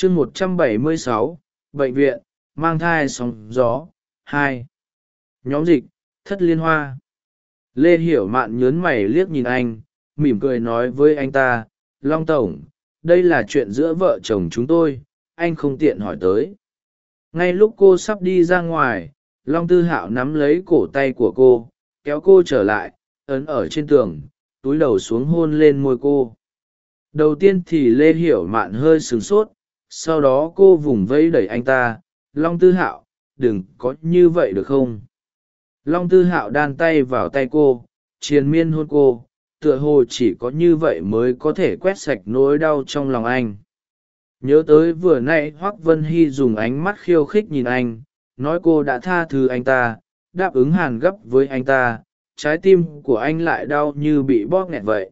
chương một trăm bảy mươi sáu, bệnh viện, mang thai sóng gió, hai. Nhóm dịch, thất liên hoa. Lê hiểu mạn nhớn mày liếc nhìn anh, mỉm cười nói với anh ta, long tổng, đây là chuyện giữa vợ chồng chúng tôi, anh không tiện hỏi tới. Ngay lúc cô sắp đi ra ngoài, long tư hạo nắm lấy cổ tay của cô, kéo cô trở lại, ấn ở trên tường, túi đầu xuống hôn lên môi cô. Đầu tiên thì lê hiểu mạn hơi sửng sốt sau đó cô vùng vẫy đẩy anh ta, long tư hạo, đừng có như vậy được không? Long tư hạo đan tay vào tay cô, triền miên hôn cô, tựa hồ chỉ có như vậy mới có thể quét sạch nỗi đau trong lòng anh. Nhớ tới vừa nay hoác vân hy dùng ánh mắt khiêu khích nhìn anh, nói cô đã tha thứ anh ta, đáp ứng hàn gấp với anh ta, trái tim của anh lại đau như bị bóp nghẹt vậy.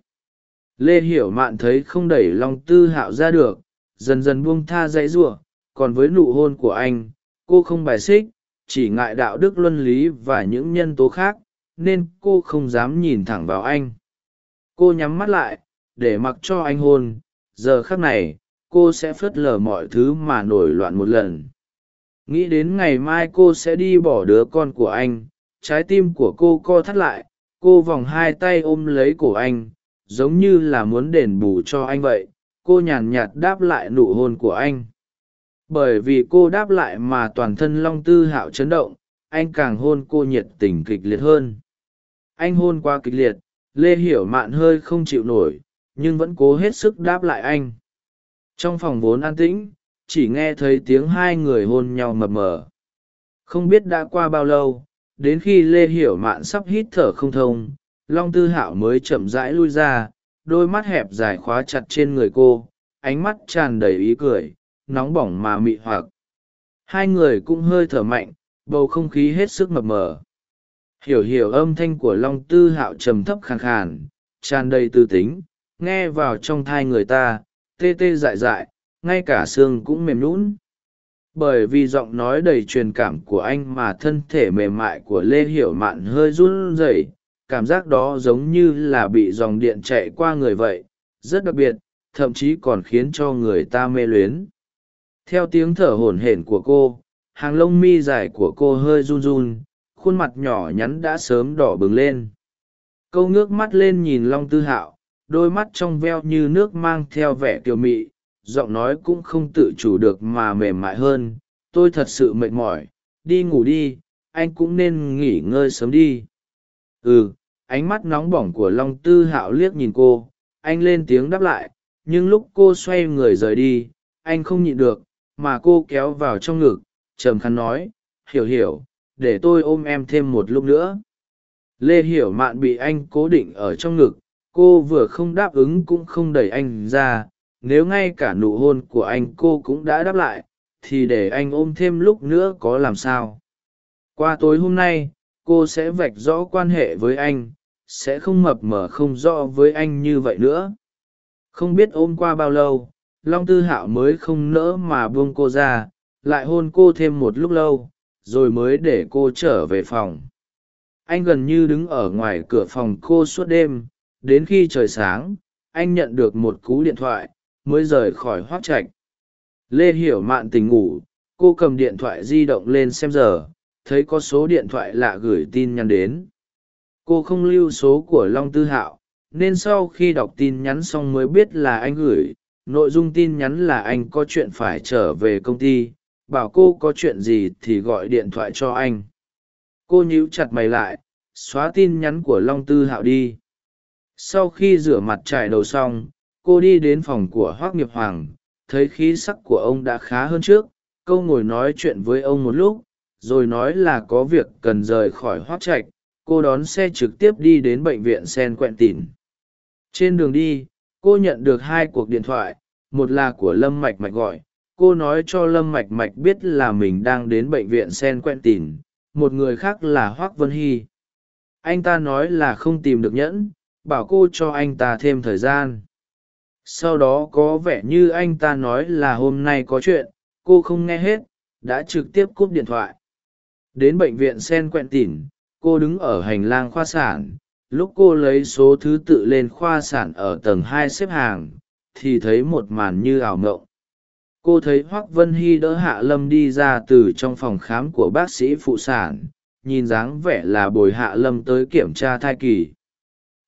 Lê hiểu mạn thấy không đẩy lòng tư hạo ra được dần dần buông tha dãy giụa còn với nụ hôn của anh, cô không bài xích, chỉ ngại đạo đức luân lý và những nhân tố khác, nên cô không dám nhìn thẳng vào anh. Cô nhắm mắt lại, để mặc cho anh hôn, giờ khắc này, cô sẽ phớt lờ mọi thứ mà nổi loạn một lần. Nghĩ đến ngày mai cô sẽ đi bỏ đứa con của anh, trái tim của cô co thắt lại, cô vòng hai tay ôm lấy cổ anh, giống như là muốn đền bù cho anh vậy cô nhàn nhạt đáp lại nụ hôn của anh. Bởi vì cô đáp lại mà toàn thân long tư hạo chấn động, anh càng hôn cô nhiệt tình kịch liệt hơn. Anh hôn qua kịch liệt, lê hiểu mạn hơi không chịu nổi, nhưng vẫn cố hết sức đáp lại anh. Trong phòng vốn an tĩnh, chỉ nghe thấy tiếng hai người hôn nhau mập mờ. Không biết đã qua bao lâu, đến khi lê hiểu mạn sắp hít thở không thông, long tư hạo mới chậm rãi lui ra đôi mắt hẹp dài khóa chặt trên người cô, ánh mắt tràn đầy ý cười, nóng bỏng mà mị hoặc. Hai người cũng hơi thở mạnh, bầu không khí hết sức mập mờ. Hiểu hiểu âm thanh của long tư hạo trầm thấp khàn khàn, tràn đầy tư tính, nghe vào trong thai người ta, tê tê dại dại, ngay cả xương cũng mềm nhũn. Bởi vì giọng nói đầy truyền cảm của anh mà thân thể mềm mại của lê hiểu mạn hơi run rẩy cảm giác đó giống như là bị dòng điện chạy qua người vậy, rất đặc biệt, thậm chí còn khiến cho người ta mê luyến. Theo tiếng thở hổn hển của cô, hàng lông mi dài của cô hơi run run, khuôn mặt nhỏ nhắn đã sớm đỏ bừng lên. Câu ngước mắt lên nhìn long tư hạo, đôi mắt trong veo như nước mang theo vẻ kiều mị, giọng nói cũng không tự chủ được mà mềm mại hơn. Tôi thật sự mệt mỏi, đi ngủ đi, anh cũng nên nghỉ ngơi sớm đi. Ừ ánh mắt nóng bỏng của long tư hạo liếc nhìn cô. Anh lên tiếng đáp lại, nhưng lúc cô xoay người rời đi, anh không nhịn được, mà cô kéo vào trong ngực, trầm khăn nói, hiểu hiểu, để tôi ôm em thêm một lúc nữa. Lê hiểu mạn bị anh cố định ở trong ngực, cô vừa không đáp ứng cũng không đẩy anh ra. Nếu ngay cả nụ hôn của anh cô cũng đã đáp lại, thì để anh ôm thêm lúc nữa có làm sao? Qua tối hôm nay, cô sẽ vạch rõ quan hệ với anh sẽ không mập mờ không rõ với anh như vậy nữa. Không biết ôm qua bao lâu, long tư hạo mới không nỡ mà buông cô ra, lại hôn cô thêm một lúc lâu, rồi mới để cô trở về phòng. Anh gần như đứng ở ngoài cửa phòng cô suốt đêm, đến khi trời sáng, anh nhận được một cú điện thoại, mới rời khỏi hoác trạch. Lê hiểu mạn tình ngủ, cô cầm điện thoại di động lên xem giờ, thấy có số điện thoại lạ gửi tin nhắn đến cô không lưu số của long tư hạo, nên sau khi đọc tin nhắn xong mới biết là anh gửi. Nội dung tin nhắn là anh có chuyện phải trở về công ty, bảo cô có chuyện gì thì gọi điện thoại cho anh. Cô nhíu chặt mày lại, xóa tin nhắn của long tư hạo đi. Sau khi rửa mặt trải đầu xong, cô đi đến phòng của hoác nghiệp hoàng, thấy khí sắc của ông đã khá hơn trước, câu ngồi nói chuyện với ông một lúc, rồi nói là có việc cần rời khỏi hoác trạch cô đón xe trực tiếp đi đến bệnh viện sen quẹn tỉn trên đường đi, cô nhận được hai cuộc điện thoại, một là của lâm mạch mạch gọi. Cô nói cho lâm mạch mạch biết là mình đang đến bệnh viện sen quẹn tỉn một người khác là hoác vân hy. Anh ta nói là không tìm được nhẫn, bảo cô cho anh ta thêm thời gian. Sau đó có vẻ như anh ta nói là hôm nay có chuyện, cô không nghe hết, đã trực tiếp cúp điện thoại. Đến bệnh viện sen quẹn tỉn cô đứng ở hành lang khoa sản. Lúc cô lấy số thứ tự lên khoa sản ở tầng hai xếp hàng, thì thấy một màn như ảo mộng. Cô thấy hoác vân hy đỡ hạ lâm đi ra từ trong phòng khám của bác sĩ phụ sản, nhìn dáng vẻ là bồi hạ lâm tới kiểm tra thai kỳ.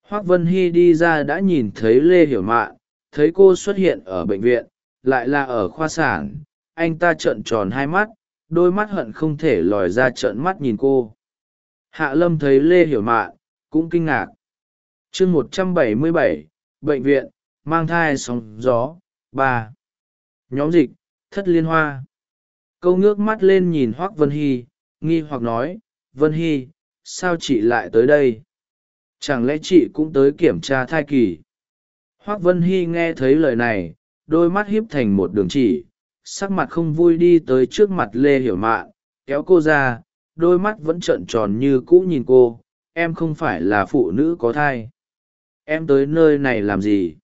Hoác vân hy đi ra đã nhìn thấy lê hiểu mạn thấy cô xuất hiện ở bệnh viện, lại là ở khoa sản. Anh ta trợn tròn hai mắt, đôi mắt hận không thể lòi ra trợn mắt nhìn cô hạ lâm thấy lê hiểu mạn, cũng kinh ngạc. Chương một trăm bảy mươi bảy, bệnh viện, mang thai sóng gió, ba. Nhóm dịch, thất liên hoa. Câu ngước mắt lên nhìn hoác vân hy, nghi hoặc nói, vân hy, sao chị lại tới đây? Chẳng lẽ chị cũng tới kiểm tra thai kỳ? Hoác vân hy nghe thấy lời này, đôi mắt hiếp thành một đường chỉ, sắc mặt không vui đi tới trước mặt lê hiểu mạn, kéo cô ra đôi mắt vẫn trợn tròn như cũ nhìn cô, em không phải là phụ nữ có thai. Em tới nơi này làm gì?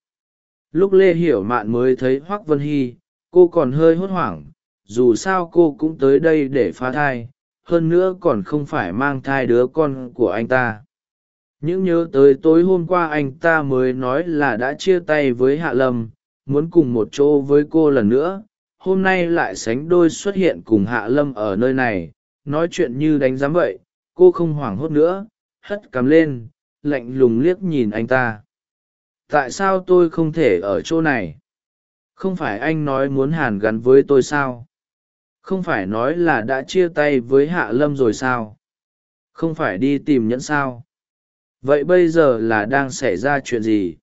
Lúc lê hiểu mạn mới thấy hoác vân hy, cô còn hơi hốt hoảng, dù sao cô cũng tới đây để phá thai, hơn nữa còn không phải mang thai đứa con của anh ta. Những nhớ tới tối hôm qua anh ta mới nói là đã chia tay với hạ lâm, muốn cùng một chỗ với cô lần nữa, hôm nay lại sánh đôi xuất hiện cùng hạ lâm ở nơi này nói chuyện như đánh giám vậy, cô không hoảng hốt nữa, hất cằm lên, lạnh lùng liếc nhìn anh ta. Tại sao tôi không thể ở chỗ này? Không phải anh nói muốn hàn gắn với tôi sao? Không phải nói là đã chia tay với hạ lâm rồi sao? Không phải đi tìm nhẫn sao? Vậy bây giờ là đang xảy ra chuyện gì?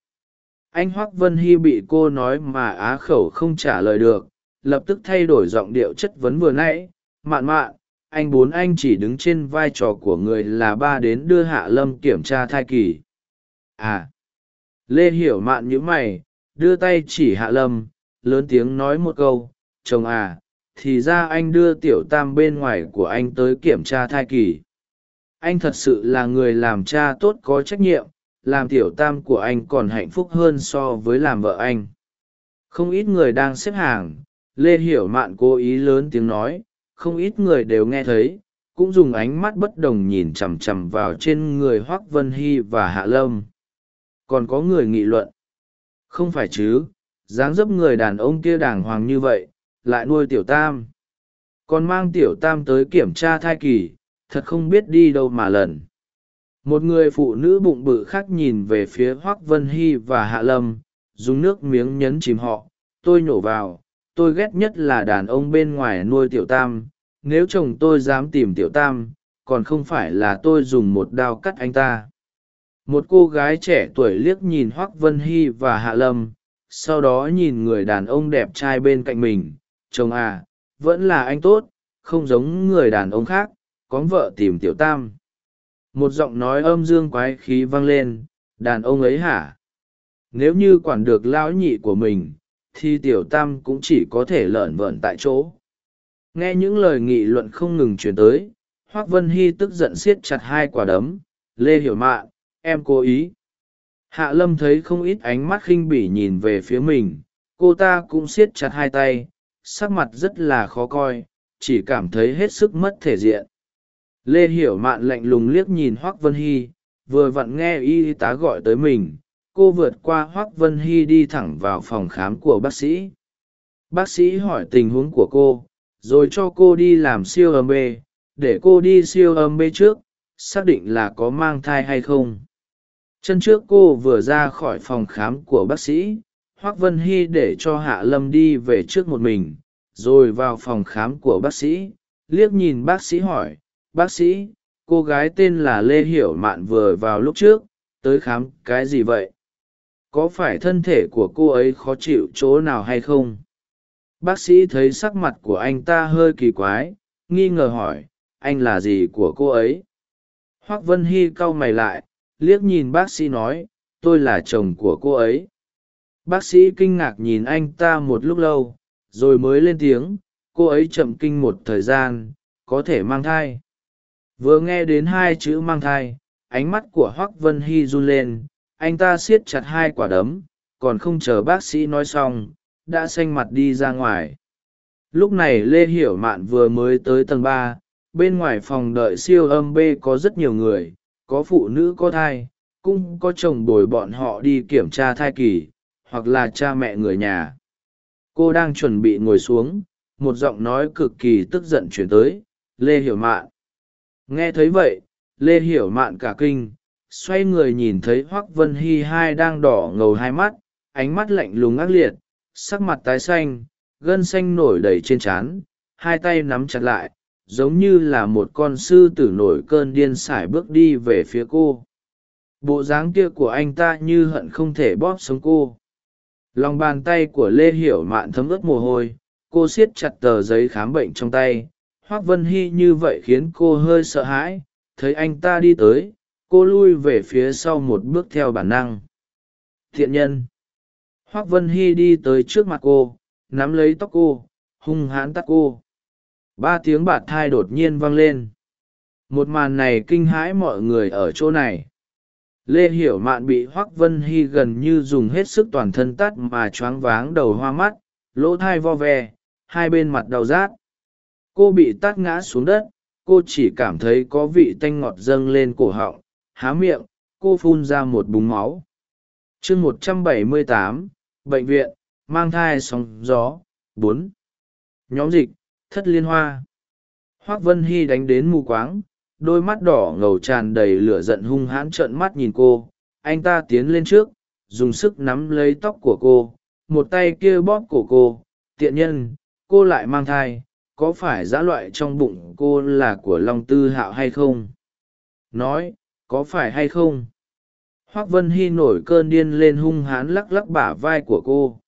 Anh hoác vân hy bị cô nói mà á khẩu không trả lời được, lập tức thay đổi giọng điệu chất vấn vừa nãy. Mạn mạn anh bốn anh chỉ đứng trên vai trò của người là ba đến đưa hạ lâm kiểm tra thai kỳ. À lê hiểu mạn nhữ mày, đưa tay chỉ hạ lâm, lớn tiếng nói một câu, chồng à thì ra anh đưa tiểu tam bên ngoài của anh tới kiểm tra thai kỳ. Anh thật sự là người làm cha tốt có trách nhiệm, làm tiểu tam của anh còn hạnh phúc hơn so với làm vợ anh. Không ít người đang xếp hàng, lê hiểu mạn cố ý lớn tiếng nói không ít người đều nghe thấy, cũng dùng ánh mắt bất đồng nhìn chằm chằm vào trên người hoác vân hy và hạ lâm. Còn có người nghị luận. Không phải chứ, dáng dấp người đàn ông kia đàng hoàng như vậy, lại nuôi tiểu tam. Còn mang tiểu tam tới kiểm tra thai kỳ, thật không biết đi đâu mà lần. Một người phụ nữ bụng bự khác nhìn về phía hoác vân hy và hạ lâm, dùng nước miếng nhấn chìm họ. Tôi nhổ vào, tôi ghét nhất là đàn ông bên ngoài nuôi tiểu tam nếu chồng tôi dám tìm tiểu tam, còn không phải là tôi dùng một đao cắt anh ta. Một cô gái trẻ tuổi liếc nhìn hoác vân hy và hạ lâm, sau đó nhìn người đàn ông đẹp trai bên cạnh mình. Chồng à vẫn là anh tốt, không giống người đàn ông khác, có vợ tìm tiểu tam. Một giọng nói âm dương quái khí vang lên, đàn ông ấy hả? Nếu như quản được lão nhị của mình, thì tiểu tam cũng chỉ có thể lợn vợn tại chỗ nghe những lời nghị luận không ngừng chuyển tới, hoác vân hy tức giận siết chặt hai quả đấm. Lê hiểu mạn em cố ý. Hạ lâm thấy không ít ánh mắt khinh bỉ nhìn về phía mình. Cô ta cũng siết chặt hai tay, sắc mặt rất là khó coi, chỉ cảm thấy hết sức mất thể diện. Lê hiểu mạn lạnh lùng liếc nhìn hoác vân hy, vừa vặn nghe y tá gọi tới mình. Cô vượt qua hoác vân hy đi thẳng vào phòng khám của bác sĩ. Bác sĩ hỏi tình huống của cô rồi cho cô đi làm siêu âm b để cô đi siêu âm b trước, xác định là có mang thai hay không. Chân trước cô vừa ra khỏi phòng khám của bác sĩ, hoác vân hy để cho hạ lâm đi về trước một mình. Rồi vào phòng khám của bác sĩ, liếc nhìn bác sĩ hỏi, bác sĩ, cô gái tên là lê hiểu mạn vừa vào lúc trước, tới khám cái gì vậy? Có phải thân thể của cô ấy khó chịu chỗ nào hay không? Bác sĩ thấy sắc mặt của anh ta hơi kỳ quái, nghi ngờ hỏi, anh là gì của cô ấy? Hoác vân hy cau mày lại, liếc nhìn bác sĩ nói, tôi là chồng của cô ấy. Bác sĩ kinh ngạc nhìn anh ta một lúc lâu, rồi mới lên tiếng, cô ấy chậm kinh một thời gian, có thể mang thai. Vừa nghe đến hai chữ mang thai, ánh mắt của hoác vân hy run lên, anh ta siết chặt hai quả đấm, còn không chờ bác sĩ nói xong đã xanh mặt đi ra ngoài. Lúc này lê hiểu mạn vừa mới tới tầng ba, bên ngoài phòng đợi siêu âm b có rất nhiều người, có phụ nữ có thai, cũng có chồng bồi bọn họ đi kiểm tra thai kỳ, hoặc là cha mẹ người nhà. Cô đang chuẩn bị ngồi xuống, một giọng nói cực kỳ tức giận chuyển tới, lê hiểu mạn. Nghe thấy vậy, lê hiểu mạn cả kinh, xoay người nhìn thấy hoác vân hy hai đang đỏ ngầu hai mắt, ánh mắt lạnh lùng ác liệt sắc mặt tái xanh, gân xanh nổi đầy trên trán, hai tay nắm chặt lại, giống như là một con sư tử nổi cơn điên sải bước đi về phía cô. Bộ dáng kia của anh ta như hận không thể bóp sống cô. Lòng bàn tay của lê hiểu mạn thấm ướt mồ hôi, cô siết chặt tờ giấy khám bệnh trong tay. Hoác vân hy như vậy khiến cô hơi sợ hãi, thấy anh ta đi tới, cô lui về phía sau một bước theo bản năng. Thiện nhân! Hoác vân hy đi tới trước mặt cô, nắm lấy tóc cô, hung hãn tắt cô. Ba tiếng bạt thai đột nhiên vang lên. Một màn này kinh hãi mọi người ở chỗ này. Lê hiểu mạn bị hoác vân hy gần như dùng hết sức toàn thân tắt mà choáng váng đầu hoa mắt, lỗ thai vo ve, hai bên mặt đau rát. Cô bị tắt ngã xuống đất, cô chỉ cảm thấy có vị tanh ngọt dâng lên cổ họng, há miệng, cô phun ra một búng máu. Chương một trăm bảy mươi tám bệnh viện, mang thai sóng gió. Bốn. Nhóm dịch, thất liên hoa. Hoác vân hy đánh đến mù quáng, đôi mắt đỏ ngầu tràn đầy lửa giận hung hãn trợn mắt nhìn cô. Anh ta tiến lên trước, dùng sức nắm lấy tóc của cô. Một tay kia bóp cổ cô. Tiện nhân, cô lại mang thai. Có phải dã loại trong bụng cô là của long tư hạo hay không? Nói, có phải hay không? Hoác vân hy nổi cơn điên lên hung hán lắc lắc bả vai của cô.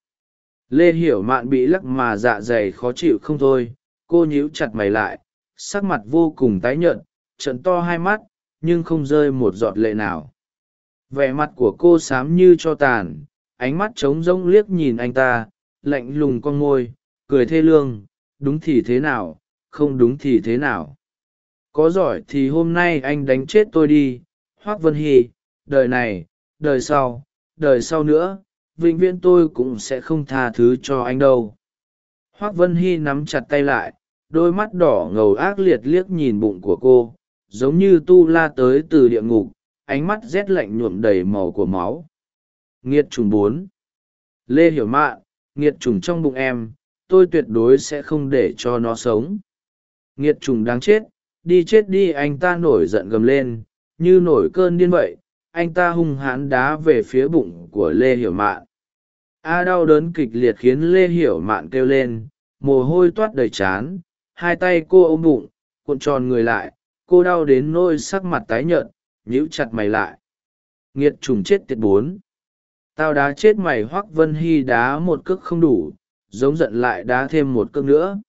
Lê hiểu mạn bị lắc mà dạ dày khó chịu không thôi. Cô nhíu chặt mày lại, sắc mặt vô cùng tái nhợt, trận to hai mắt, nhưng không rơi một giọt lệ nào. Vẻ mặt của cô xám như cho tàn, ánh mắt trống rỗng liếc nhìn anh ta, lạnh lùng con môi, cười thê lương, đúng thì thế nào, không đúng thì thế nào. Có giỏi thì hôm nay anh đánh chết tôi đi, hoác vân hy đời này, đời sau đời sau nữa, vĩnh viễn tôi cũng sẽ không tha thứ cho anh đâu. Hoác vân hy nắm chặt tay lại, đôi mắt đỏ ngầu ác liệt liếc nhìn bụng của cô, giống như tu la tới từ địa ngục, ánh mắt rét lạnh nhuộm đầy màu của máu. Nghiệt trùng bốn. Lê hiểu mạn nghiệt trùng trong bụng em, tôi tuyệt đối sẽ không để cho nó sống. Nghiệt trùng đáng chết, đi chết đi anh ta nổi giận gầm lên, như nổi cơn điên vậy anh ta hung hãn đá về phía bụng của lê hiểu mạn. A đau đớn kịch liệt khiến lê hiểu mạn kêu lên, mồ hôi toát đầy chán, hai tay cô ôm bụng, cuộn tròn người lại, cô đau đến nôi sắc mặt tái nhợt, nhíu chặt mày lại. Nghiệt trùng chết tiệt bốn. Tao đá chết mày hoắc vân hy đá một cước không đủ, giống giận lại đá thêm một cước nữa.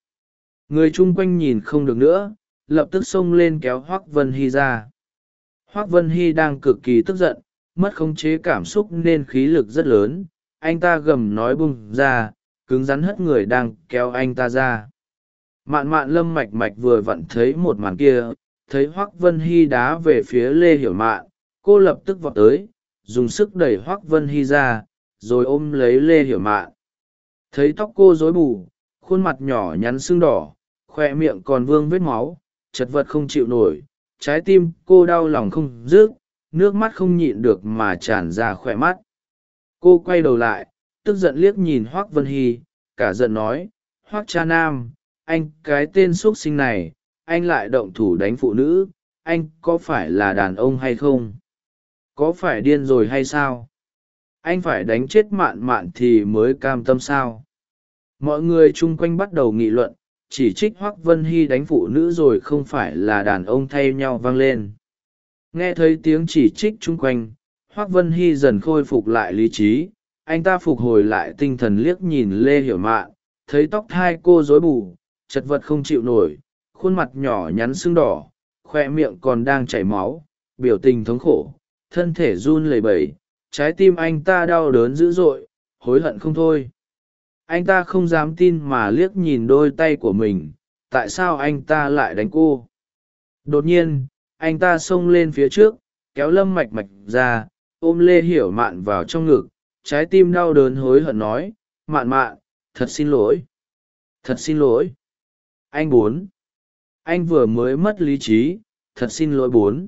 Người chung quanh nhìn không được nữa, lập tức xông lên kéo hoắc vân hy ra hoác vân hy đang cực kỳ tức giận, mất khống chế cảm xúc nên khí lực rất lớn. Anh ta gầm nói bung ra, cứng rắn hất người đang kéo anh ta ra. Mạn mạn lâm mạch mạch vừa vặn thấy một màn kia, thấy hoác vân hy đá về phía lê hiểu mạn, cô lập tức vọt tới, dùng sức đẩy hoác vân hy ra, rồi ôm lấy lê hiểu mạn. Thấy tóc cô rối bù, khuôn mặt nhỏ nhắn sưng đỏ khoe miệng còn vương vết máu, chật vật không chịu nổi trái tim cô đau lòng không rước nước mắt không nhịn được mà tràn ra khỏe mắt. Cô quay đầu lại, tức giận liếc nhìn hoác vân hy, cả giận nói, hoác cha nam, anh cái tên x u ấ t sinh này, anh lại động thủ đánh phụ nữ, anh có phải là đàn ông hay không? Có phải điên rồi hay sao? Anh phải đánh chết mạn mạn thì mới cam tâm sao? Mọi người chung quanh bắt đầu nghị luận chỉ trích hoác vân hy đánh phụ nữ rồi không phải là đàn ông thay nhau vang lên. Nghe thấy tiếng chỉ trích chung quanh hoác vân hy dần khôi phục lại lý trí. Anh ta phục hồi lại tinh thần liếc nhìn lê hiểu mạn thấy tóc hai cô rối bù, chật vật không chịu nổi, khuôn mặt nhỏ nhắn sưng đỏ, khoe miệng còn đang chảy máu, biểu tình thống khổ, thân thể run lẩy bẩy, trái tim anh ta đau đớn dữ dội, hối hận không thôi anh ta không dám tin mà liếc nhìn đôi tay của mình, tại sao anh ta lại đánh cô? Đột nhiên, anh ta xông lên phía trước, kéo lâm mạch mạch ra, ôm lê hiểu mạn vào trong ngực, trái tim đau đớn hối hận nói, mạn mạn, thật xin lỗi. Thật xin lỗi. Anh bốn. Anh vừa mới mất lý trí, thật xin lỗi bốn.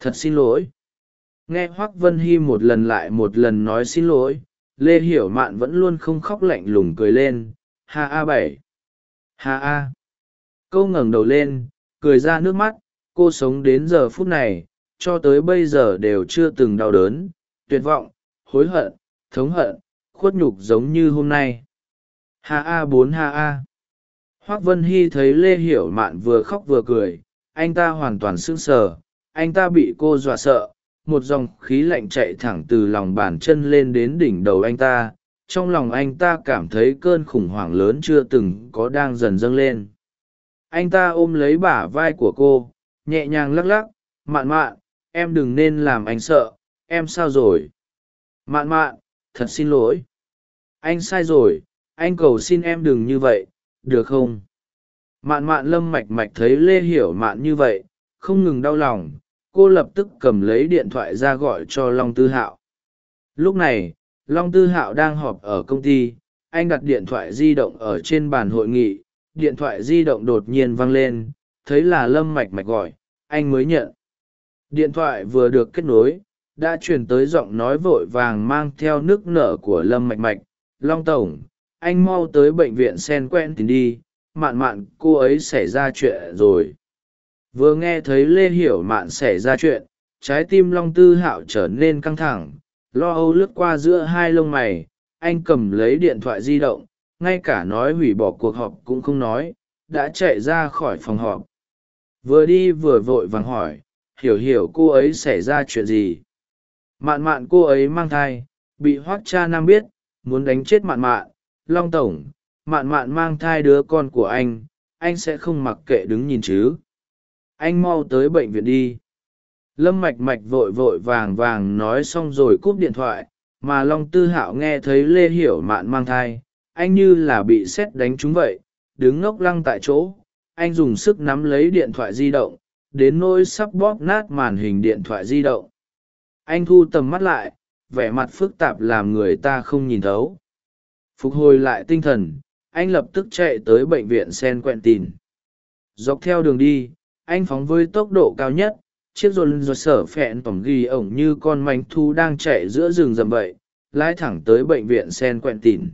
Thật xin lỗi. Nghe hoác vân hy một lần lại một lần nói xin lỗi lê hiểu mạn vẫn luôn không khóc lạnh lùng cười lên. Ha a bảy. Ha a. Câu ngẩng đầu lên, cười ra nước mắt. Cô sống đến giờ phút này, cho tới bây giờ đều chưa từng đau đớn. Tuyệt vọng, hối hận, thống hận, khuất nhục giống như hôm nay. Ha a bốn, ha a. Hoác vân hy thấy lê hiểu mạn vừa khóc vừa cười. Anh ta hoàn toàn sững sờ. Anh ta bị cô dọa sợ một dòng khí lạnh chạy thẳng từ lòng bàn chân lên đến đỉnh đầu anh ta, trong lòng anh ta cảm thấy cơn khủng hoảng lớn chưa từng có đang dần dâng lên. Anh ta ôm lấy bả vai của cô, nhẹ nhàng lắc lắc, mạn mạn, em đừng nên làm anh sợ, em sao rồi? Mạn mạn, thật xin lỗi. Anh sai rồi, anh cầu xin em đừng như vậy, được không? Mạn mạn lâm mạch mạch thấy lê hiểu mạn như vậy, không ngừng đau lòng cô lập tức cầm lấy điện thoại ra gọi cho long tư hạo. Lúc này, long tư hạo đang họp ở công ty, anh đặt điện thoại di động ở trên bàn hội nghị, điện thoại di động đột nhiên vang lên, thấy là lâm mạch mạch gọi, anh mới nhận. Điện thoại vừa được kết nối, đã truyền tới giọng nói vội vàng mang theo nước nở của lâm mạch mạch, long tổng, anh mau tới bệnh viện sen quen tìm đi, mạn mạn cô ấy xảy ra chuyện rồi vừa nghe thấy lê hiểu mạn xảy ra chuyện, trái tim long tư hạo trở nên căng thẳng, lo âu lướt qua giữa hai lông mày, anh cầm lấy điện thoại di động, ngay cả nói hủy bỏ cuộc họp cũng không nói, đã chạy ra khỏi phòng họp. Vừa đi vừa vội vàng hỏi, hiểu hiểu, cô ấy xảy ra chuyện gì? Mạn mạn cô ấy mang thai, bị hoác cha nam biết, muốn đánh chết mạn mạn. Long tổng, mạn mạn mang thai đứa con của anh anh sẽ không mặc kệ đứng nhìn chứ? Anh mau tới bệnh viện đi. Lâm mạch mạch vội vội vàng vàng nói xong rồi cúp điện thoại, mà long tư hạo nghe thấy lê hiểu mạn mang thai, anh như là bị sét đánh trúng vậy, đứng ngốc lăng tại chỗ. Anh dùng sức nắm lấy điện thoại di động, đến nỗi sắp bóp nát màn hình điện thoại di động. Anh thu tầm mắt lại, vẻ mặt phức tạp làm người ta không nhìn thấu. Phục hồi lại tinh thần, anh lập tức chạy tới bệnh viện sen quẹn tìn dọc theo đường đi anh phóng với tốc độ cao nhất, chiếc rôn rồi sở phẹn tổng ghi ổng như con manh thu đang chạy giữa rừng rậm vậy, lái thẳng tới bệnh viện sen quẹn tỉn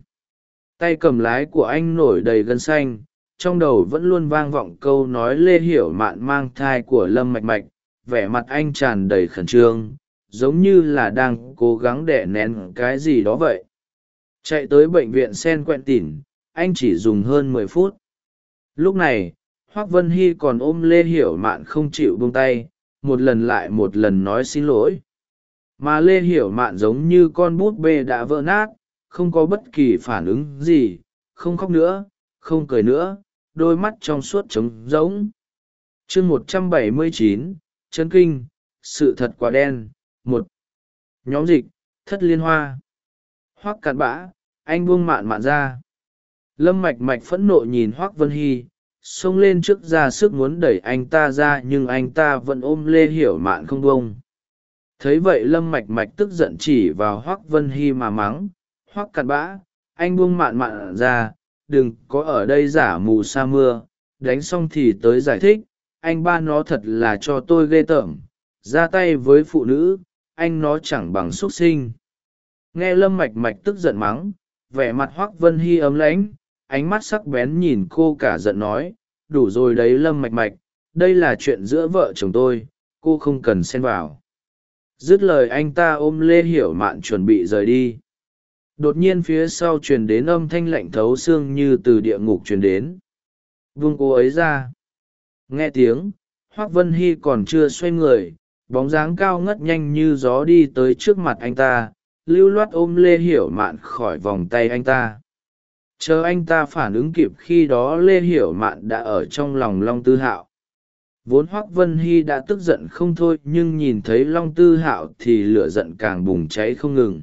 tay cầm lái của anh nổi đầy gân xanh, trong đầu vẫn luôn vang vọng câu nói lê hiểu mạn mang thai của lâm mạch mạch, vẻ mặt anh tràn đầy khẩn trương, giống như là đang cố gắng đẻ nén cái gì đó vậy. Chạy tới bệnh viện sen quẹn tỉn anh chỉ dùng hơn mười phút. Lúc này hoác vân hy còn ôm lê hiểu mạn không chịu buông tay, một lần lại một lần nói xin lỗi. Mà lê hiểu mạn giống như con bút bê đã vỡ nát, không có bất kỳ phản ứng gì, không khóc nữa, không cười nữa, đôi mắt trong suốt trống rỗng. Chương một trăm bảy mươi chín chân kinh, sự thật quá đen, một. Nhóm dịch, thất liên hoa. Hoác cặn bã, anh buông mạn mạn ra. Lâm mạch mạch phẫn nộ nhìn hoác vân hy xông lên trước ra sức muốn đẩy anh ta ra nhưng anh ta vẫn ôm lê hiểu mạn không bông thấy vậy lâm mạch mạch tức giận chỉ vào hoác vân hy mà mắng hoác cặn bã, anh buông mạn mạn ra, đừng có ở đây giả mù sa mưa, đánh xong thì tới giải thích, anh ba nó thật là cho tôi ghê tởm, ra tay với phụ nữ, anh nó chẳng bằng x u ấ t sinh. Nghe lâm mạch mạch tức giận mắng, vẻ mặt hoác vân hy ấm lãnh ánh mắt sắc bén nhìn cô cả giận nói, đủ rồi đấy lâm mạch mạch, đây là chuyện giữa vợ chồng tôi, cô không cần xen vào. Dứt lời anh ta ôm lê hiểu mạn chuẩn bị rời đi. Đột nhiên phía sau truyền đến âm thanh lạnh thấu xương như từ địa ngục truyền đến. Vương cô ấy ra. Nghe tiếng, hoác vân hy còn chưa xoay người, bóng dáng cao ngất nhanh như gió đi tới trước mặt anh ta, lưu loát ôm lê hiểu mạn khỏi vòng tay anh ta chờ anh ta phản ứng kịp khi đó lê hiểu mạn đã ở trong lòng long tư hạo. Vốn hoác vân hy đã tức giận không thôi, nhưng nhìn thấy long tư hạo thì lửa giận càng bùng cháy không ngừng.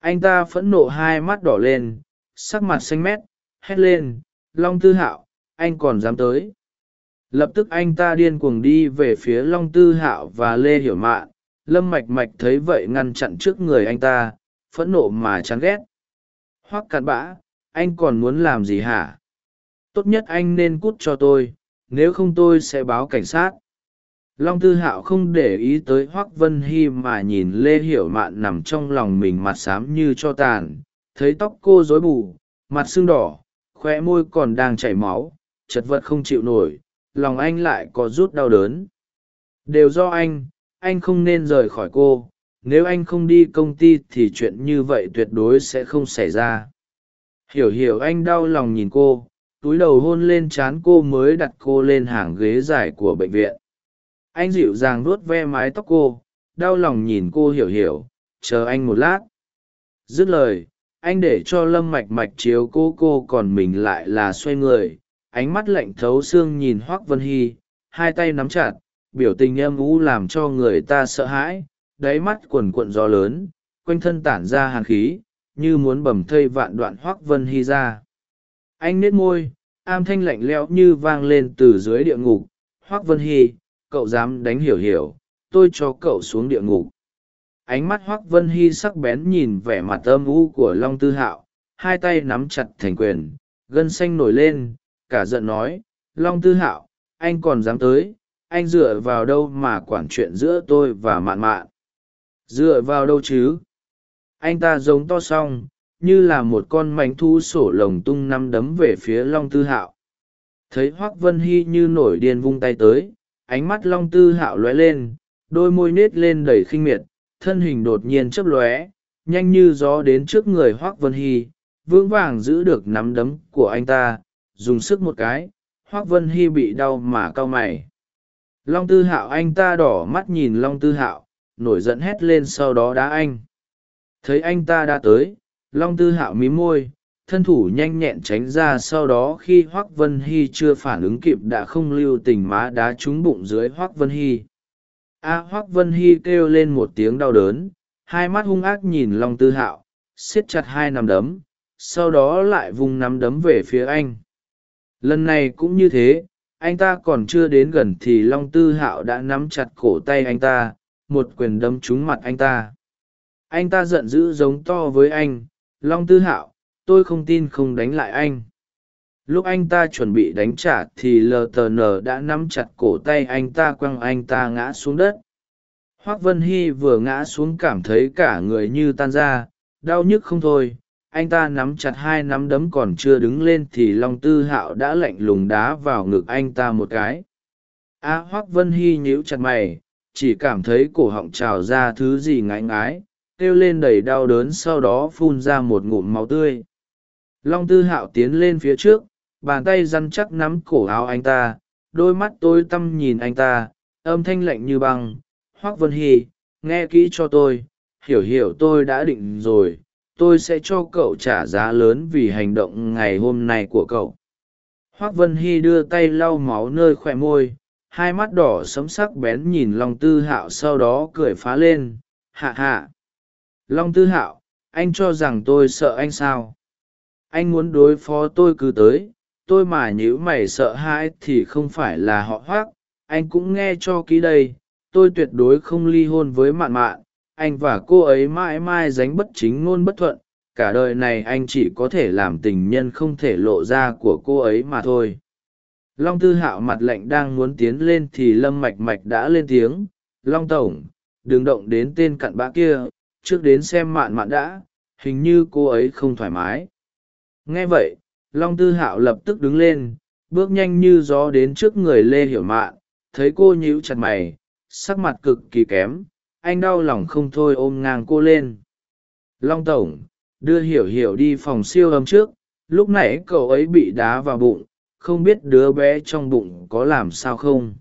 Anh ta phẫn nộ hai mắt đỏ lên, sắc mặt xanh mét, hét lên, long tư hạo, anh còn dám tới? Lập tức anh ta điên cuồng đi về phía long tư hạo và lê hiểu mạn. Lâm mạch mạch thấy vậy ngăn chặn trước người anh ta, phẫn nộ mà chán ghét. Hoắc cặn bã anh còn muốn làm gì hả? Tốt nhất anh nên cút cho tôi, nếu không tôi sẽ báo cảnh sát. Long tư hạo không để ý tới hoác vân hy mà nhìn lê hiểu mạn nằm trong lòng mình mặt xám như cho tàn, thấy tóc cô rối bù, mặt sưng đỏ khoe môi còn đang chảy máu, chật vật không chịu nổi, lòng anh lại có rút đau đớn. Đều do anh anh không nên rời khỏi cô, nếu anh không đi công ty thì chuyện như vậy tuyệt đối sẽ không xảy ra hiểu hiểu anh đau lòng nhìn cô, túi đầu hôn lên trán cô mới đặt cô lên hàng ghế dài của bệnh viện. Anh dịu dàng vuốt ve mái tóc cô, đau lòng nhìn cô hiểu hiểu, chờ anh một lát. Dứt lời, anh để cho lâm mạch mạch chiếu cô cô còn mình lại là xoay người, ánh mắt lạnh thấu xương nhìn hoác vân hy, hai tay nắm chặt, biểu tình âm u làm cho người ta sợ hãi, đáy mắt quần cuộn gió lớn, quanh thân tản ra hàn khí như muốn bầm thây vạn đoạn hoác vân hy ra. Anh nết môi, am thanh lạnh lẽo như vang lên từ dưới địa ngục. Hoác vân hy, cậu dám đánh hiểu hiểu, tôi cho cậu xuống địa ngục. Ánh mắt hoác vân hy sắc bén nhìn vẻ mặt âm u của long tư hạo, hai tay nắm chặt thành quyền, gân xanh nổi lên, cả giận nói, long tư hạo, anh còn dám tới, anh dựa vào đâu mà quản chuyện giữa tôi và mạn mạn? Dựa vào đâu chứ? Anh ta giống to xong như là một con mánh thu sổ lồng tung năm đấm về phía long tư hạo. Thấy hoác vân hy như nổi điên vung tay tới, ánh mắt long tư hạo lóe lên, đôi môi nết lên đầy khinh miệt, thân hình đột nhiên chớp lóe, nhanh như gió đến trước người hoác vân hy, vững vàng giữ được nắm đấm của anh ta, dùng sức một cái, hoác vân hy bị đau mà cau mày. Long tư hạo, anh ta đỏ mắt nhìn long tư hạo, nổi giận hét lên sau đó đá anh thấy anh ta đã tới, long tư hạo mí môi, thân thủ nhanh nhẹn tránh ra sau đó khi hoác vân hy chưa phản ứng kịp đã không lưu tình má đá trúng bụng dưới hoác vân hy. A hoác vân hy kêu lên một tiếng đau đớn, hai mắt hung ác nhìn long tư hạo, siết chặt hai nắm đấm, sau đó lại vung nắm đấm về phía anh. Lần này cũng như thế, anh ta còn chưa đến gần thì long tư hạo đã nắm chặt cổ tay anh ta, một quyền đấm trúng mặt anh ta anh ta giận dữ giống to với anh long tư hạo tôi không tin không đánh lại anh. Lúc anh ta chuẩn bị đánh trả thì ltn đã nắm chặt cổ tay anh ta quăng anh ta ngã xuống đất. Hoác vân hy vừa ngã xuống cảm thấy cả người như tan ra đau nhức không thôi. Anh ta nắm chặt hai nắm đấm còn chưa đứng lên thì long tư hạo đã lạnh lùng đá vào ngực anh ta một cái. A à, hoác vân hy nhíu chặt mày chỉ cảm thấy cổ họng trào ra thứ gì ngái ngái kêu lên đầy đau đớn sau đó phun ra một ngụm máu tươi. Long tư hạo tiến lên phía trước, bàn tay răn chắc nắm cổ áo anh ta, đôi mắt tôi tăm nhìn anh ta, âm thanh lạnh như băng hoác vân hy, nghe kỹ cho tôi, hiểu hiểu tôi đã định rồi, tôi sẽ cho cậu trả giá lớn vì hành động ngày hôm nay của cậu. Hoác vân hy đưa tay lau máu nơi khoe môi, hai mắt đỏ sấm sắc bén nhìn long tư hạo sau đó cười phá lên, hạ hạ long tư hạo, anh cho rằng tôi sợ anh sao? Anh muốn đối phó tôi cứ tới, tôi mà nhíu mày sợ hãi thì không phải là họ hoác anh cũng nghe cho kỹ đây, tôi tuyệt đối không ly hôn với mạn mạn. Anh và cô ấy mãi mãi dánh bất chính ngôn bất thuận. Cả đời này anh chỉ có thể làm tình nhân không thể lộ ra của cô ấy mà thôi. Long tư hạo mặt lạnh đang muốn tiến lên thì lâm mạch mạch đã lên tiếng. Long tổng, đừng động đến tên cặn bã kia trước đến xem mạn mạn đã, hình như cô ấy không thoải mái. Nghe vậy, long tư hạo lập tức đứng lên, bước nhanh như gió đến trước người lê hiểu mạn, thấy cô nhíu chặt mày, sắc mặt cực kỳ kém, anh đau lòng không thôi ôm ngang cô lên. Long tổng, đưa hiểu hiểu đi phòng siêu âm trước, lúc nãy cậu ấy bị đá vào bụng, không biết đứa bé trong bụng có làm sao không?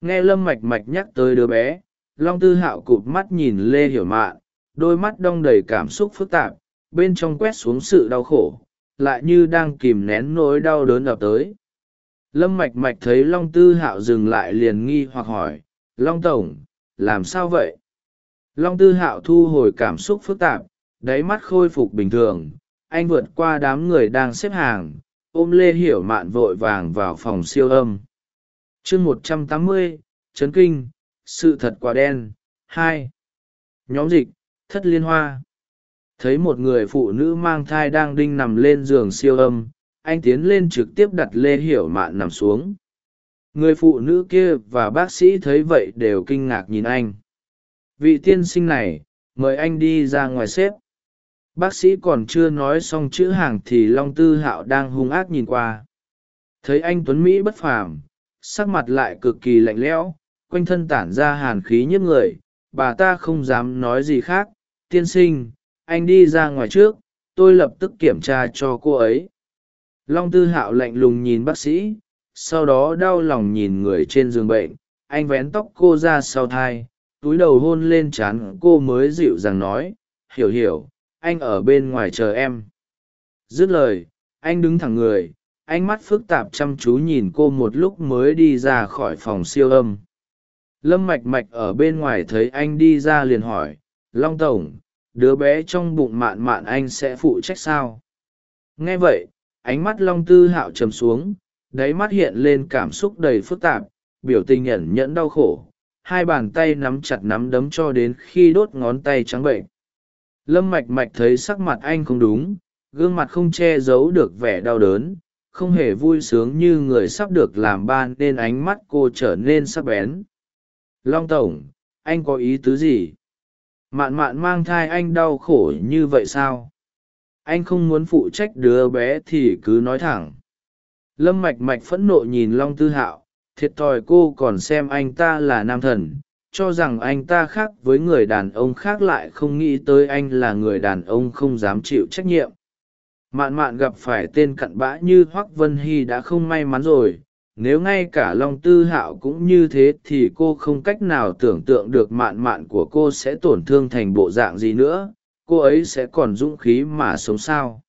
Nghe lâm mạch mạch nhắc tới đứa bé, long tư hạo cụp mắt nhìn lê hiểu mạn đôi mắt đong đầy cảm xúc phức tạp, bên trong quét xuống sự đau khổ, lại như đang kìm nén nỗi đau đớn ập tới. Lâm mạch mạch thấy long tư hạo dừng lại liền nghi hoặc hỏi, long tổng, làm sao vậy? Long tư hạo thu hồi cảm xúc phức tạp, đáy mắt khôi phục bình thường. Anh vượt qua đám người đang xếp hàng, ôm lê hiểu mạn vội vàng vào phòng siêu âm. Chương một trăm tám mươi, chấn kinh, sự thật quả đen, hai. Nhóm dịch thất liên hoa. Thấy một người phụ nữ mang thai đang đinh nằm lên giường siêu âm, anh tiến lên trực tiếp đặt lê hiểu mạn nằm xuống. Người phụ nữ kia và bác sĩ thấy vậy đều kinh ngạc nhìn anh. Vị tiên sinh này, mời anh đi ra ngoài xếp. Bác sĩ còn chưa nói xong chữ hàng thì long tư hạo đang hung ác nhìn qua. Thấy anh tuấn mỹ bất phàm, sắc mặt lại cực kỳ lạnh lẽo, quanh thân tản ra hàn khí nhức người, bà ta không dám nói gì khác tiên sinh, anh đi ra ngoài trước, tôi lập tức kiểm tra cho cô ấy. Long tư hạo lạnh lùng nhìn bác sĩ, sau đó đau lòng nhìn người trên giường bệnh, anh vén tóc cô ra sau thai, túi đầu hôn lên c h á n cô mới dịu dàng nói, hiểu hiểu, anh ở bên ngoài chờ em. Dứt lời, anh đứng thẳng người, ánh mắt phức tạp chăm chú nhìn cô một lúc mới đi ra khỏi phòng siêu âm. Lâm mạch mạch ở bên ngoài thấy anh đi ra liền hỏi long tổng, đứa bé trong bụng mạn mạn anh sẽ phụ trách sao? Nghe vậy, ánh mắt long tư hạo trầm xuống, đáy mắt hiện lên cảm xúc đầy phức tạp, biểu tình nhẫn nhẫn đau khổ, hai bàn tay nắm chặt nắm đấm cho đến khi đốt ngón tay trắng bệnh. Lâm mạch mạch thấy sắc mặt anh không đúng, gương mặt không che giấu được vẻ đau đớn, không hề vui sướng như người sắp được làm ba nên ánh mắt cô trở nên sắc bén. Long tổng, anh có ý tứ gì? Mạn mạn mang thai anh đau khổ như vậy sao? Anh không muốn phụ trách đứa bé thì cứ nói thẳng. Lâm mạch mạch phẫn nộ nhìn long tư hạo, thiệt thòi cô còn xem anh ta là nam thần, cho rằng anh ta khác với người đàn ông khác lại không nghĩ tới anh là người đàn ông không dám chịu trách nhiệm. Mạn mạn gặp phải tên cặn bã như hoác vân hy đã không may mắn rồi nếu ngay cả long tư hạo cũng như thế thì cô không cách nào tưởng tượng được mạn mạn của cô sẽ tổn thương thành bộ dạng gì nữa, cô ấy sẽ còn dũng khí mà sống sao.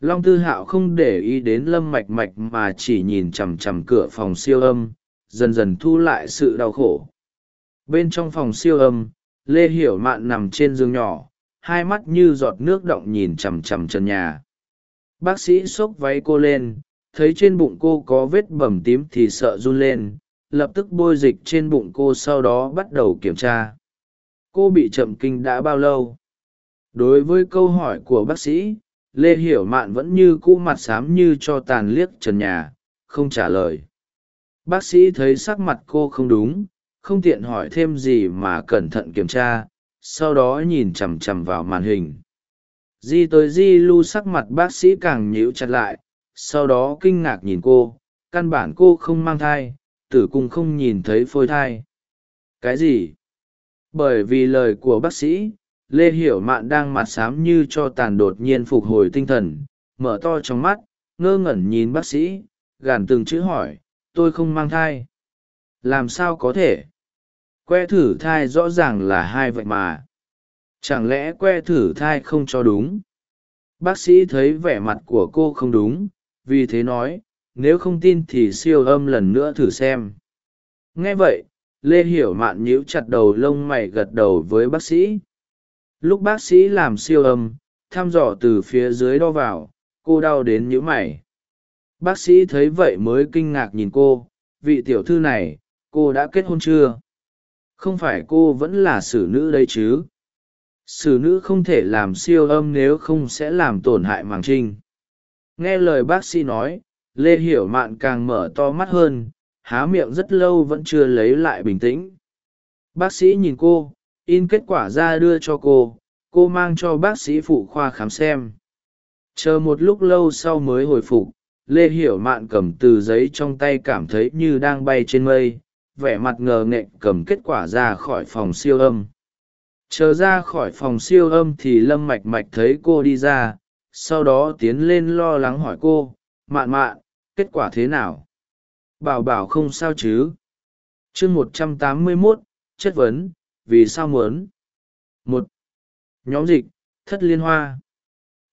Long tư hạo không để ý đến lâm mạch mạch mà chỉ nhìn chằm chằm cửa phòng siêu âm, dần dần thu lại sự đau khổ. Bên trong phòng siêu âm, lê hiểu mạn nằm trên giường nhỏ, hai mắt như giọt nước động nhìn chằm chằm trần nhà. Bác sĩ xốc váy cô lên thấy trên bụng cô có vết bầm tím thì sợ run lên, lập tức bôi dịch trên bụng cô sau đó bắt đầu kiểm tra. Cô bị chậm kinh đã bao lâu? Đối với câu hỏi của bác sĩ, lê hiểu mạn vẫn như cũ mặt xám như cho tàn liếc trần nhà, không trả lời. Bác sĩ thấy sắc mặt cô không đúng, không tiện hỏi thêm gì mà cẩn thận kiểm tra, sau đó nhìn chằm chằm vào màn hình. Di tới di lu sắc mặt bác sĩ càng nhíu chặt lại sau đó kinh ngạc nhìn cô, căn bản cô không mang thai, tử cung không nhìn thấy phôi thai. Cái gì? Bởi vì lời của bác sĩ, lê hiểu mạn đang mặt xám như cho tàn đột nhiên phục hồi tinh thần, mở to trong mắt, ngơ ngẩn nhìn bác sĩ, gàn từng chữ hỏi, tôi không mang thai. Làm sao có thể? Que thử thai rõ ràng là hai vậy mà. Chẳng lẽ que thử thai không cho đúng? Bác sĩ thấy vẻ mặt của cô không đúng vì thế nói, nếu không tin thì siêu âm lần nữa thử xem. Nghe vậy, lê hiểu mạn nhíu chặt đầu lông mày gật đầu với bác sĩ. Lúc bác sĩ làm siêu âm, thăm dò từ phía dưới đo vào, cô đau đến nhíu mày. Bác sĩ thấy vậy mới kinh ngạc nhìn cô, vị tiểu thư này, cô đã kết hôn chưa? Không phải cô vẫn là xử nữ đấy chứ? Xử nữ không thể làm siêu âm nếu không sẽ làm tổn hại màng trinh nghe lời bác sĩ nói, lê hiểu mạn càng mở to mắt hơn, há miệng rất lâu vẫn chưa lấy lại bình tĩnh. Bác sĩ nhìn cô, in kết quả ra đưa cho cô cô mang cho bác sĩ phụ khoa khám xem. Chờ một lúc lâu sau mới hồi phục, lê hiểu mạn cầm từ giấy trong tay cảm thấy như đang bay trên mây, vẻ mặt ngờ nghệch cầm kết quả ra khỏi phòng siêu âm. Chờ ra khỏi phòng siêu âm thì lâm mạch mạch thấy cô đi ra sau đó tiến lên lo lắng hỏi cô, mạn mạn, kết quả thế nào? Bảo bảo không sao chứ. Chương một trăm tám mươi mốt, chất vấn, vì sao muốn? Một, nhóm dịch, thất liên hoa.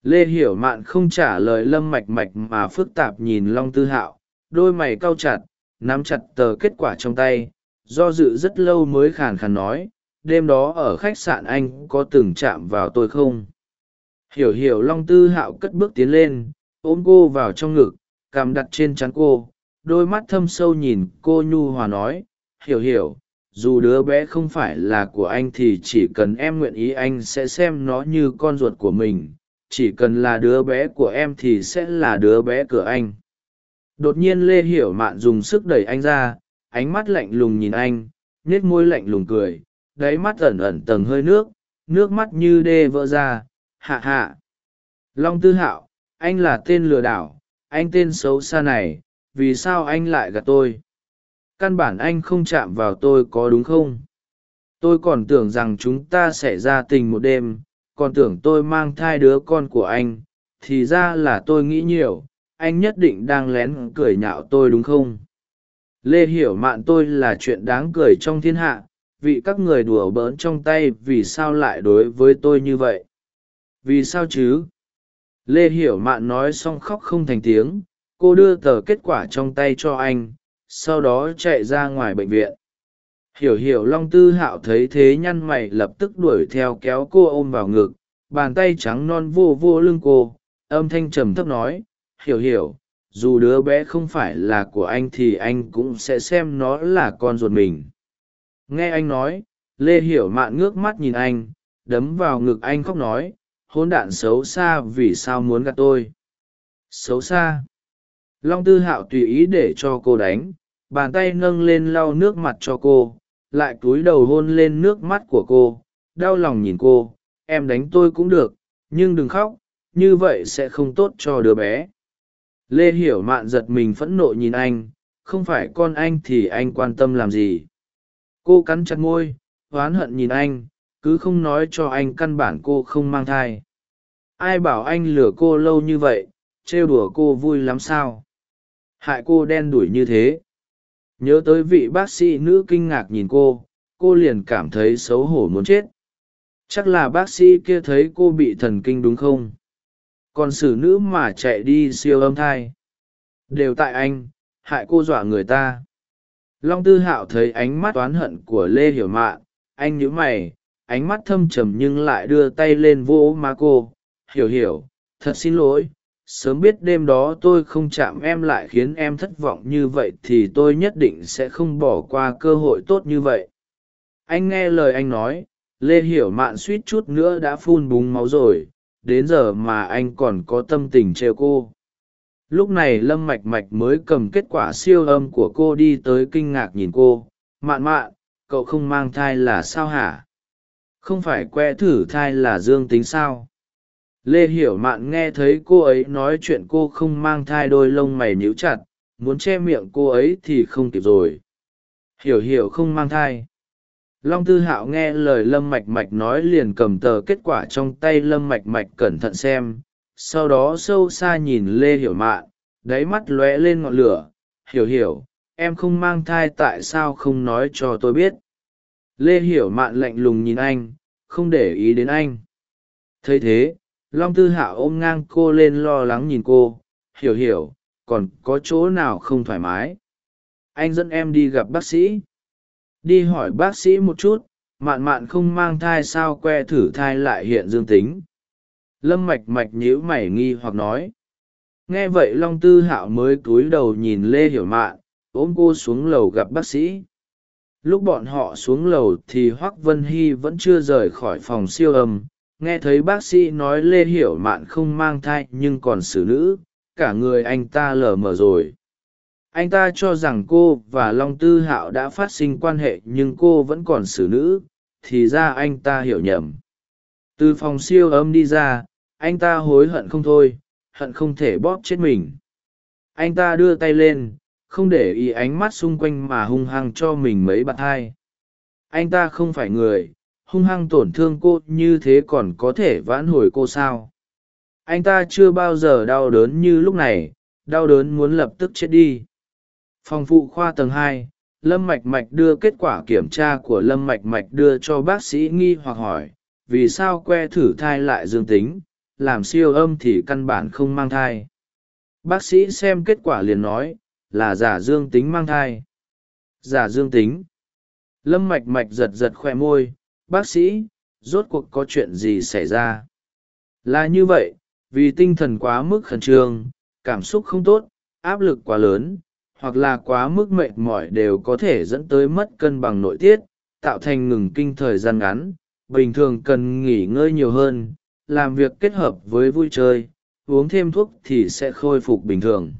Lê hiểu mạn không trả lời lâm mạch mạch mà phức tạp nhìn long tư hạo, đôi mày cau chặt, nắm chặt tờ kết quả trong tay, do dự rất lâu mới khàn khàn nói, đêm đó ở khách sạn anh có từng chạm vào tôi không? Hiểu hiểu long tư hạo cất bước tiến lên, ôm cô vào trong ngực, cằm đặt trên trán cô, đôi mắt thâm sâu nhìn cô nhu hòa nói, hiểu hiểu, dù đứa bé không phải là của anh thì chỉ cần em nguyện ý anh sẽ xem nó như con ruột của mình, chỉ cần là đứa bé của em thì sẽ là đứa bé của anh. Đột nhiên lê hiểu mạn dùng sức đẩy anh ra, ánh mắt lạnh lùng nhìn anh nết môi lạnh lùng cười, đáy mắt ẩn ẩn tầng hơi nước nước mắt như đê vỡ ra hạ hạ. Long tư hạo, anh là tên lừa đảo, anh tên xấu xa này, vì sao anh lại gạt tôi? Căn bản anh không chạm vào tôi có đúng không? Tôi còn tưởng rằng chúng ta sẽ ra tình một đêm, còn tưởng tôi mang thai đứa con của anh, thì ra là tôi nghĩ nhiều, anh nhất định đang lén cười nhạo tôi đúng không? Lê hiểu mạn tôi là chuyện đáng cười trong thiên hạ vì các người đùa bỡn trong tay vì sao lại đối với tôi như vậy? Vì sao chứ? Lê hiểu mạn nói xong khóc không thành tiếng, cô đưa tờ kết quả trong tay cho anh, sau đó chạy ra ngoài bệnh viện. Hiểu hiểu long tư hạo thấy thế nhăn mày lập tức đuổi theo kéo cô ôm vào ngực, bàn tay trắng non vô vô lưng cô, âm thanh trầm thấp nói, hiểu hiểu, dù đứa bé không phải là của anh thì anh cũng sẽ xem nó là con ruột mình. Nghe anh nói, lê hiểu mạn ngước mắt nhìn anh, đấm vào ngực anh khóc nói hôn đạn xấu xa vì sao muốn gạt tôi? Xấu xa? Long tư hạo tùy ý để cho cô đánh, bàn tay nâng lên lau nước mặt cho cô, lại cúi đầu hôn lên nước mắt của cô, đau lòng nhìn cô, em đánh tôi cũng được, nhưng đừng khóc, như vậy sẽ không tốt cho đứa bé. Lê hiểu mạn giật mình phẫn nộ nhìn anh, không phải con anh thì anh quan tâm làm gì? Cô cắn chặt môi, oán hận nhìn anh cứ không nói cho anh căn bản cô không mang thai. Ai bảo anh lừa cô lâu như vậy, trêu đùa cô vui lắm sao? Hại cô đen đủi như thế. Nhớ tới vị bác sĩ nữ kinh ngạc nhìn cô cô liền cảm thấy xấu hổ muốn chết. Chắc là bác sĩ kia thấy cô bị thần kinh đúng không? Còn xử nữ mà chạy đi siêu âm thai. Đều tại anh, hại cô dọa người ta. Long tư hạo thấy ánh mắt oán hận của lê hiểu mạn, anh nhíu mày ánh mắt thâm trầm nhưng lại đưa tay lên vô má cô. Hiểu hiểu, thật xin lỗi, sớm biết đêm đó tôi không chạm em lại khiến em thất vọng như vậy thì tôi nhất định sẽ không bỏ qua cơ hội tốt như vậy. Anh nghe lời anh nói, lê hiểu mạn suýt chút nữa đã phun búng máu rồi, đến giờ mà anh còn có tâm tình trêu cô. Lúc này lâm mạch mạch mới cầm kết quả siêu âm của cô đi tới kinh ngạc nhìn cô. Mạn mạn, cậu không mang thai là sao hả? Không phải que thử thai là dương tính sao? Lê hiểu mạn nghe thấy cô ấy nói chuyện cô không mang thai đôi lông mày níu chặt, muốn che miệng cô ấy thì không kịp rồi. Hiểu hiểu không mang thai. Long tư hạo nghe lời lâm mạch mạch nói liền cầm tờ kết quả trong tay lâm mạch mạch cẩn thận xem, sau đó sâu xa nhìn lê hiểu mạn, đáy mắt lóe lên ngọn lửa. Hiểu hiểu, em không mang thai tại sao không nói cho tôi biết? Lê hiểu mạn lạnh lùng nhìn anh, không để ý đến anh. Thấy thế, long tư hạo ôm ngang cô lên lo lắng nhìn cô, hiểu hiểu, còn có chỗ nào không thoải mái? Anh dẫn em đi gặp bác sĩ. Đi hỏi bác sĩ một chút, mạn mạn không mang thai sao que thử thai lại hiện dương tính. Lâm mạch mạch nhíu mày nghi hoặc nói. Nghe vậy long tư hạo mới cúi đầu nhìn lê hiểu mạn, ôm cô xuống lầu gặp bác sĩ lúc bọn họ xuống lầu thì hoác vân hy vẫn chưa rời khỏi phòng siêu âm. Nghe thấy bác sĩ nói lê hiểu mạn không mang thai nhưng còn xử nữ, cả người anh ta lờ mờ rồi. Anh ta cho rằng cô và long tư hạo đã phát sinh quan hệ nhưng cô vẫn còn xử nữ, thì ra anh ta hiểu nhầm. Từ phòng siêu âm đi ra, anh ta hối hận không thôi, hận không thể bóp chết mình. Anh ta đưa tay lên không để ý ánh mắt xung quanh mà hung hăng cho mình mấy bạn thai anh ta không phải người, hung hăng tổn thương cô như thế còn có thể vãn hồi cô sao? Anh ta chưa bao giờ đau đớn như lúc này, đau đớn muốn lập tức chết đi. Phòng phụ khoa tầng hai, lâm mạch mạch đưa kết quả kiểm tra của lâm mạch mạch đưa cho bác sĩ nghi hoặc hỏi, vì sao que thử thai lại dương tính, làm siêu âm thì căn bản không mang thai. Bác sĩ xem kết quả liền nói là giả dương tính mang thai. Giả dương tính. Lâm mạch mạch giật giật khoe môi, bác sĩ, rốt cuộc có chuyện gì xảy ra? Là như vậy, vì tinh thần quá mức khẩn trương, cảm xúc không tốt, áp lực quá lớn, hoặc là quá mức mệt mỏi đều có thể dẫn tới mất cân bằng nội tiết, tạo thành ngừng kinh thời gian ngắn, bình thường cần nghỉ ngơi nhiều hơn, làm việc kết hợp với vui chơi, uống thêm thuốc thì sẽ khôi phục bình thường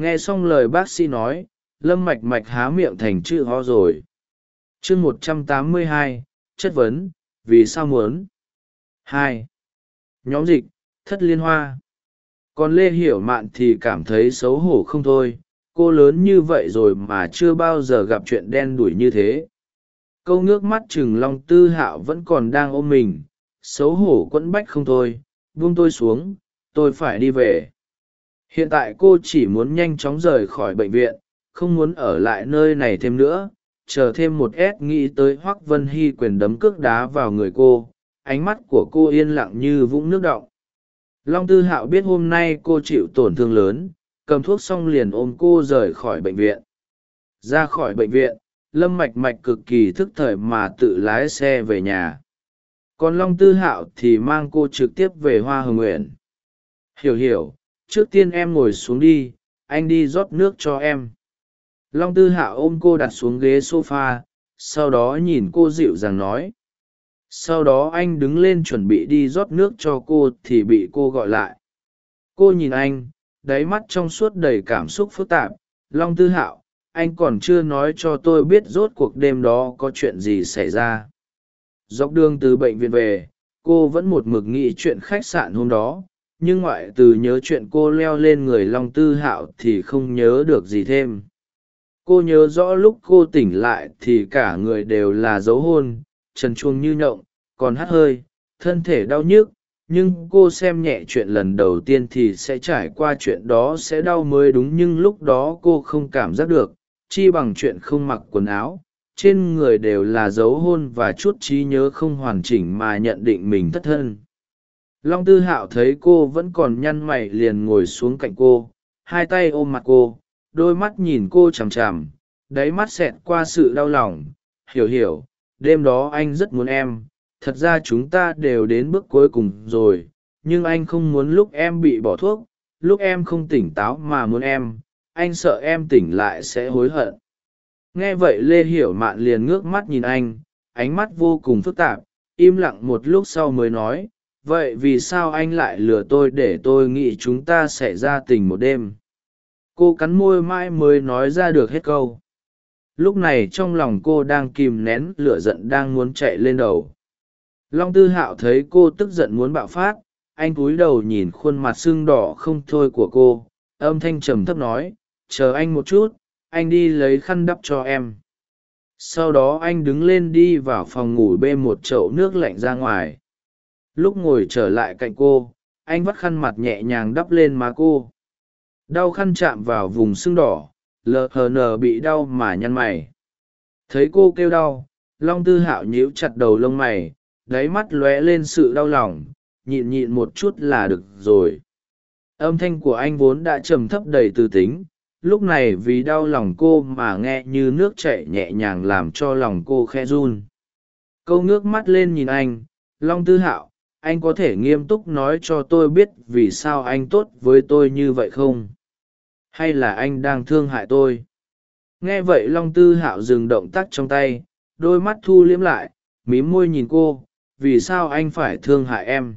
nghe xong lời bác sĩ nói, lâm mạch mạch há miệng thành chữ ho rồi. Chương một trăm tám mươi hai, chất vấn, vì sao muốn? Hai. Nhóm dịch, thất liên hoa. Còn lê hiểu mạn thì cảm thấy xấu hổ không thôi. Cô lớn như vậy rồi mà chưa bao giờ gặp chuyện đen đủi như thế. Câu nước mắt chừng long tư hạo vẫn còn đang ôm mình. Xấu hổ quẫn bách không thôi. Buông tôi xuống, tôi phải đi về hiện tại cô chỉ muốn nhanh chóng rời khỏi bệnh viện, không muốn ở lại nơi này thêm nữa, chờ thêm một s nghĩ tới hoác vân hy quyền đấm cước đá vào người cô, ánh mắt của cô yên lặng như vũng nước động. Long tư hạo biết hôm nay cô chịu tổn thương lớn, cầm thuốc xong liền ôm cô rời khỏi bệnh viện. Ra khỏi bệnh viện, lâm mạch mạch cực kỳ thức thời mà tự lái xe về nhà. Còn long tư hạo thì mang cô trực tiếp về hoa hồng nguyện hiểu hiểu trước tiên em ngồi xuống đi, anh đi rót nước cho em. Long tư hạo ôm cô đặt xuống ghế s o f a sau đó nhìn cô dịu dàng nói. Sau đó anh đứng lên chuẩn bị đi rót nước cho cô thì bị cô gọi lại. Cô nhìn anh, đáy mắt trong suốt đầy cảm xúc phức tạp. Long tư hạo, anh còn chưa nói cho tôi biết rốt cuộc đêm đó có chuyện gì xảy ra. Dọc đường từ bệnh viện về, cô vẫn một mực nghĩ chuyện khách sạn hôm đó nhưng ngoại từ nhớ chuyện cô leo lên người long tư hạo thì không nhớ được gì thêm. Cô nhớ rõ lúc cô tỉnh lại thì cả người đều là dấu hôn, trần chuông như nhộng, còn hắt hơi, thân thể đau nhức, nhưng cô xem nhẹ chuyện lần đầu tiên thì sẽ trải qua chuyện đó sẽ đau mới đúng nhưng lúc đó cô không cảm giác được, chi bằng chuyện không mặc quần áo, trên người đều là dấu hôn và chút trí nhớ không hoàn chỉnh mà nhận định mình thất thân long tư hạo thấy cô vẫn còn nhăn mày liền ngồi xuống cạnh cô, hai tay ôm mặt cô, đôi mắt nhìn cô chằm chằm, đáy mắt xẹt qua sự đau lòng. Hiểu hiểu, đêm đó anh rất muốn em, thật ra chúng ta đều đến bước cuối cùng rồi, nhưng anh không muốn lúc em bị bỏ thuốc, lúc em không tỉnh táo mà muốn em, anh sợ em tỉnh lại sẽ hối hận. Nghe vậy lê hiểu mạn liền ngước mắt nhìn anh, ánh mắt vô cùng phức tạp, im lặng một lúc sau mới nói vậy vì sao anh lại lừa tôi để tôi nghĩ chúng ta sẽ ra tình một đêm? Cô cắn môi mãi mới nói ra được hết câu. Lúc này trong lòng cô đang kìm nén, lửa giận đang muốn chạy lên đầu. Long tư hạo thấy cô tức giận muốn bạo phát, anh cúi đầu nhìn khuôn mặt sưng đỏ không thôi của cô, âm thanh trầm thấp nói, chờ anh một chút, anh đi lấy khăn đắp cho em. Sau đó anh đứng lên đi vào phòng ngủ bê một chậu nước lạnh ra ngoài lúc ngồi trở lại cạnh cô, anh vắt khăn mặt nhẹ nhàng đắp lên má cô. Đau khăn chạm vào vùng sưng đỏ lờ hờ nờ bị đau mà nhăn mày. Thấy cô kêu đau, long tư hạo nhíu chặt đầu lông mày, đáy mắt lóe lên sự đau lòng, nhịn nhịn một chút là được rồi. Âm thanh của anh vốn đã trầm thấp đầy tư tính, lúc này vì đau lòng cô mà nghe như nước chảy nhẹ nhàng làm cho lòng cô khe run. Câu nước mắt lên nhìn anh, long tư hạo anh có thể nghiêm túc nói cho tôi biết vì sao anh tốt với tôi như vậy không? Hay là anh đang thương hại tôi? Nghe vậy long tư hạo dừng động tác trong tay, đôi mắt thu liếm lại, mím môi nhìn cô, vì sao anh phải thương hại em?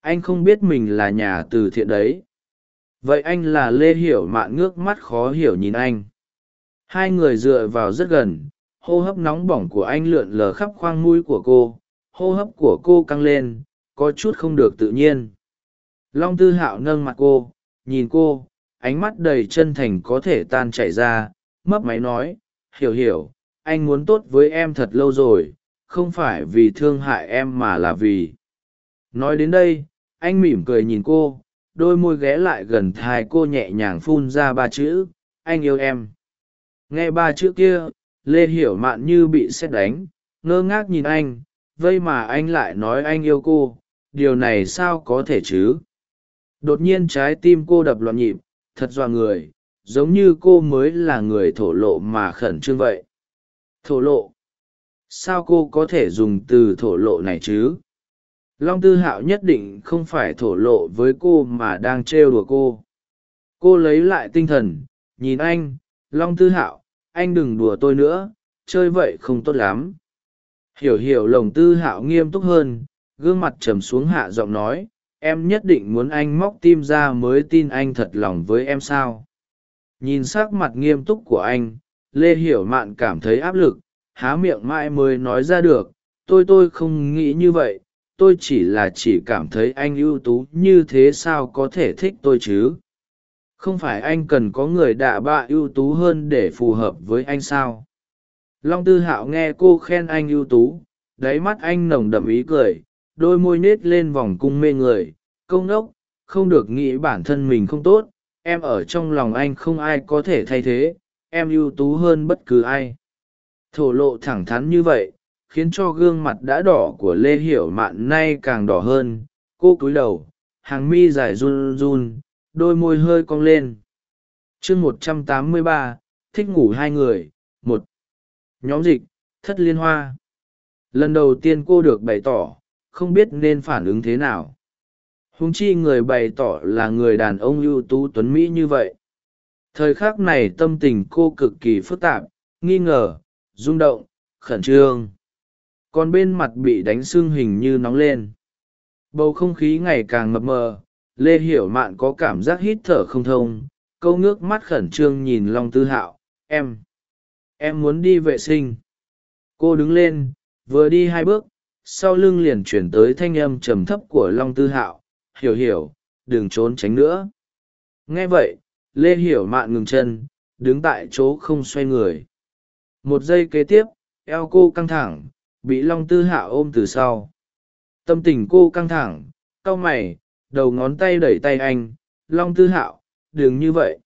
Anh không biết mình là nhà từ thiện đấy. Vậy anh là lê hiểu mạn ngước mắt khó hiểu nhìn anh. Hai người dựa vào rất gần, hô hấp nóng bỏng của anh lượn lờ khắp khoang mũi của cô, hô hấp của cô căng lên có chút không được tự nhiên. Long tư hạo nâng mặt cô, nhìn cô, ánh mắt đầy chân thành có thể tan chảy ra, mấp máy nói, hiểu hiểu, anh muốn tốt với em thật lâu rồi, không phải vì thương hại em mà là vì. Nói đến đây, anh mỉm cười nhìn cô, đôi môi ghé lại gần thai cô nhẹ nhàng phun ra ba chữ, anh yêu em. Nghe ba chữ kia, lê hiểu mạn như bị xét đánh, ngơ ngác nhìn anh, vây mà anh lại nói anh yêu cô điều này sao có thể chứ? Đột nhiên trái tim cô đập loạn nhịp, thật dọa người, giống như cô mới là người thổ lộ mà khẩn trương vậy. Thổ lộ? Sao cô có thể dùng từ thổ lộ này chứ? Long tư hạo nhất định không phải thổ lộ với cô mà đang trêu đùa cô. Cô lấy lại tinh thần, nhìn anh, long tư hạo, anh đừng đùa tôi nữa, chơi vậy không tốt lắm. Hiểu hiểu lồng tư hạo nghiêm túc hơn gương mặt trầm xuống hạ giọng nói, em nhất định muốn anh móc tim ra mới tin anh thật lòng với em sao. Nhìn sắc mặt nghiêm túc của anh, lê hiểu mạn cảm thấy áp lực, há miệng mãi mới nói ra được, tôi tôi không nghĩ như vậy, tôi chỉ là chỉ cảm thấy anh ưu tú như thế sao có thể thích tôi chứ? Không phải anh cần có người đạ bạ ưu tú hơn để phù hợp với anh sao? Long tư hạo nghe cô khen anh ưu tú, đáy mắt anh nồng đậm ý cười đôi môi nết lên vòng cung mê người, câu ngốc, không được nghĩ bản thân mình không tốt, em ở trong lòng anh không ai có thể thay thế, em ưu tú hơn bất cứ ai. Thổ lộ thẳng thắn như vậy, khiến cho gương mặt đã đỏ của lê hiểu mạn nay càng đỏ hơn, cô cúi đầu, hàng mi dài run run, đôi môi hơi cong lên. Chương một trăm tám mươi ba, thích ngủ hai người, một. Nhóm dịch, thất liên hoa. Lần đầu tiên cô được bày tỏ không biết nên phản ứng thế nào. Hùng chi người bày tỏ là người đàn ông ưu tú tuấn mỹ như vậy. Thời khắc này tâm tình cô cực kỳ phức tạp, nghi ngờ, rung động, khẩn trương. Còn bên mặt bị đánh sưng hình như nóng lên. Bầu không khí ngày càng mập mờ, lê hiểu mạn có cảm giác hít thở không thông, câu nước mắt khẩn trương nhìn long tư hạo, em em muốn đi vệ sinh. Cô đứng lên, vừa đi hai bước sau lưng liền chuyển tới thanh âm trầm thấp của long tư hạo, hiểu hiểu, đừng trốn tránh nữa. Nghe vậy, lê hiểu mạn ngừng chân, đứng tại chỗ không xoay người. Một giây kế tiếp, eo cô căng thẳng, bị long tư hạo ôm từ sau. Tâm tình cô căng thẳng, cau mày, đầu ngón tay đẩy tay anh, long tư hạo, đừng như vậy.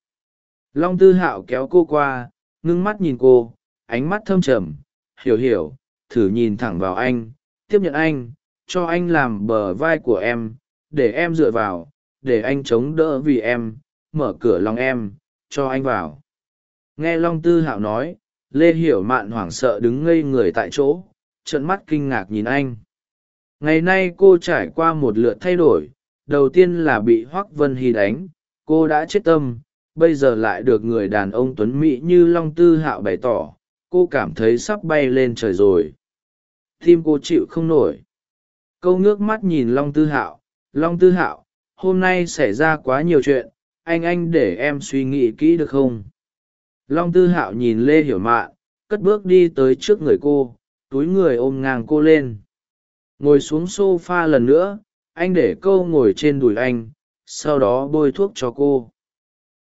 Long tư hạo kéo cô qua, ngưng mắt nhìn cô, ánh mắt thâm trầm, hiểu hiểu, thử nhìn thẳng vào anh tiếp nhận anh, cho anh làm bờ vai của em, để em dựa vào, để anh chống đỡ vì em, mở cửa lòng em, cho anh vào. Nghe long tư hạo nói, lê hiểu mạn hoảng sợ đứng ngây người tại chỗ trận mắt kinh ngạc nhìn anh. Ngày nay cô trải qua một lượt thay đổi, đầu tiên là bị hoác vân hy đánh, cô đã chết tâm, bây giờ lại được người đàn ông tuấn mỹ như long tư hạo bày tỏ, cô cảm thấy sắp bay lên trời rồi tim cô chịu không nổi. Câu ngước mắt nhìn long tư hạo. Long tư hạo, hôm nay xảy ra quá nhiều chuyện, anh anh để em suy nghĩ kỹ được không? Long tư hạo nhìn lê hiểu mạn, cất bước đi tới trước người cô, túi người ôm ngang cô lên. Ngồi xuống s o f a lần nữa, anh để câu ngồi trên đùi anh, sau đó bôi thuốc cho cô.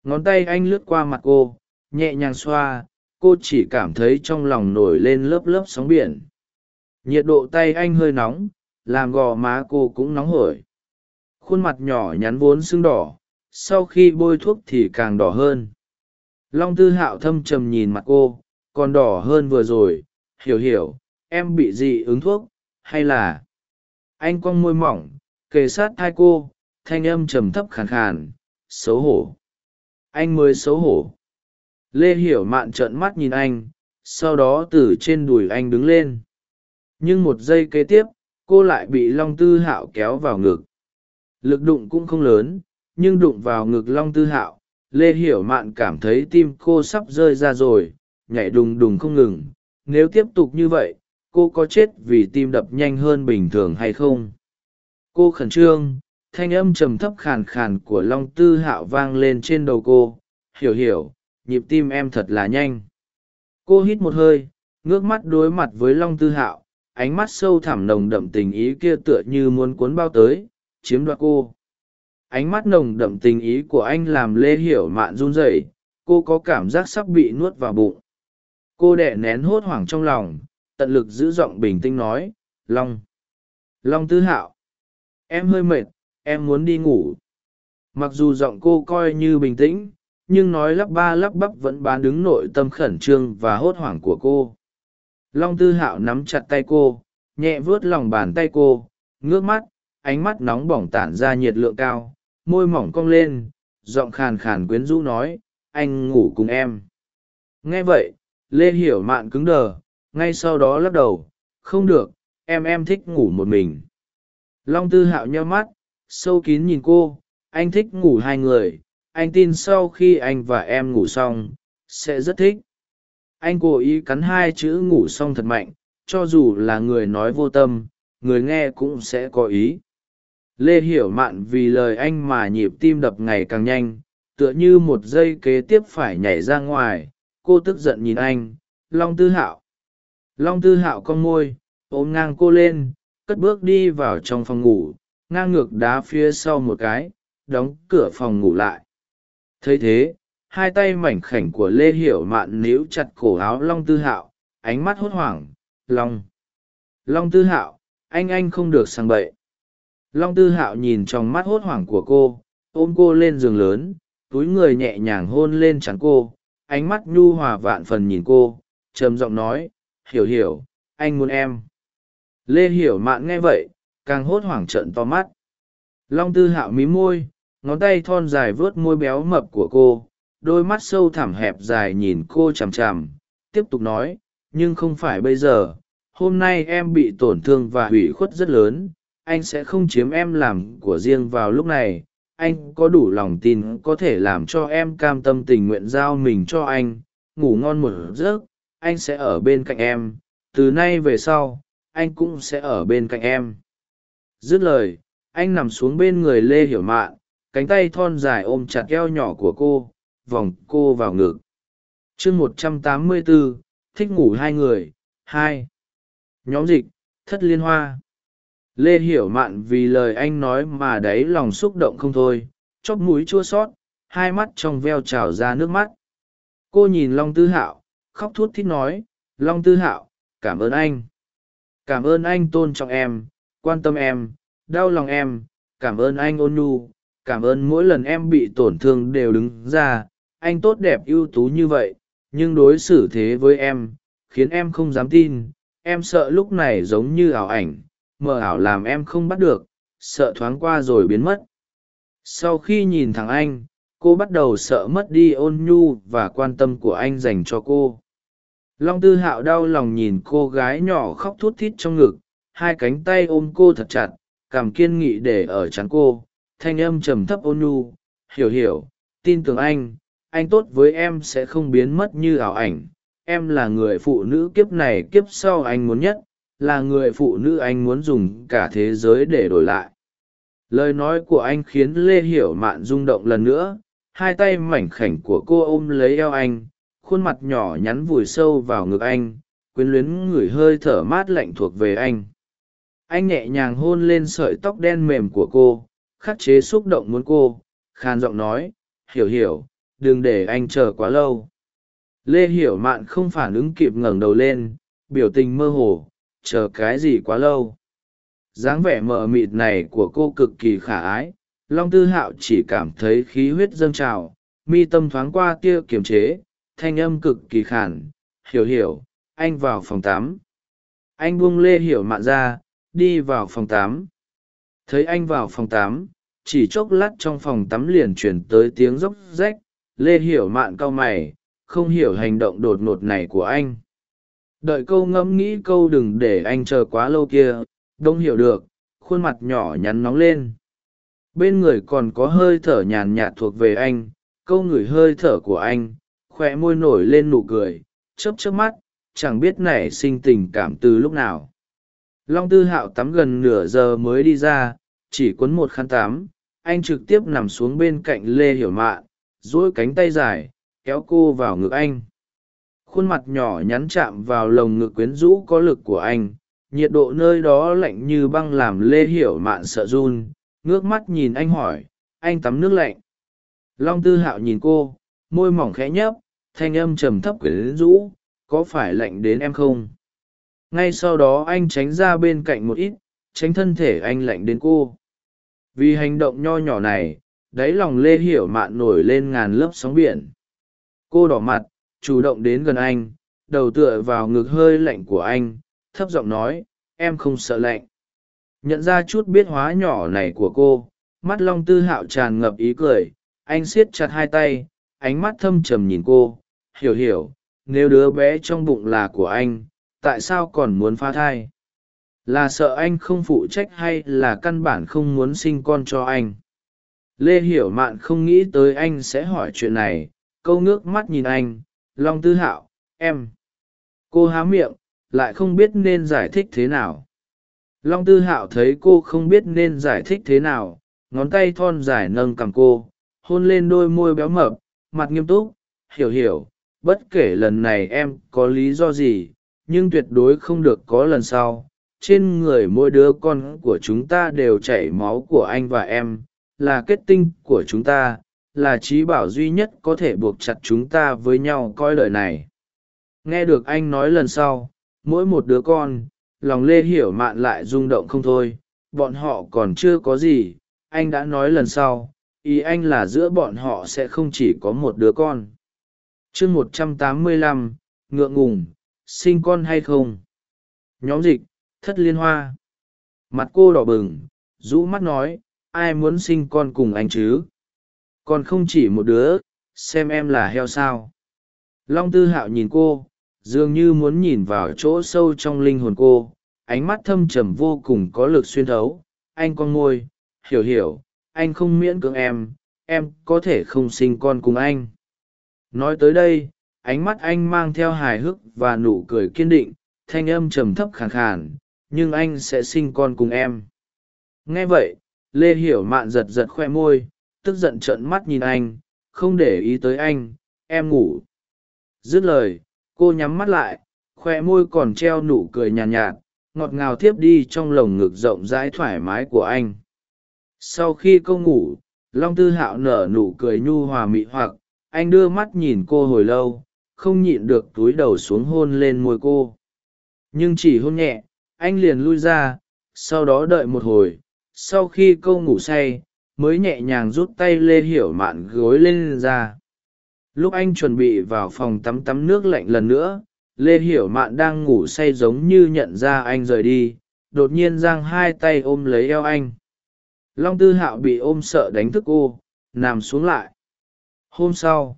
Ngón tay anh lướt qua mặt cô, nhẹ nhàng xoa, cô chỉ cảm thấy trong lòng nổi lên lớp lớp sóng biển nhiệt độ tay anh hơi nóng, làm gò má cô cũng nóng hổi. Khuôn mặt nhỏ nhắn vốn sưng đỏ, sau khi bôi thuốc thì càng đỏ hơn. Long tư hạo thâm trầm nhìn mặt cô, còn đỏ hơn vừa rồi. Hiểu hiểu, em bị dị ứng thuốc, hay là? Anh quăng môi mỏng, kề sát hai cô, thanh âm trầm thấp khàn khàn, xấu hổ. Anh mới xấu hổ. Lê hiểu mạn trợn mắt nhìn anh, sau đó từ trên đùi anh đứng lên nhưng một giây kế tiếp, cô lại bị long tư hạo kéo vào ngực. Lực đụng cũng không lớn, nhưng đụng vào ngực long tư hạo, lê hiểu mạn cảm thấy tim cô sắp rơi ra rồi, nhảy đùng đùng không ngừng. Nếu tiếp tục như vậy, cô có chết vì tim đập nhanh hơn bình thường hay không? Cô khẩn trương, thanh âm trầm thấp khàn khàn của long tư hạo vang lên trên đầu cô. Hiểu hiểu, nhịp tim em thật là nhanh. Cô hít một hơi, ngước mắt đối mặt với long tư hạo ánh mắt sâu thẳm nồng đậm tình ý kia tựa như muốn cuốn bao tới, chiếm đoạt cô. Ánh mắt nồng đậm tình ý của anh làm lê hiểu mạn run rẩy, cô có cảm giác sắp bị nuốt vào bụng. Cô đẻ nén hốt hoảng trong lòng, tận lực giữ giọng bình tĩnh nói, long long tư hạo, em hơi mệt, em muốn đi ngủ. Mặc dù giọng cô coi như bình tĩnh, nhưng nói lắp ba lắp bắp vẫn bán đứng nội tâm khẩn trương và hốt hoảng của cô long tư hạo nắm chặt tay cô, nhẹ vuốt lòng bàn tay cô, ngước mắt, ánh mắt nóng bỏng tản ra nhiệt lượng cao, môi mỏng cong lên, giọng khàn khàn quyến rũ nói, anh ngủ cùng em. Nghe vậy, lê hiểu mạn cứng đờ, ngay sau đó lắc đầu, không được, em em thích ngủ một mình. Long tư hạo nheo mắt, sâu kín nhìn cô, anh thích ngủ hai người, anh tin sau khi anh và em ngủ xong, sẽ rất thích anh cố ý cắn hai chữ ngủ xong thật mạnh, cho dù là người nói vô tâm, người nghe cũng sẽ có ý. Lê hiểu mạn vì lời anh mà nhịp tim đập ngày càng nhanh, tựa như một giây kế tiếp phải nhảy ra ngoài, cô tức giận nhìn anh, long tư hạo. Long tư hạo con môi, ôm ngang cô lên, cất bước đi vào trong phòng ngủ, ngang ngược đá phía sau một cái, đóng cửa phòng ngủ lại. Thấy thế hai tay mảnh khảnh của lê hiểu mạn níu chặt cổ áo long tư hạo, ánh mắt hốt hoảng, long long tư hạo, anh anh không được sang bậy. Long tư hạo nhìn trong mắt hốt hoảng của cô, ôm cô lên giường lớn, túi người nhẹ nhàng hôn lên trán cô, ánh mắt nhu hòa vạn phần nhìn cô, trầm giọng nói, hiểu hiểu, anh muốn em. Lê hiểu mạn nghe vậy, càng hốt hoảng trợn to mắt. Long tư hạo mí môi, ngón tay thon dài vớt môi béo mập của cô đôi mắt sâu thẳm hẹp dài nhìn cô chằm chằm, tiếp tục nói, nhưng không phải bây giờ, hôm nay em bị tổn thương và hủy khuất rất lớn, anh sẽ không chiếm em làm của riêng vào lúc này, anh có đủ lòng tin có thể làm cho em cam tâm tình nguyện giao mình cho anh, ngủ ngon một giấc, anh sẽ ở bên cạnh em, từ nay về sau, anh cũng sẽ ở bên cạnh em. Dứt lời, anh nằm xuống bên người lê hiểu mạn, cánh tay thon dài ôm chặt eo nhỏ của cô vòng cô vào ngực. Chương một trăm tám mươi bốn thích ngủ hai người, hai. Nhóm dịch, thất liên hoa. Lê hiểu mạn vì lời anh nói mà đáy lòng xúc động không thôi, chóp mũi chua xót hai mắt trong veo trào ra nước mắt. Cô nhìn long tư hạo, khóc thút thít nói, long tư hạo, cảm ơn anh. Cảm ơn anh tôn trọng em, quan tâm em, đau lòng em, cảm ơn anh ôn nhu, cảm ơn mỗi lần em bị tổn thương đều đứng ra anh tốt đẹp ưu tú như vậy, nhưng đối xử thế với em, khiến em không dám tin. Em sợ lúc này giống như ảo ảnh, mờ ảo làm em không bắt được, sợ thoáng qua rồi biến mất. Sau khi nhìn thằng anh, cô bắt đầu sợ mất đi ôn nhu và quan tâm của anh dành cho cô. Long tư hạo đau lòng nhìn cô gái nhỏ khóc thút thít trong ngực, hai cánh tay ôm cô thật chặt, cảm kiên nghị để ở chắn cô. Thanh âm trầm thấp ôn nhu, hiểu hiểu, tin tưởng anh anh tốt với em sẽ không biến mất như ảo ảnh. Em là người phụ nữ kiếp này kiếp sau anh muốn nhất, là người phụ nữ anh muốn dùng cả thế giới để đổi lại. Lời nói của anh khiến lê hiểu mạn rung động lần nữa, hai tay mảnh khảnh của cô ôm lấy eo anh, khuôn mặt nhỏ nhắn vùi sâu vào ngực anh, quyến luyến ngửi hơi thở mát lạnh thuộc về anh. Anh nhẹ nhàng hôn lên sợi tóc đen mềm của cô, khắc chế xúc động muốn cô, khan giọng nói, hiểu hiểu đừng để anh chờ quá lâu. Lê hiểu mạn không phản ứng kịp ngẩng đầu lên, biểu tình mơ hồ, chờ cái gì quá lâu. Dáng vẻ mờ mịt này của cô cực kỳ khả ái, long tư hạo chỉ cảm thấy khí huyết dâng trào, mi tâm thoáng qua tia kiềm chế, thanh âm cực kỳ khản hiểu hiểu, anh vào phòng tám anh buông lê hiểu mạn ra, đi vào phòng tám thấy anh vào phòng tám chỉ chốc lát trong phòng tắm liền chuyển tới tiếng róc rách lê hiểu mạn cau mày, không hiểu hành động đột ngột này của anh. Đợi câu ngẫm nghĩ câu đừng để anh chờ quá lâu kia, đông hiểu được, khuôn mặt nhỏ nhắn nóng lên. Bên người còn có hơi thở nhàn nhạt thuộc về anh, câu ngửi hơi thở của anh khoe môi nổi lên nụ cười, chớp chớp mắt, chẳng biết nảy sinh tình cảm từ lúc nào. Long tư hạo tắm gần nửa giờ mới đi ra, chỉ cuốn một khăn tắm, anh trực tiếp nằm xuống bên cạnh lê hiểu mạn duỗi cánh tay dài, kéo cô vào ngực anh. Khuôn mặt nhỏ nhắn chạm vào lồng ngực quyến rũ có lực của anh, nhiệt độ nơi đó lạnh như băng làm lê hiểu mạn sợ run, ngước mắt nhìn anh hỏi, anh tắm nước lạnh? Long tư hạo nhìn cô, môi mỏng khẽ nhấp, thanh âm trầm thấp quyến rũ, có phải lạnh đến em không? Ngay sau đó anh tránh ra bên cạnh một ít, tránh thân thể anh lạnh đến cô. Vì hành động nho nhỏ này đáy lòng lê hiểu mạn nổi lên ngàn lớp sóng biển. Cô đỏ mặt, chủ động đến gần anh, đầu tựa vào ngực hơi lạnh của anh, thấp giọng nói, em không sợ lạnh. Nhận ra chút biết hóa nhỏ này của cô, mắt long tư hạo tràn ngập ý cười, anh siết chặt hai tay, ánh mắt thâm trầm nhìn cô, hiểu hiểu, nếu đứa bé trong bụng là của anh, tại sao còn muốn phá thai? Là sợ anh không phụ trách hay là căn bản không muốn sinh con cho anh? Lê hiểu mạn không nghĩ tới anh sẽ hỏi chuyện này, câu ngước mắt nhìn anh, long tư hạo, em. Cô há miệng, lại không biết nên giải thích thế nào. Long tư hạo thấy cô không biết nên giải thích thế nào, ngón tay thon dài nâng cằm cô, hôn lên đôi môi béo mập, mặt nghiêm túc, hiểu hiểu, bất kể lần này em có lý do gì, nhưng tuyệt đối không được có lần sau. Trên người mỗi đứa con của chúng ta đều chảy máu của anh và em là kết tinh của chúng ta, là trí bảo duy nhất có thể buộc chặt chúng ta với nhau coi lời này. Nghe được anh nói lần sau, mỗi một đứa con, lòng lê hiểu mạn lại rung động không thôi, bọn họ còn chưa có gì, anh đã nói lần sau, ý anh là giữa bọn họ sẽ không chỉ có một đứa con. Chương một trăm tám mươi lăm, ngượng ngùng, sinh con hay không? Nhóm dịch, thất liên hoa. Mặt cô đỏ bừng, rũ mắt nói ai muốn sinh con cùng anh chứ? Còn không chỉ một đứa, xem em là heo sao. Long tư hạo nhìn cô, dường như muốn nhìn vào chỗ sâu trong linh hồn cô. Ánh mắt thâm trầm vô cùng có lực xuyên thấu. Anh con ngôi, hiểu hiểu, anh không miễn cưỡng em em có thể không sinh con cùng anh. Nói tới đây, ánh mắt anh mang theo hài hước và nụ cười kiên định, thanh âm trầm thấp khàn khàn, nhưng anh sẽ sinh con cùng em. Nghe vậy lê hiểu mạn giật giật khoe môi tức giận trợn mắt nhìn anh không để ý tới anh em ngủ. Dứt lời cô nhắm mắt lại khoe môi còn treo nụ cười nhàn nhạt, nhạt ngọt ngào thiếp đi trong lồng ngực rộng rãi thoải mái của anh. Sau khi cô ngủ long tư hạo nở nụ cười nhu hòa mị hoặc anh đưa mắt nhìn cô hồi lâu không nhịn được túi đầu xuống hôn lên môi cô. Nhưng chỉ hôn nhẹ anh liền lui ra sau đó đợi một hồi sau khi câu ngủ say, mới nhẹ nhàng rút tay lê hiểu mạn gối lên ra. Lúc anh chuẩn bị vào phòng tắm tắm nước lạnh lần nữa, lê hiểu mạn đang ngủ say giống như nhận ra anh rời đi, đột nhiên giang hai tay ôm lấy eo anh. Long tư hạo bị ôm sợ đánh thức cô nằm xuống lại. Hôm sau,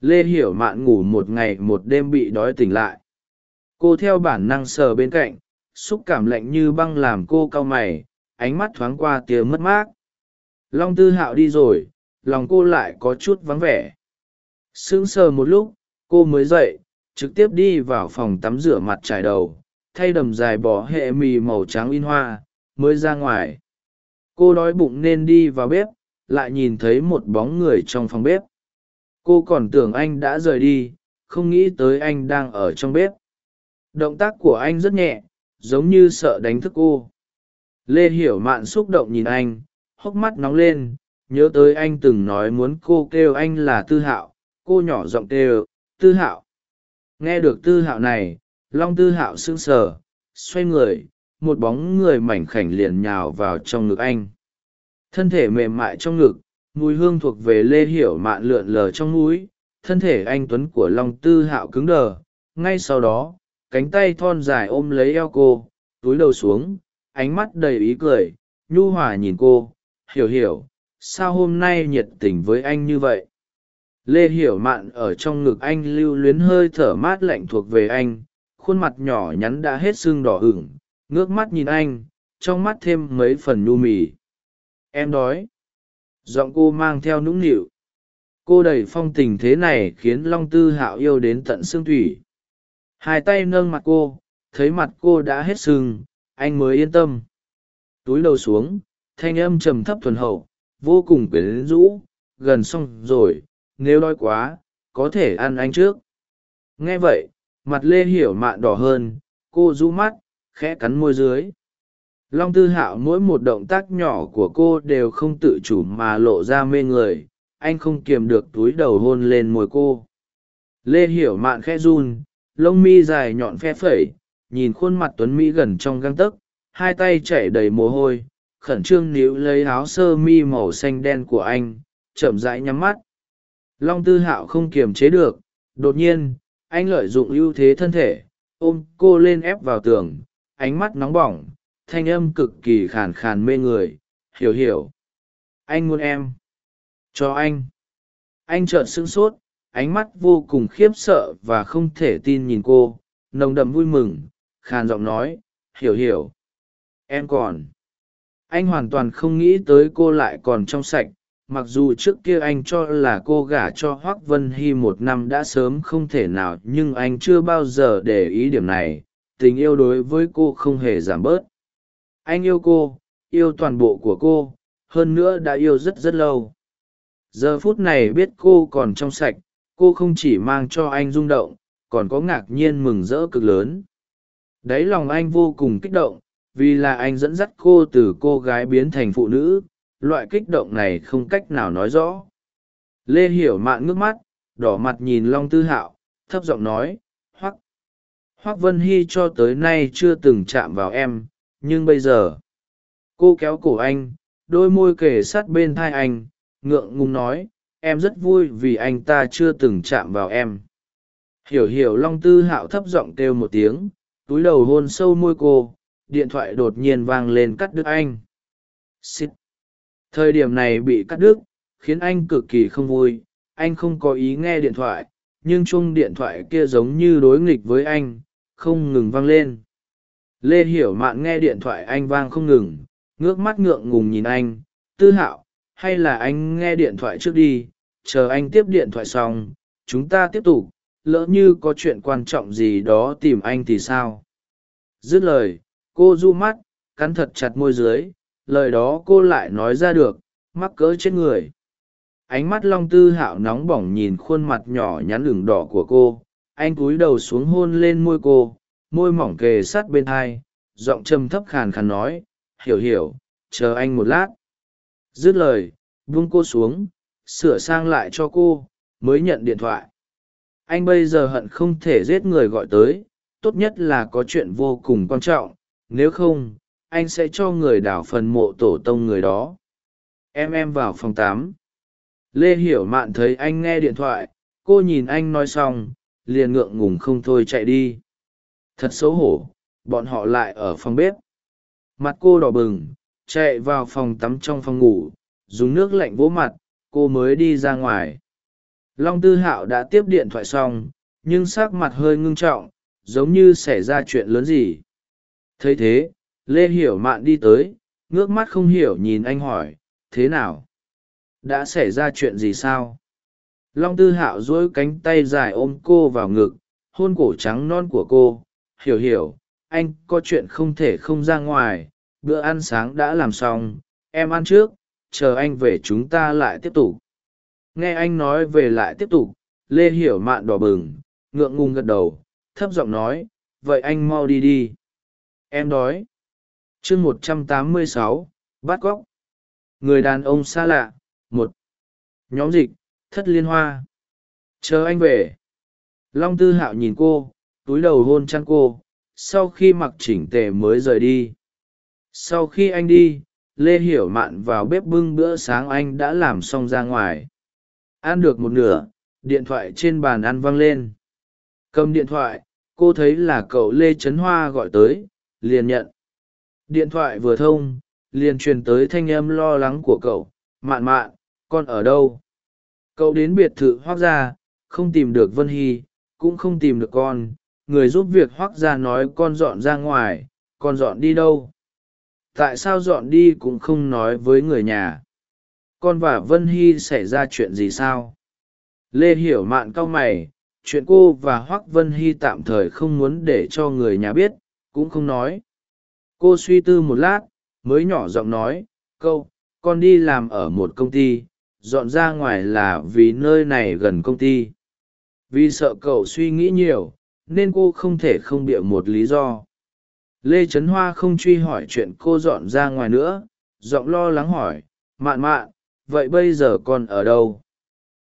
lê hiểu mạn ngủ một ngày một đêm bị đói tỉnh lại. Cô theo bản năng sờ bên cạnh, xúc cảm lạnh như băng làm cô cau mày ánh mắt thoáng qua tia mất mát. Long tư hạo đi rồi, lòng cô lại có chút vắng vẻ. Sững sờ một lúc, cô mới dậy, trực tiếp đi vào phòng tắm rửa mặt trải đầu, thay đầm dài bỏ hệ mì màu trắng in hoa, mới ra ngoài. Cô đói bụng nên đi vào bếp, lại nhìn thấy một bóng người trong phòng bếp. Cô còn tưởng anh đã rời đi, không nghĩ tới anh đang ở trong bếp. Động tác của anh rất nhẹ, giống như sợ đánh thức cô lê hiểu mạn xúc động nhìn anh, hốc mắt nóng lên, nhớ tới anh từng nói muốn cô kêu anh là tư hạo, cô nhỏ giọng kêu, tư hạo. Nghe được tư hạo này, long tư hạo sững sờ, xoay người, một bóng người mảnh khảnh liền nhào vào trong ngực anh. Thân thể mềm mại trong ngực, mùi hương thuộc về lê hiểu mạn lượn lờ trong núi thân thể anh tuấn của long tư hạo cứng đờ, ngay sau đó, cánh tay thon dài ôm lấy eo cô, túi đầu xuống ánh mắt đầy ý cười. Nhu hòa nhìn cô, hiểu hiểu, sao hôm nay nhiệt tình với anh như vậy? Lê hiểu mạn ở trong ngực anh lưu luyến hơi thở mát lạnh thuộc về anh, khuôn mặt nhỏ nhắn đã hết sưng đỏ ửng, ngước mắt nhìn anh, trong mắt thêm mấy phần nhu mì. Em đói. Giọng cô mang theo nũng nịu. Cô đầy phong tình thế này khiến long tư hạo yêu đến tận xương thủy. Hai tay nâng mặt cô, thấy mặt cô đã hết sưng anh mới yên tâm. Túi đầu xuống, thanh âm trầm thấp thuần hậu, vô cùng quyến rũ, gần xong rồi, nếu đói quá, có thể ăn anh trước. Nghe vậy, mặt lê hiểu mạn đỏ hơn, cô rũ mắt, khẽ cắn môi dưới. Long tư hạo mỗi một động tác nhỏ của cô đều không tự chủ mà lộ ra mê người, anh không kiềm được túi đầu hôn lên môi cô. Lê hiểu mạn khẽ run, lông mi dài nhọn phe phẩy nhìn khuôn mặt tuấn mỹ gần trong găng tấc, hai tay chảy đầy mồ hôi, khẩn trương níu lấy áo sơ mi màu xanh đen của anh, chậm rãi nhắm mắt. Long tư hạo không kiềm chế được, đột nhiên, anh lợi dụng ưu thế thân thể, ôm cô lên ép vào tường, ánh mắt nóng bỏng, thanh âm cực kỳ khàn khàn mê người, hiểu hiểu. Anh muốn em. Cho anh. Anh trợn sững sốt, ánh mắt vô cùng khiếp sợ và không thể tin nhìn cô, nồng đậm vui mừng khàn giọng nói, hiểu hiểu. Em còn. Anh hoàn toàn không nghĩ tới cô lại còn trong sạch, mặc dù trước kia anh cho là cô gả cho hoác vân hy một năm đã sớm không thể nào, nhưng anh chưa bao giờ để ý điểm này, tình yêu đối với cô không hề giảm bớt. Anh yêu cô, yêu toàn bộ của cô, hơn nữa đã yêu rất rất lâu. Giờ phút này biết cô còn trong sạch, cô không chỉ mang cho anh rung động, còn có ngạc nhiên mừng rỡ cực lớn đáy lòng anh vô cùng kích động, vì là anh dẫn dắt cô từ cô gái biến thành phụ nữ, loại kích động này không cách nào nói rõ. Lê hiểu mạn ngước mắt, đỏ mặt nhìn long tư hạo, thấp giọng nói, hoắc hoắc vân hy cho tới nay chưa từng chạm vào em, nhưng bây giờ cô kéo cổ anh, đôi môi kề sát bên thai anh, ngượng ngùng nói, em rất vui vì anh ta chưa từng chạm vào em. Hiểu hiểu long tư hạo thấp giọng kêu một tiếng túi đầu hôn sâu môi cô, điện thoại đột nhiên vang lên cắt đứt anh. Xịt. thời điểm này bị cắt đứt, khiến anh cực kỳ không vui. Anh không có ý nghe điện thoại, nhưng chuông điện thoại kia giống như đối nghịch với anh, không ngừng vang lên. Lê hiểu mạn nghe điện thoại anh vang không ngừng, ngước mắt ngượng ngùng nhìn anh. Tư hạo, hay là anh nghe điện thoại trước đi, chờ anh tiếp điện thoại xong, chúng ta tiếp tục lỡ như có chuyện quan trọng gì đó tìm anh thì sao? Dứt lời, cô du mắt, cắn thật chặt môi dưới, lời đó cô lại nói ra được, mắc cỡ chết người. Ánh mắt long tư hạo nóng bỏng nhìn khuôn mặt nhỏ nhắn lửng đỏ của cô, anh cúi đầu xuống hôn lên môi cô, môi mỏng kề sát bên thai giọng trầm thấp khàn khàn nói, hiểu hiểu, chờ anh một lát. Dứt lời vung cô xuống, sửa sang lại cho cô, mới nhận điện thoại anh bây giờ hận không thể giết người gọi tới, tốt nhất là có chuyện vô cùng quan trọng, nếu không, anh sẽ cho người đảo phần mộ tổ tông người đó. Em em vào phòng tám. Lê hiểu mạn thấy anh nghe điện thoại, cô nhìn anh nói xong, liền ngượng ngùng không thôi chạy đi. Thật xấu hổ, bọn họ lại ở phòng bếp. Mặt cô đỏ bừng, chạy vào phòng tắm trong phòng ngủ, dùng nước lạnh vỗ mặt, cô mới đi ra ngoài long tư hạo đã tiếp điện thoại xong, nhưng sắc mặt hơi ngưng trọng, giống như xảy ra chuyện lớn gì. Thấy thế, lê hiểu mạn đi tới, ngước mắt không hiểu nhìn anh hỏi, thế nào? Đã xảy ra chuyện gì sao? Long tư hạo duỗi cánh tay dài ôm cô vào ngực, hôn cổ trắng non của cô. Hiểu hiểu, anh có chuyện không thể không ra ngoài, bữa ăn sáng đã làm xong, em ăn trước, chờ anh về chúng ta lại tiếp tục nghe anh nói về lại tiếp tục, lê hiểu mạn đỏ bừng, ngượng ngùng gật đầu, thấp giọng nói, vậy anh mau đi đi. Em đói. Chương một trăm tám mươi sáu bắt cóc người đàn ông xa lạ. Một. Nhóm dịch, thất liên hoa. Chờ anh về. Long tư hạo nhìn cô, túi đầu hôn chăn cô, sau khi mặc chỉnh tề mới rời đi. Sau khi anh đi, lê hiểu mạn vào bếp bưng bữa sáng anh đã làm xong ra ngoài ăn được một nửa, điện thoại trên bàn ăn văng lên. Cầm điện thoại, cô thấy là cậu lê trấn hoa gọi tới, liền nhận. Điện thoại vừa thông, liền truyền tới thanh âm lo lắng của cậu, mạn mạn, con ở đâu? Cậu đến biệt thự hoác gia, không tìm được vân hy, cũng không tìm được con. Người giúp việc hoác gia nói con dọn ra ngoài, con dọn đi đâu? Tại sao dọn đi cũng không nói với người nhà? Con và vân hy xảy ra chuyện gì sao? Lê hiểu mạn cau mày, chuyện cô và hoác vân hy tạm thời không muốn để cho người nhà biết, cũng không nói. Cô suy tư một lát, mới nhỏ giọng nói câu con đi làm ở một công ty, dọn ra ngoài là vì nơi này gần công ty. Vì sợ cậu suy nghĩ nhiều, nên cô không thể không bịa một lý do. Lê trấn hoa không truy hỏi chuyện cô dọn ra ngoài nữa, giọng lo lắng hỏi, mạn mạn vậy bây giờ con ở đâu?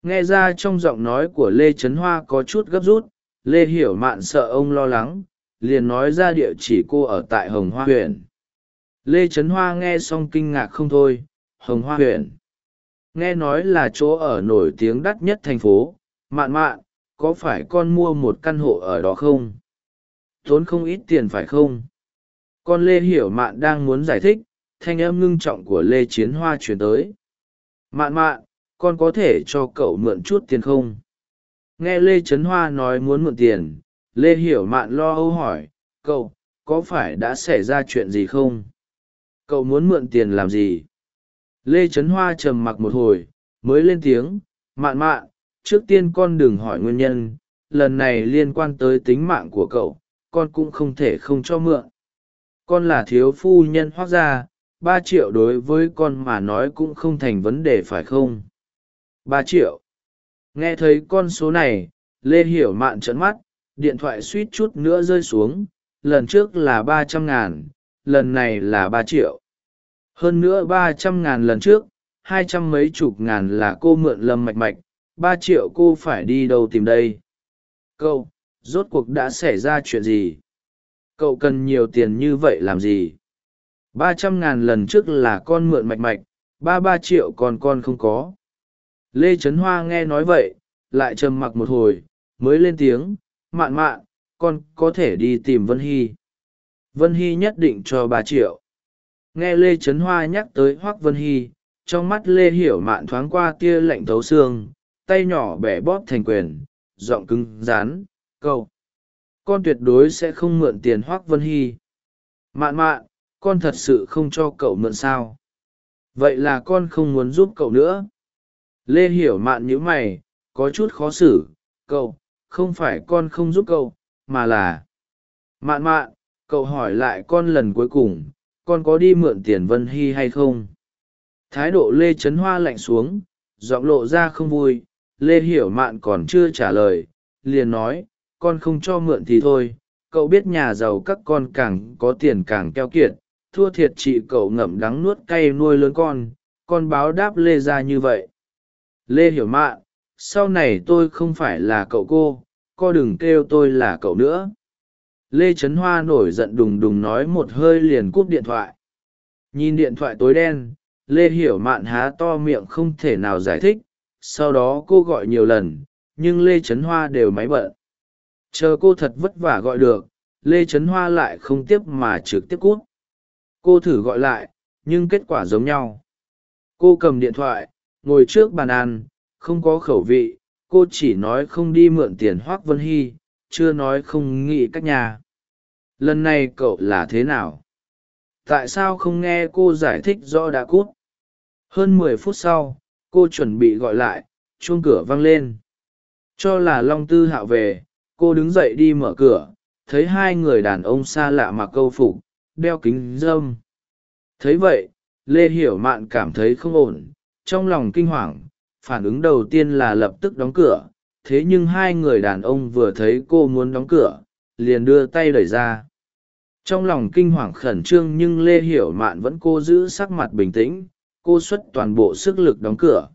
Nghe ra trong giọng nói của lê trấn hoa có chút gấp rút, lê hiểu mạn sợ ông lo lắng, liền nói ra địa chỉ cô ở tại hồng hoa huyện. Lê trấn hoa nghe xong kinh ngạc không thôi, hồng hoa huyện. Nghe nói là chỗ ở nổi tiếng đắt nhất thành phố, mạn mạn, có phải con mua một căn hộ ở đó không? Tốn không ít tiền phải không? Con lê hiểu mạn đang muốn giải thích, thanh âm ngưng trọng của lê chiến hoa chuyển tới mạn mạn, con có thể cho cậu mượn chút tiền không? Nghe lê trấn hoa nói muốn mượn tiền, lê hiểu mạn lo âu hỏi, cậu, có phải đã xảy ra chuyện gì không? Cậu muốn mượn tiền làm gì? Lê trấn hoa trầm mặc một hồi, mới lên tiếng, mạn mạn, trước tiên con đừng hỏi nguyên nhân, lần này liên quan tới tính mạng của cậu, con cũng không thể không cho mượn. Con là thiếu phu nhân hoác gia ba triệu đối với con mà nói cũng không thành vấn đề phải không? Ba triệu. Nghe thấy con số này lê hiểu mạn trợn mắt điện thoại suýt chút nữa rơi xuống lần trước là ba trăm ngàn lần này là ba triệu. Hơn nữa ba trăm ngàn lần trước hai trăm mấy chục ngàn là cô mượn lâm mạch mạch ba triệu cô phải đi đâu tìm đây? Cậu, rốt cuộc đã xảy ra chuyện gì? Cậu cần nhiều tiền như vậy làm gì? Ba trăm ngàn lần trước là con mượn mạch mạch, ba ba triệu còn con không có. Lê trấn hoa nghe nói vậy, lại trầm mặc một hồi, mới lên tiếng, mạn mạn, con có thể đi tìm vân hy. Vân hy nhất định cho ba triệu. Nghe lê trấn hoa nhắc tới hoác vân hy, trong mắt lê hiểu mạn thoáng qua tia lạnh thấu xương, tay nhỏ bẻ bóp thành quyền, giọng cứng rán câu con tuyệt đối sẽ không mượn tiền hoác vân hy. Mạn mạn con thật sự không cho cậu mượn sao? Vậy là con không muốn giúp cậu nữa. Lê hiểu mạn nhữ mày, có chút khó xử. Cậu, không phải con không giúp cậu, mà là mạn mạn, cậu hỏi lại con lần cuối cùng, con có đi mượn tiền vân hy hay không? Thái độ lê trấn hoa lạnh xuống, giọng lộ ra không vui. Lê hiểu mạn còn chưa trả lời, liền nói, con không cho mượn thì thôi, cậu biết nhà giàu các con càng có tiền càng keo kiệt thua thiệt chị cậu ngậm đắng nuốt cay nuôi lớn con con báo đáp lê ra như vậy. Lê hiểu mạn, sau này tôi không phải là cậu cô, co đừng kêu tôi là cậu nữa. Lê trấn hoa nổi giận đùng đùng nói một hơi liền cúp điện thoại. Nhìn điện thoại tối đen, lê hiểu mạn há to miệng không thể nào giải thích, sau đó cô gọi nhiều lần, nhưng lê trấn hoa đều máy bận. Chờ cô thật vất vả gọi được, lê trấn hoa lại không tiếp mà trực tiếp cút cô thử gọi lại, nhưng kết quả giống nhau. Cô cầm điện thoại, ngồi trước bàn ăn, không có khẩu vị, cô chỉ nói không đi mượn tiền hoác vân hy, chưa nói không nghĩ cách nhà. Lần này cậu là thế nào? Tại sao không nghe cô giải thích rõ đã cút? Hơn mười phút sau, cô chuẩn bị gọi lại, chuông cửa vang lên. Cho là long tư hạo về, cô đứng dậy đi mở cửa, thấy hai người đàn ông xa lạ mặc câu phục đeo kính dâm. Thấy vậy, lê hiểu mạn cảm thấy không ổn, trong lòng kinh hoàng, phản ứng đầu tiên là lập tức đóng cửa, thế nhưng hai người đàn ông vừa thấy cô muốn đóng cửa, liền đưa tay đẩy ra. Trong lòng kinh hoàng khẩn trương nhưng lê hiểu mạn vẫn cô giữ sắc mặt bình tĩnh, cô xuất toàn bộ sức lực đóng cửa.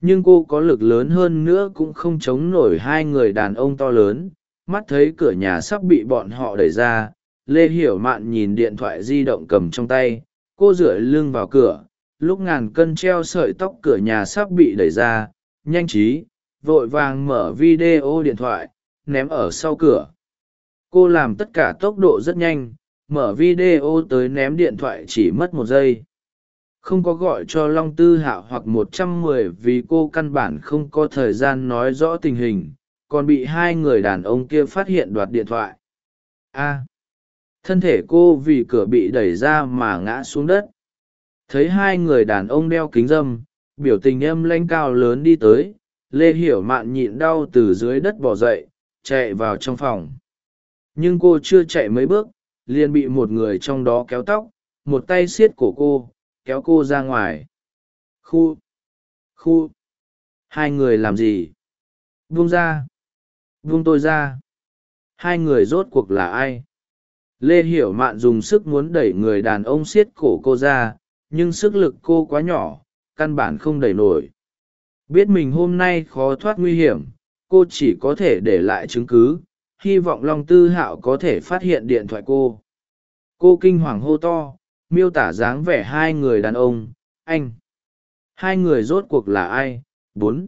Nhưng cô có lực lớn hơn nữa cũng không chống nổi hai người đàn ông to lớn, mắt thấy cửa nhà sắp bị bọn họ đẩy ra lê hiểu mạn nhìn điện thoại di động cầm trong tay, cô dựa lưng vào cửa, lúc ngàn cân treo sợi tóc cửa nhà sắp bị đẩy ra, nhanh trí, vội vàng mở video điện thoại, ném ở sau cửa. Cô làm tất cả tốc độ rất nhanh, mở video tới ném điện thoại chỉ mất một giây. Không có gọi cho long tư hạo hoặc một trăm mười vì cô căn bản không có thời gian nói rõ tình hình, còn bị hai người đàn ông kia phát hiện đoạt điện thoại. A thân thể cô vì cửa bị đẩy ra mà ngã xuống đất. Thấy hai người đàn ông đeo kính dâm biểu tình âm lanh cao lớn đi tới, lê hiểu mạn nhịn đau từ dưới đất bỏ dậy, chạy vào trong phòng. Nhưng cô chưa chạy mấy bước, liền bị một người trong đó kéo tóc, một tay xiết cổ cô, kéo cô ra ngoài. Khu khu. Hai người làm gì? Buông ra. Buông tôi ra. Hai người rốt cuộc là ai? Lê hiểu mạn dùng sức muốn đẩy người đàn ông xiết cổ cô ra, nhưng sức lực cô quá nhỏ, căn bản không đẩy nổi. Biết mình hôm nay khó thoát nguy hiểm, cô chỉ có thể để lại chứng cứ, hy vọng long tư hạo có thể phát hiện điện thoại cô. Cô kinh hoàng hô to, miêu tả dáng vẻ hai người đàn ông, anh. Hai người rốt cuộc là ai? Bốn.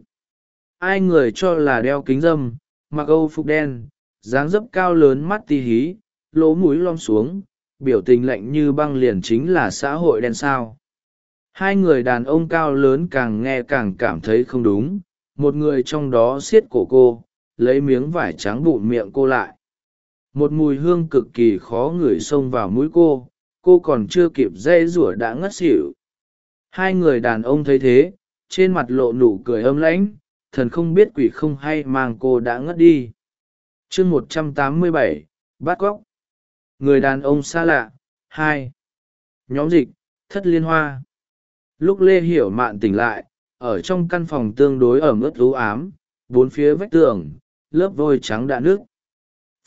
Ai người cho là đeo kính dâm mặc âu phục đen, dáng dấp cao lớn mắt ti hí lỗ mũi lom xuống, biểu tình lạnh như băng liền chính là xã hội đen sao. Hai người đàn ông cao lớn càng nghe càng cảm thấy không đúng, một người trong đó siết cổ cô, lấy miếng vải trắng bụng miệng cô lại. Một mùi hương cực kỳ khó ngửi xông vào mũi cô cô còn chưa kịp dây rủa đã ngất xỉu. Hai người đàn ông thấy thế, trên mặt lộ nụ cười âm lãnh, thần không biết quỷ không hay mang cô đã ngất đi. Chương một trăm tám mươi bảy, bắt cóc người đàn ông xa lạ. Hai. Nhóm dịch, thất liên hoa. Lúc lê hiểu mạn tỉnh lại, ở trong căn phòng tương đối ẩm ướt lú ám, bốn phía vách tường, lớp vôi trắng đã nước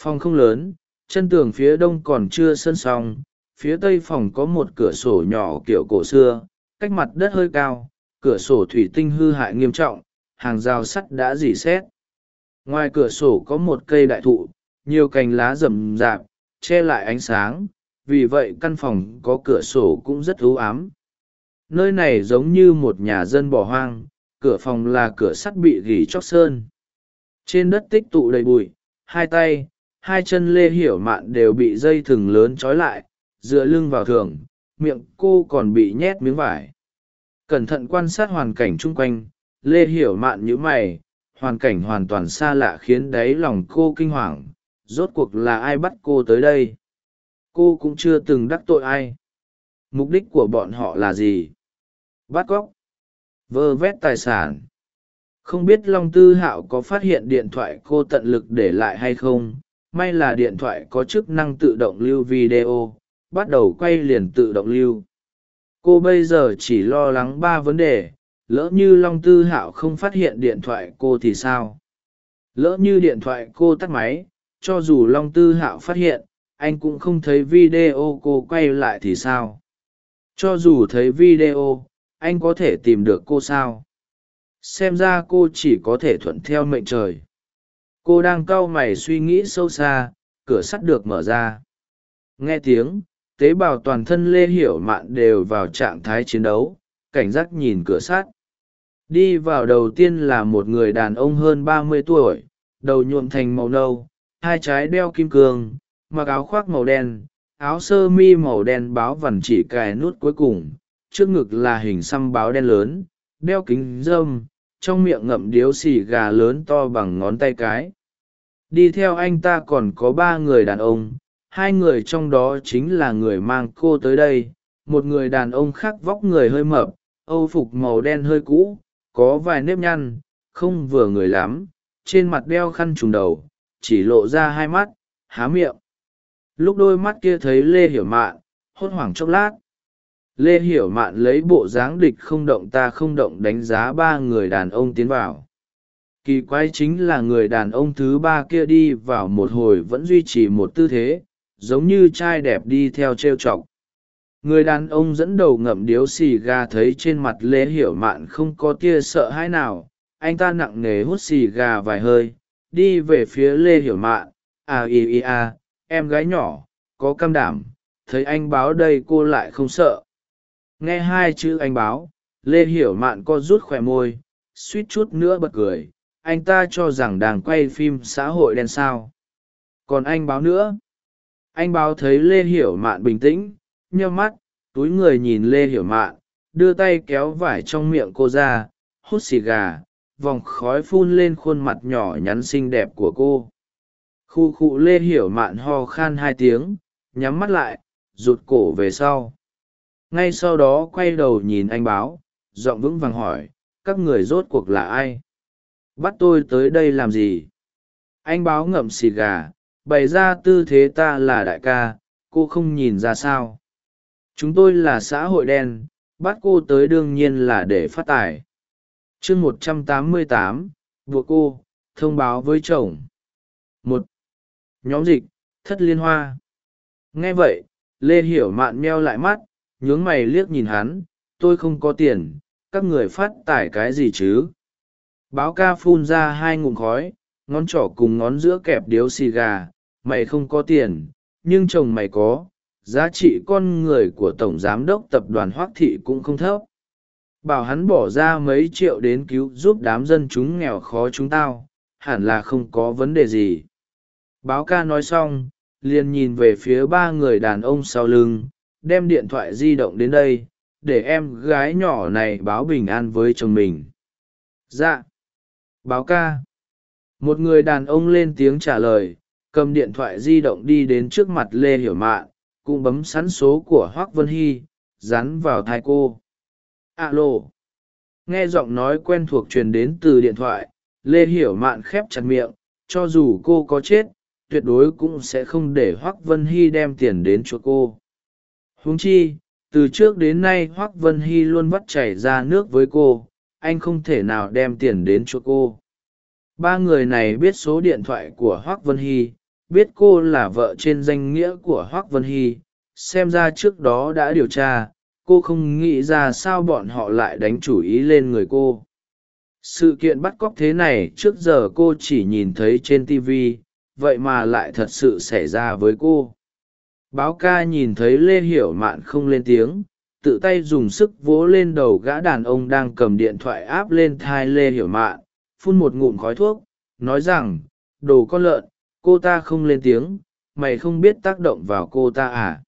phòng không lớn, chân tường phía đông còn chưa sơn xong, phía tây phòng có một cửa sổ nhỏ kiểu cổ xưa, cách mặt đất hơi cao, cửa sổ thủy tinh hư hại nghiêm trọng, hàng rào sắt đã dỉ xét ngoài cửa sổ có một cây đại thụ, nhiều cành lá rậm rạp che lại ánh sáng, vì vậy căn phòng có cửa sổ cũng rất ưu ám. Nơi này giống như một nhà dân bỏ hoang, cửa phòng là cửa sắt bị gỉ chóc sơn. Trên đất tích tụ đầy bụi, hai tay, hai chân lê hiểu mạn đều bị dây thừng lớn trói lại, dựa lưng vào thường, miệng cô còn bị nhét miếng vải. Cẩn thận quan sát hoàn cảnh chung quanh, lê hiểu mạn nhữ mày, hoàn cảnh hoàn toàn xa lạ khiến đáy lòng cô kinh hoàng rốt cuộc là ai bắt cô tới đây? Cô cũng chưa từng đắc tội ai. Mục đích của bọn họ là gì? Bắt cóc. Vơ vét tài sản. Không biết long tư hạo có phát hiện điện thoại cô tận lực để lại hay không? May là điện thoại có chức năng tự động lưu video. Bắt đầu quay liền tự động lưu. Cô bây giờ chỉ lo lắng ba vấn đề. Lỡ như long tư hạo không phát hiện điện thoại cô thì sao? Lỡ như điện thoại cô tắt máy cho dù long tư hạo phát hiện, anh cũng không thấy video cô quay lại thì sao? Cho dù thấy video, anh có thể tìm được cô sao? Xem ra cô chỉ có thể thuận theo mệnh trời. Cô đang cau mày suy nghĩ sâu xa, cửa sắt được mở ra. Nghe tiếng, tế bào toàn thân lê hiểu mạn đều vào trạng thái chiến đấu, cảnh giác nhìn cửa sắt. Đi vào đầu tiên là một người đàn ông hơn ba mươi tuổi, đầu nhuộm thành màu nâu hai trái đeo kim cương mặc áo khoác màu đen áo sơ mi màu đen báo vằn chỉ cài nút cuối cùng trước ngực là hình xăm báo đen lớn đeo kính dâm, trong miệng ngậm điếu xì gà lớn to bằng ngón tay cái. Đi theo anh ta còn có ba người đàn ông hai người trong đó chính là người mang cô tới đây một người đàn ông khác vóc người hơi mập âu phục màu đen hơi cũ có vài nếp nhăn không vừa người lắm trên mặt đeo khăn trùng đầu chỉ lộ ra hai mắt, há miệng. Lúc đôi mắt kia thấy lê hiểu mạn, hốt hoảng chốc lát. Lê hiểu mạn lấy bộ dáng địch không động ta không động đánh giá ba người đàn ông tiến vào. Kỳ quái chính là người đàn ông thứ ba kia đi vào một hồi vẫn duy trì một tư thế, giống như trai đẹp đi theo t r e o chọc. Người đàn ông dẫn đầu ngậm điếu xì gà thấy trên mặt lê hiểu mạn không có tia sợ hãi nào, anh ta nặng nề hút xì gà vài hơi đi về phía lê hiểu mạn. À y y a em gái nhỏ, có cam đảm, thấy anh báo đây cô lại không sợ. Nghe hai chữ anh báo, lê hiểu mạn co rút khỏe môi, suýt chút nữa bật cười. Anh ta cho rằng đang quay phim xã hội đen sao. Còn anh báo nữa. Anh báo thấy lê hiểu mạn bình tĩnh, nheo mắt, túi người nhìn lê hiểu mạn, đưa tay kéo vải trong miệng cô ra, hút xì gà vòng khói phun lên khuôn mặt nhỏ nhắn xinh đẹp của cô. Khu khụ lê hiểu mạn ho khan hai tiếng, nhắm mắt lại, rụt cổ về sau. Ngay sau đó quay đầu nhìn anh báo, giọng vững vàng hỏi, các người rốt cuộc là ai? Bắt tôi tới đây làm gì? Anh báo ngậm xì gà, bày ra tư thế ta là đại ca, cô không nhìn ra sao? Chúng tôi là xã hội đen, bắt cô tới đương nhiên là để phát tài chương một trăm tám mươi tám buộc cô, thông báo với chồng. Một, nhóm dịch, thất liên hoa. Nghe vậy, lê hiểu mạn meo lại mắt, nhướng mày liếc nhìn hắn. Tôi không có tiền, các người phát tải cái gì chứ? Báo ca phun ra hai ngụm khói, ngón trỏ cùng ngón giữa kẹp điếu xì gà. Mày không có tiền, nhưng chồng mày có. Giá trị con người của tổng giám đốc tập đoàn hoác thị cũng không thấp bảo hắn bỏ ra mấy triệu đến cứu giúp đám dân chúng nghèo khó chúng tao, hẳn là không có vấn đề gì. Báo ca nói xong, liền nhìn về phía ba người đàn ông sau lưng, đem điện thoại di động đến đây, để em gái nhỏ này báo bình an với chồng mình. Dạ. Báo ca. Một người đàn ông lên tiếng trả lời, cầm điện thoại di động đi đến trước mặt lê hiểu mạn, cũng bấm sẵn số của hoác vân hy, dán vào thai cô alo. Nghe giọng nói quen thuộc truyền đến từ điện thoại, lê hiểu mạn khép chặt miệng, cho dù cô có chết, tuyệt đối cũng sẽ không để hoác vân hy đem tiền đến cho cô. Huống chi, từ trước đến nay hoác vân hy luôn vắt chảy ra nước với cô, anh không thể nào đem tiền đến cho cô. Ba người này biết số điện thoại của hoác vân hy, biết cô là vợ trên danh nghĩa của hoác vân hy, xem ra trước đó đã điều tra cô không nghĩ ra sao bọn họ lại đánh chủ ý lên người cô. Sự kiện bắt cóc thế này trước giờ cô chỉ nhìn thấy trên tv vậy mà lại thật sự xảy ra với cô. Báo ca nhìn thấy lê hiểu mạn không lên tiếng, tự tay dùng sức vỗ lên đầu gã đàn ông đang cầm điện thoại áp lên thai lê hiểu mạn, phun một ngụm khói thuốc, nói rằng, đồ con lợn, cô ta không lên tiếng, mày không biết tác động vào cô ta à?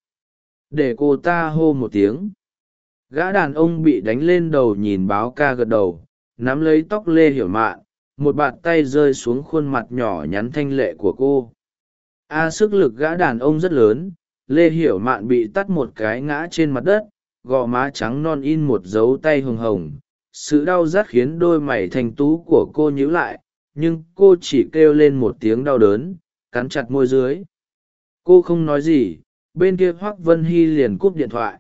Để cô ta hô một tiếng gã đàn ông bị đánh lên đầu nhìn báo ca gật đầu, nắm lấy tóc lê hiểu mạn, một bàn tay rơi xuống khuôn mặt nhỏ nhắn thanh lệ của cô. A, sức lực gã đàn ông rất lớn, lê hiểu mạn bị tắt một cái ngã trên mặt đất, gò má trắng non in một dấu tay hừng hồng. Sự đau rát khiến đôi mày thanh tú của cô nhíu lại, nhưng cô chỉ kêu lên một tiếng đau đớn, cắn chặt môi dưới. Cô không nói gì, bên kia hoác vân hy liền cúp điện thoại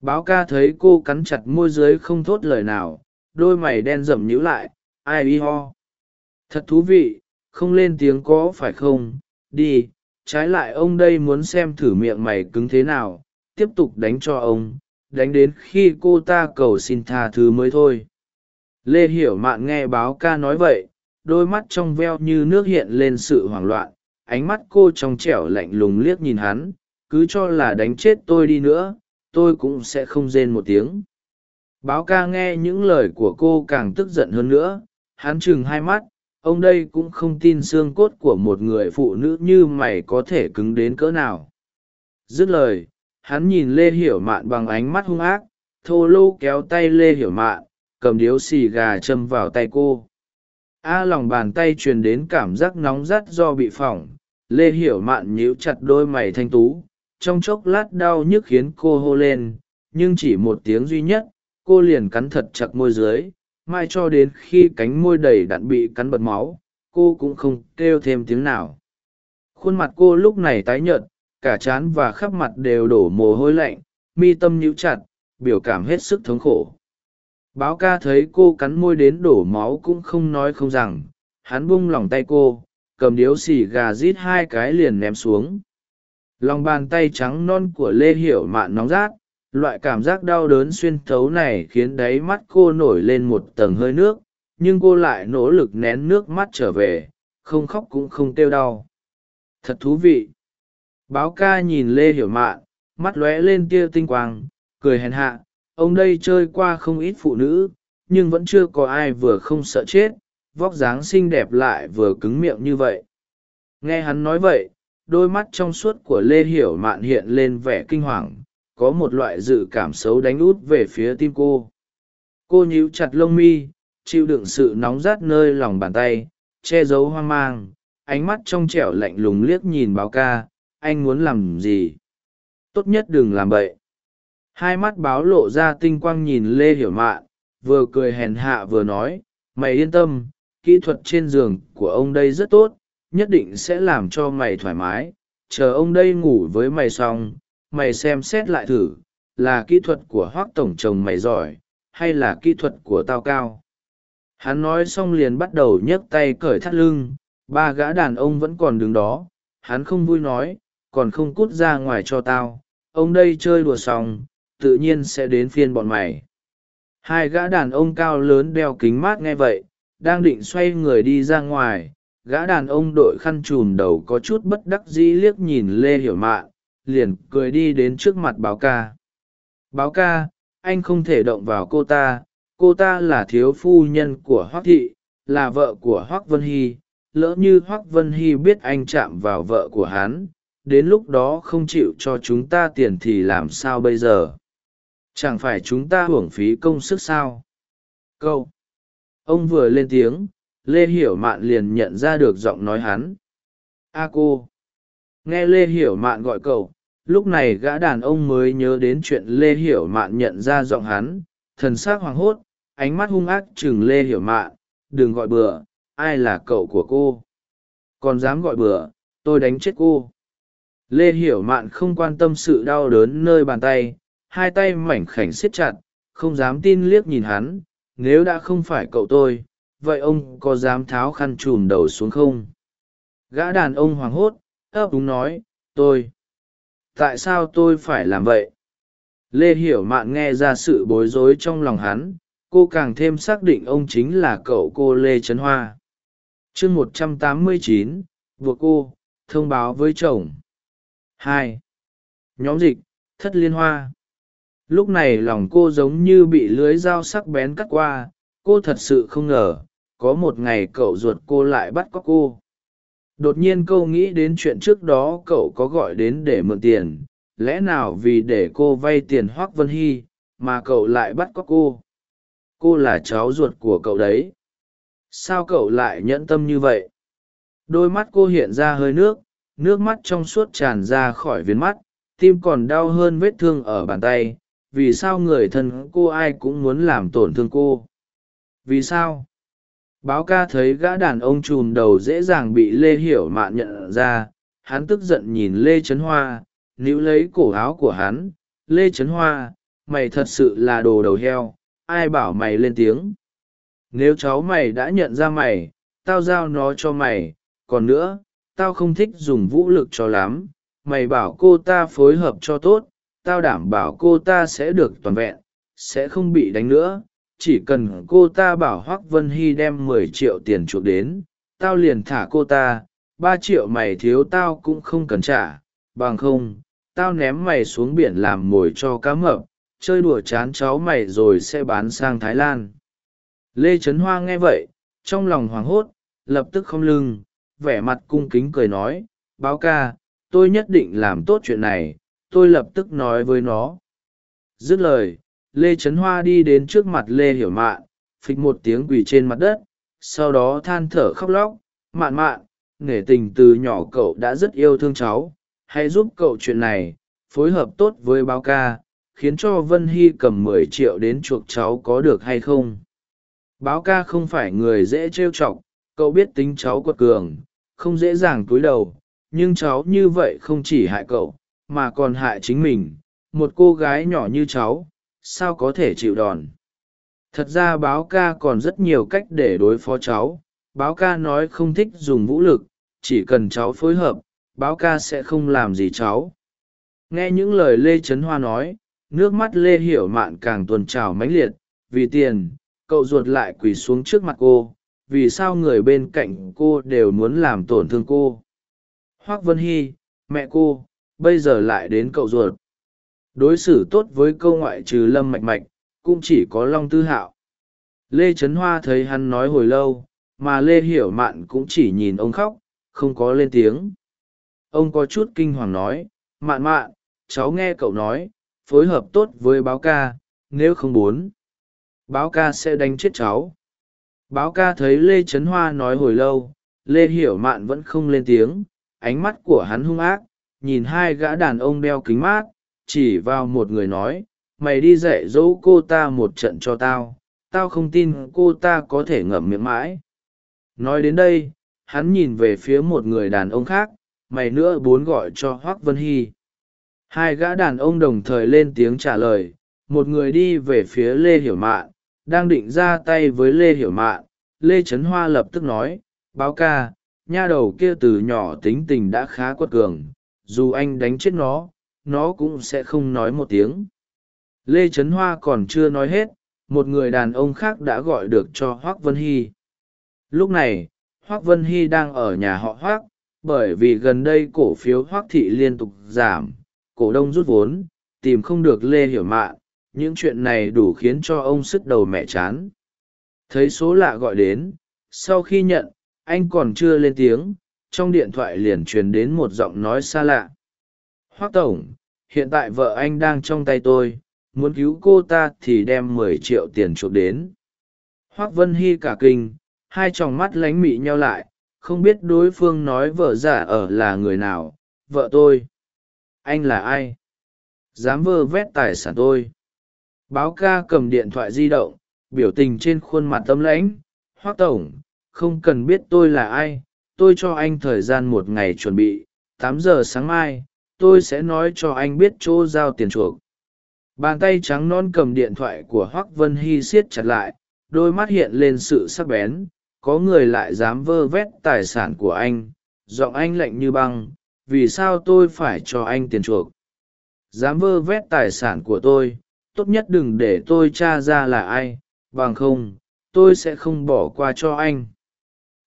báo ca thấy cô cắn chặt môi dưới không thốt lời nào, đôi mày đen rậm nhíu lại, ai y ho. Thật thú vị, không lên tiếng có phải không? Đi, trái lại ông đây muốn xem thử miệng mày cứng thế nào, tiếp tục đánh cho ông, đánh đến khi cô ta cầu xin tha thứ mới thôi. Lê hiểu mạn nghe báo ca nói vậy, đôi mắt trong veo như nước hiện lên sự hoảng loạn, ánh mắt cô trong trẻo lạnh lùng liếc nhìn hắn, cứ cho là đánh chết tôi đi nữa tôi cũng sẽ không rên một tiếng. Báo ca nghe những lời của cô càng tức giận hơn nữa. Hắn chừng hai mắt. Ông đây cũng không tin xương cốt của một người phụ nữ như mày có thể cứng đến cỡ nào. Dứt lời, hắn nhìn lê hiểu mạn bằng ánh mắt hung ác. Thô lô kéo tay lê hiểu mạn, cầm điếu xì gà châm vào tay cô. A lòng bàn tay truyền đến cảm giác nóng rát do bị phỏng. Lê hiểu mạn nhíu chặt đôi mày thanh tú trong chốc lát đau nhức khiến cô hô lên, nhưng chỉ một tiếng duy nhất, cô liền cắn thật chặt môi dưới, mai cho đến khi cánh môi đầy đặn bị cắn bật máu, cô cũng không kêu thêm tiếng nào. Khuôn mặt cô lúc này tái nhợt, cả trán và khắp mặt đều đổ mồ hôi lạnh, mi tâm nhíu chặt, biểu cảm hết sức thống khổ. Báo ca thấy cô cắn môi đến đổ máu cũng không nói không rằng, hắn bung lỏng tay cô, cầm điếu xì gà rít hai cái liền ném xuống lòng bàn tay trắng non của lê hiểu mạn nóng rát, loại cảm giác đau đớn xuyên thấu này khiến đáy mắt cô nổi lên một tầng hơi nước, nhưng cô lại nỗ lực nén nước mắt trở về, không khóc cũng không kêu đau. Thật thú vị. Báo ca nhìn lê hiểu mạn, mắt lóe lên tia tinh quang, cười hèn hạ, ông đây chơi qua không ít phụ nữ, nhưng vẫn chưa có ai vừa không sợ chết, vóc dáng xinh đẹp lại vừa cứng miệng như vậy. Nghe hắn nói vậy đôi mắt trong suốt của lê hiểu mạn hiện lên vẻ kinh hoàng, có một loại dự cảm xấu đánh út về phía tim cô. Cô nhíu chặt lông mi, chịu đựng sự nóng rát nơi lòng bàn tay, che giấu hoang mang, ánh mắt trong trẻo lạnh lùng liếc nhìn báo ca, anh muốn làm gì? Tốt nhất đừng làm bậy. Hai mắt báo lộ ra tinh quang nhìn lê hiểu mạn, vừa cười hèn hạ vừa nói, mày yên tâm, kỹ thuật trên giường của ông đây rất tốt nhất định sẽ làm cho mày thoải mái. Chờ ông đây ngủ với mày xong, mày xem xét lại thử, là kỹ thuật của hoác tổng chồng mày giỏi, hay là kỹ thuật của tao cao? Hắn nói xong liền bắt đầu nhấc tay cởi thắt lưng, ba gã đàn ông vẫn còn đứng đó. Hắn không vui nói, còn không cút ra ngoài cho tao, ông đây chơi đùa xong, tự nhiên sẽ đến phiên bọn mày. Hai gã đàn ông cao lớn đeo kính mát nghe vậy, đang định xoay người đi ra ngoài gã đàn ông đội khăn trùm đầu có chút bất đắc dĩ liếc nhìn lê hiểu mạn, liền cười đi đến trước mặt báo ca. Báo ca, anh không thể động vào cô ta cô ta là thiếu phu nhân của hoác thị, là vợ của hoác vân hy. Lỡ như hoác vân hy biết anh chạm vào vợ của hắn, đến lúc đó không chịu cho chúng ta tiền thì làm sao bây giờ? Chẳng phải chúng ta hưởng phí công sức sao? Câu. Ông vừa lên tiếng lê hiểu mạn liền nhận ra được giọng nói hắn. A cô. Nghe lê hiểu mạn gọi cậu, lúc này gã đàn ông mới nhớ đến chuyện lê hiểu mạn nhận ra giọng hắn. Thần s ắ c hoảng hốt, ánh mắt hung ác chừng lê hiểu mạn. Đừng gọi bừa, ai là cậu của cô? Còn dám gọi bừa, tôi đánh chết cô. Lê hiểu mạn không quan tâm sự đau đớn nơi bàn tay. Hai tay mảnh khảnh siết chặt, không dám tin liếc nhìn hắn. Nếu đã không phải cậu tôi vậy ông có dám tháo khăn trùm đầu xuống không? Gã đàn ông hoảng hốt, ấp úng nói, tôi, tại sao tôi phải làm vậy? Lê hiểu mạn nghe ra sự bối rối trong lòng hắn, cô càng thêm xác định ông chính là cậu cô lê trấn hoa. Chương một trăm tám mươi chín, buộc cô, thông báo với chồng. Hai. Nhóm dịch, thất liên hoa. Lúc này lòng cô giống như bị lưới dao sắc bén cắt qua cô thật sự không ngờ, có một ngày cậu ruột cô lại bắt cóc cô. Đột nhiên câu nghĩ đến chuyện trước đó cậu có gọi đến để mượn tiền, lẽ nào vì để cô vay tiền hoác vân hy mà cậu lại bắt cóc cô? Cô là cháu ruột của cậu đấy. Sao cậu lại nhẫn tâm như vậy? Đôi mắt cô hiện ra hơi nước nước mắt trong suốt tràn ra khỏi viến mắt, tim còn đau hơn vết thương ở bàn tay. Vì sao người thân cô ai cũng muốn làm tổn thương cô? Vì sao? Báo ca thấy gã đàn ông chùm đầu dễ dàng bị lê hiểu mạn nhận ra. Hắn tức giận nhìn lê trấn hoa, níu lấy cổ áo của hắn. Lê trấn hoa, mày thật sự là đồ đầu heo. Ai bảo mày lên tiếng? Nếu cháu mày đã nhận ra mày, tao giao nó cho mày. Còn nữa, tao không thích dùng vũ lực cho lắm. Mày bảo cô ta phối hợp cho tốt, tao đảm bảo cô ta sẽ được toàn vẹn, sẽ không bị đánh nữa chỉ cần cô ta bảo hoác vân hy đem mười triệu tiền chuộc đến, tao liền thả cô ta, ba triệu mày thiếu tao cũng không cần trả, bằng không, tao ném mày xuống biển làm mồi cho cá mập, chơi đùa chán cháu mày rồi sẽ bán sang thái lan. Lê trấn hoa nghe vậy, trong lòng hoảng hốt, lập tức không lưng, vẻ mặt cung kính cười nói, báo ca, tôi nhất định làm tốt chuyện này, tôi lập tức nói với nó. Dứt lời lê trấn hoa đi đến trước mặt lê hiểu mạn, phịch một tiếng quỳ trên mặt đất, sau đó than thở khóc lóc, mạn mạn, nể tình từ nhỏ cậu đã rất yêu thương cháu, hãy giúp cậu chuyện này, phối hợp tốt với báo ca, khiến cho vân hy cầm mười triệu đến chuộc cháu có được hay không? Báo ca không phải người dễ trêu chọc, cậu biết tính cháu quật cường, không dễ dàng cúi đầu, nhưng cháu như vậy không chỉ hại cậu, mà còn hại chính mình. Một cô gái nhỏ như cháu sao có thể chịu đòn? Thật ra báo ca còn rất nhiều cách để đối phó cháu. Báo ca nói không thích dùng vũ lực, chỉ cần cháu phối hợp, báo ca sẽ không làm gì cháu. Nghe những lời lê trấn hoa nói, nước mắt lê hiểu mạn càng tuần trào mãnh liệt. Vì tiền, cậu ruột lại quỳ xuống trước mặt cô. Vì sao người bên cạnh cô đều muốn làm tổn thương cô? Hoác vân hy, mẹ cô, bây giờ lại đến cậu ruột đối xử tốt với câu ngoại trừ lâm mạch mạch, cũng chỉ có long tư hạo. Lê trấn hoa thấy hắn nói hồi lâu, mà lê hiểu mạn cũng chỉ nhìn ông khóc, không có lên tiếng. Ông có chút kinh hoàng nói, mạn mạn, cháu nghe cậu nói, phối hợp tốt với báo ca, nếu không muốn, báo ca sẽ đánh chết cháu. Báo ca thấy lê trấn hoa nói hồi lâu, lê hiểu mạn vẫn không lên tiếng, ánh mắt của hắn hung ác, nhìn hai gã đàn ông đeo kính mát chỉ vào một người nói, mày đi dạy dỗ cô ta một trận cho tao tao không tin cô ta có thể ngậm miệng mãi. Nói đến đây, hắn nhìn về phía một người đàn ông khác, mày nữa bốn gọi cho hoác vân hy. Hai gã đàn ông đồng thời lên tiếng trả lời, một người đi về phía lê hiểu mạn, đang định ra tay với lê hiểu mạn, lê trấn hoa lập tức nói, báo ca, nha đầu kia từ nhỏ tính tình đã khá quất cường, dù anh đánh chết nó nó cũng sẽ không nói một tiếng. Lê trấn hoa còn chưa nói hết, một người đàn ông khác đã gọi được cho hoác vân hy. Lúc này, hoác vân hy đang ở nhà họ hoác, bởi vì gần đây cổ phiếu hoác thị liên tục giảm, cổ đông rút vốn, tìm không được lê hiểu mạn, những chuyện này đủ khiến cho ông sức đầu mẹ chán. Thấy số lạ gọi đến, sau khi nhận, anh còn chưa lên tiếng, trong điện thoại liền truyền đến một giọng nói xa lạ hoác tổng, hiện tại vợ anh đang trong tay tôi, muốn cứu cô ta thì đem mười triệu tiền chuộc đến. Hoác vân hy cả kinh, hai t r ò n g mắt lánh mị nhau lại, không biết đối phương nói vợ giả ở là người nào, vợ tôi. Anh là ai? Dám vơ vét tài sản tôi. Báo ca cầm điện thoại di động, biểu tình trên khuôn mặt tâm lãnh hoác tổng, không cần biết tôi là ai, tôi cho anh thời gian một ngày chuẩn bị, tám giờ sáng mai tôi sẽ nói cho anh biết chỗ giao tiền chuộc. Bàn tay trắng non cầm điện thoại của hoác vân hy siết chặt lại, đôi mắt hiện lên sự sắc bén, có người lại dám vơ vét tài sản của anh, giọng anh lạnh như băng, vì sao tôi phải cho anh tiền chuộc? Dám vơ vét tài sản của tôi, tốt nhất đừng để tôi t r a ra là ai, bằng không, tôi sẽ không bỏ qua cho anh.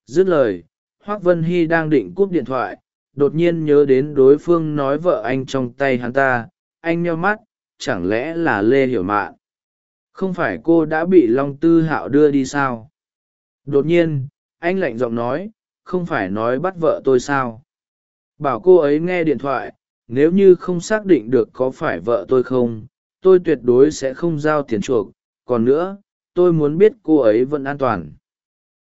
Dứt lời hoác vân hy đang định cúp điện thoại đột nhiên nhớ đến đối phương nói vợ anh trong tay hắn ta, anh nheo mắt, chẳng lẽ là lê hiểu mạn? Không phải cô đã bị long tư hạo đưa đi sao? Đột nhiên, anh lạnh giọng nói, không phải nói bắt vợ tôi sao? Bảo cô ấy nghe điện thoại, nếu như không xác định được có phải vợ tôi không, tôi tuyệt đối sẽ không giao tiền chuộc. Còn nữa, tôi muốn biết cô ấy vẫn an toàn.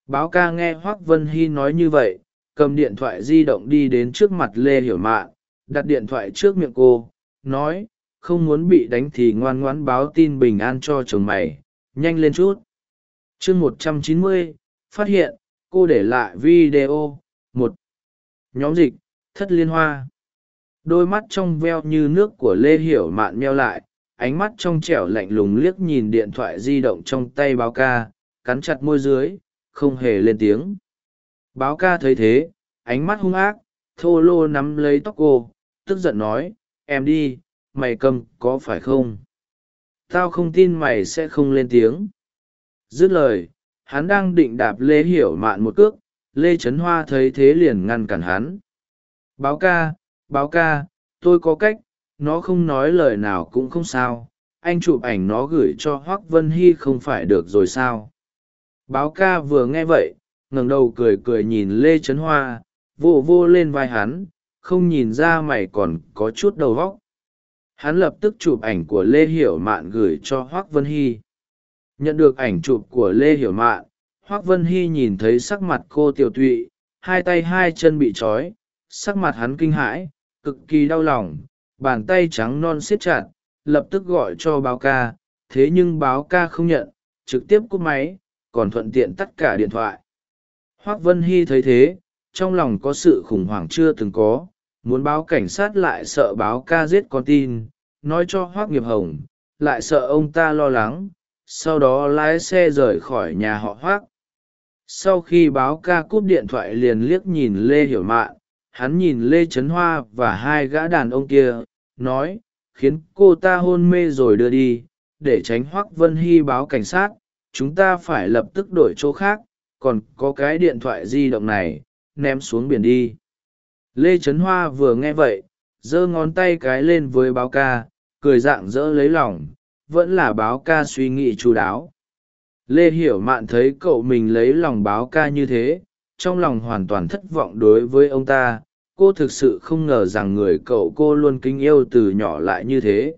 Báo ca nghe hoác vân hy nói như vậy cầm điện thoại di động đi đến trước mặt lê hiểu mạn, đặt điện thoại trước miệng cô, nói, không muốn bị đánh thì ngoan ngoãn báo tin bình an cho chồng mày, nhanh lên chút. Chương một trăm chín mươi, phát hiện, cô để lại video, một, nhóm dịch, thất liên hoa. Đôi mắt trong veo như nước của lê hiểu mạn meo lại, ánh mắt trong trẻo lạnh lùng liếc nhìn điện thoại di động trong tay báo ca, cắn chặt môi dưới, không hề lên tiếng báo ca thấy thế, ánh mắt hung ác, thô lô nắm lấy tóc cô, tức giận nói, em đi, mày cầm có phải không? Tao không tin mày sẽ không lên tiếng. Dứt lời, hắn đang định đạp lê hiểu mạn một cước, lê trấn hoa thấy thế liền ngăn cản hắn. Báo ca báo ca, tôi có cách, nó không nói lời nào cũng không sao, anh chụp ảnh nó gửi cho hoác vân hy không phải được rồi sao? Báo ca vừa nghe vậy ngẩng đầu cười cười nhìn lê trấn hoa, vô vô lên vai hắn, không nhìn ra mày còn có chút đầu vóc hắn lập tức chụp ảnh của lê hiểu mạn gửi cho hoác vân hy. Nhận được ảnh chụp của lê hiểu mạn, hoác vân hy nhìn thấy sắc mặt cô tiều tụy, hai tay hai chân bị trói, sắc mặt hắn kinh hãi, cực kỳ đau lòng, bàn tay trắng non siết chặt, lập tức gọi cho báo ca, thế nhưng báo ca không nhận, trực tiếp cúp máy, còn thuận tiện tắt cả điện thoại hoác vân hy thấy thế, trong lòng có sự khủng hoảng chưa từng có, muốn báo cảnh sát lại sợ báo ca giết con tin, nói cho hoác nghiệp hồng, lại sợ ông ta lo lắng, sau đó lái xe rời khỏi nhà họ hoác. Sau khi báo ca cúp điện thoại liền liếc nhìn lê hiểu mạn, hắn nhìn lê trấn hoa và hai gã đàn ông kia, nói, khiến cô ta hôn mê rồi đưa đi, để tránh hoác vân hy báo cảnh sát, chúng ta phải lập tức đổi chỗ khác còn có cái điện thoại di động này, ném xuống biển đi. Lê trấn hoa vừa nghe vậy, giơ ngón tay cái lên với báo ca, cười dạng dỡ lấy lòng, vẫn là báo ca suy nghĩ chú đáo. Lê hiểu mạn thấy cậu mình lấy lòng báo ca như thế, trong lòng hoàn toàn thất vọng đối với ông ta, cô thực sự không ngờ rằng người cậu cô luôn kính yêu từ nhỏ lại như thế.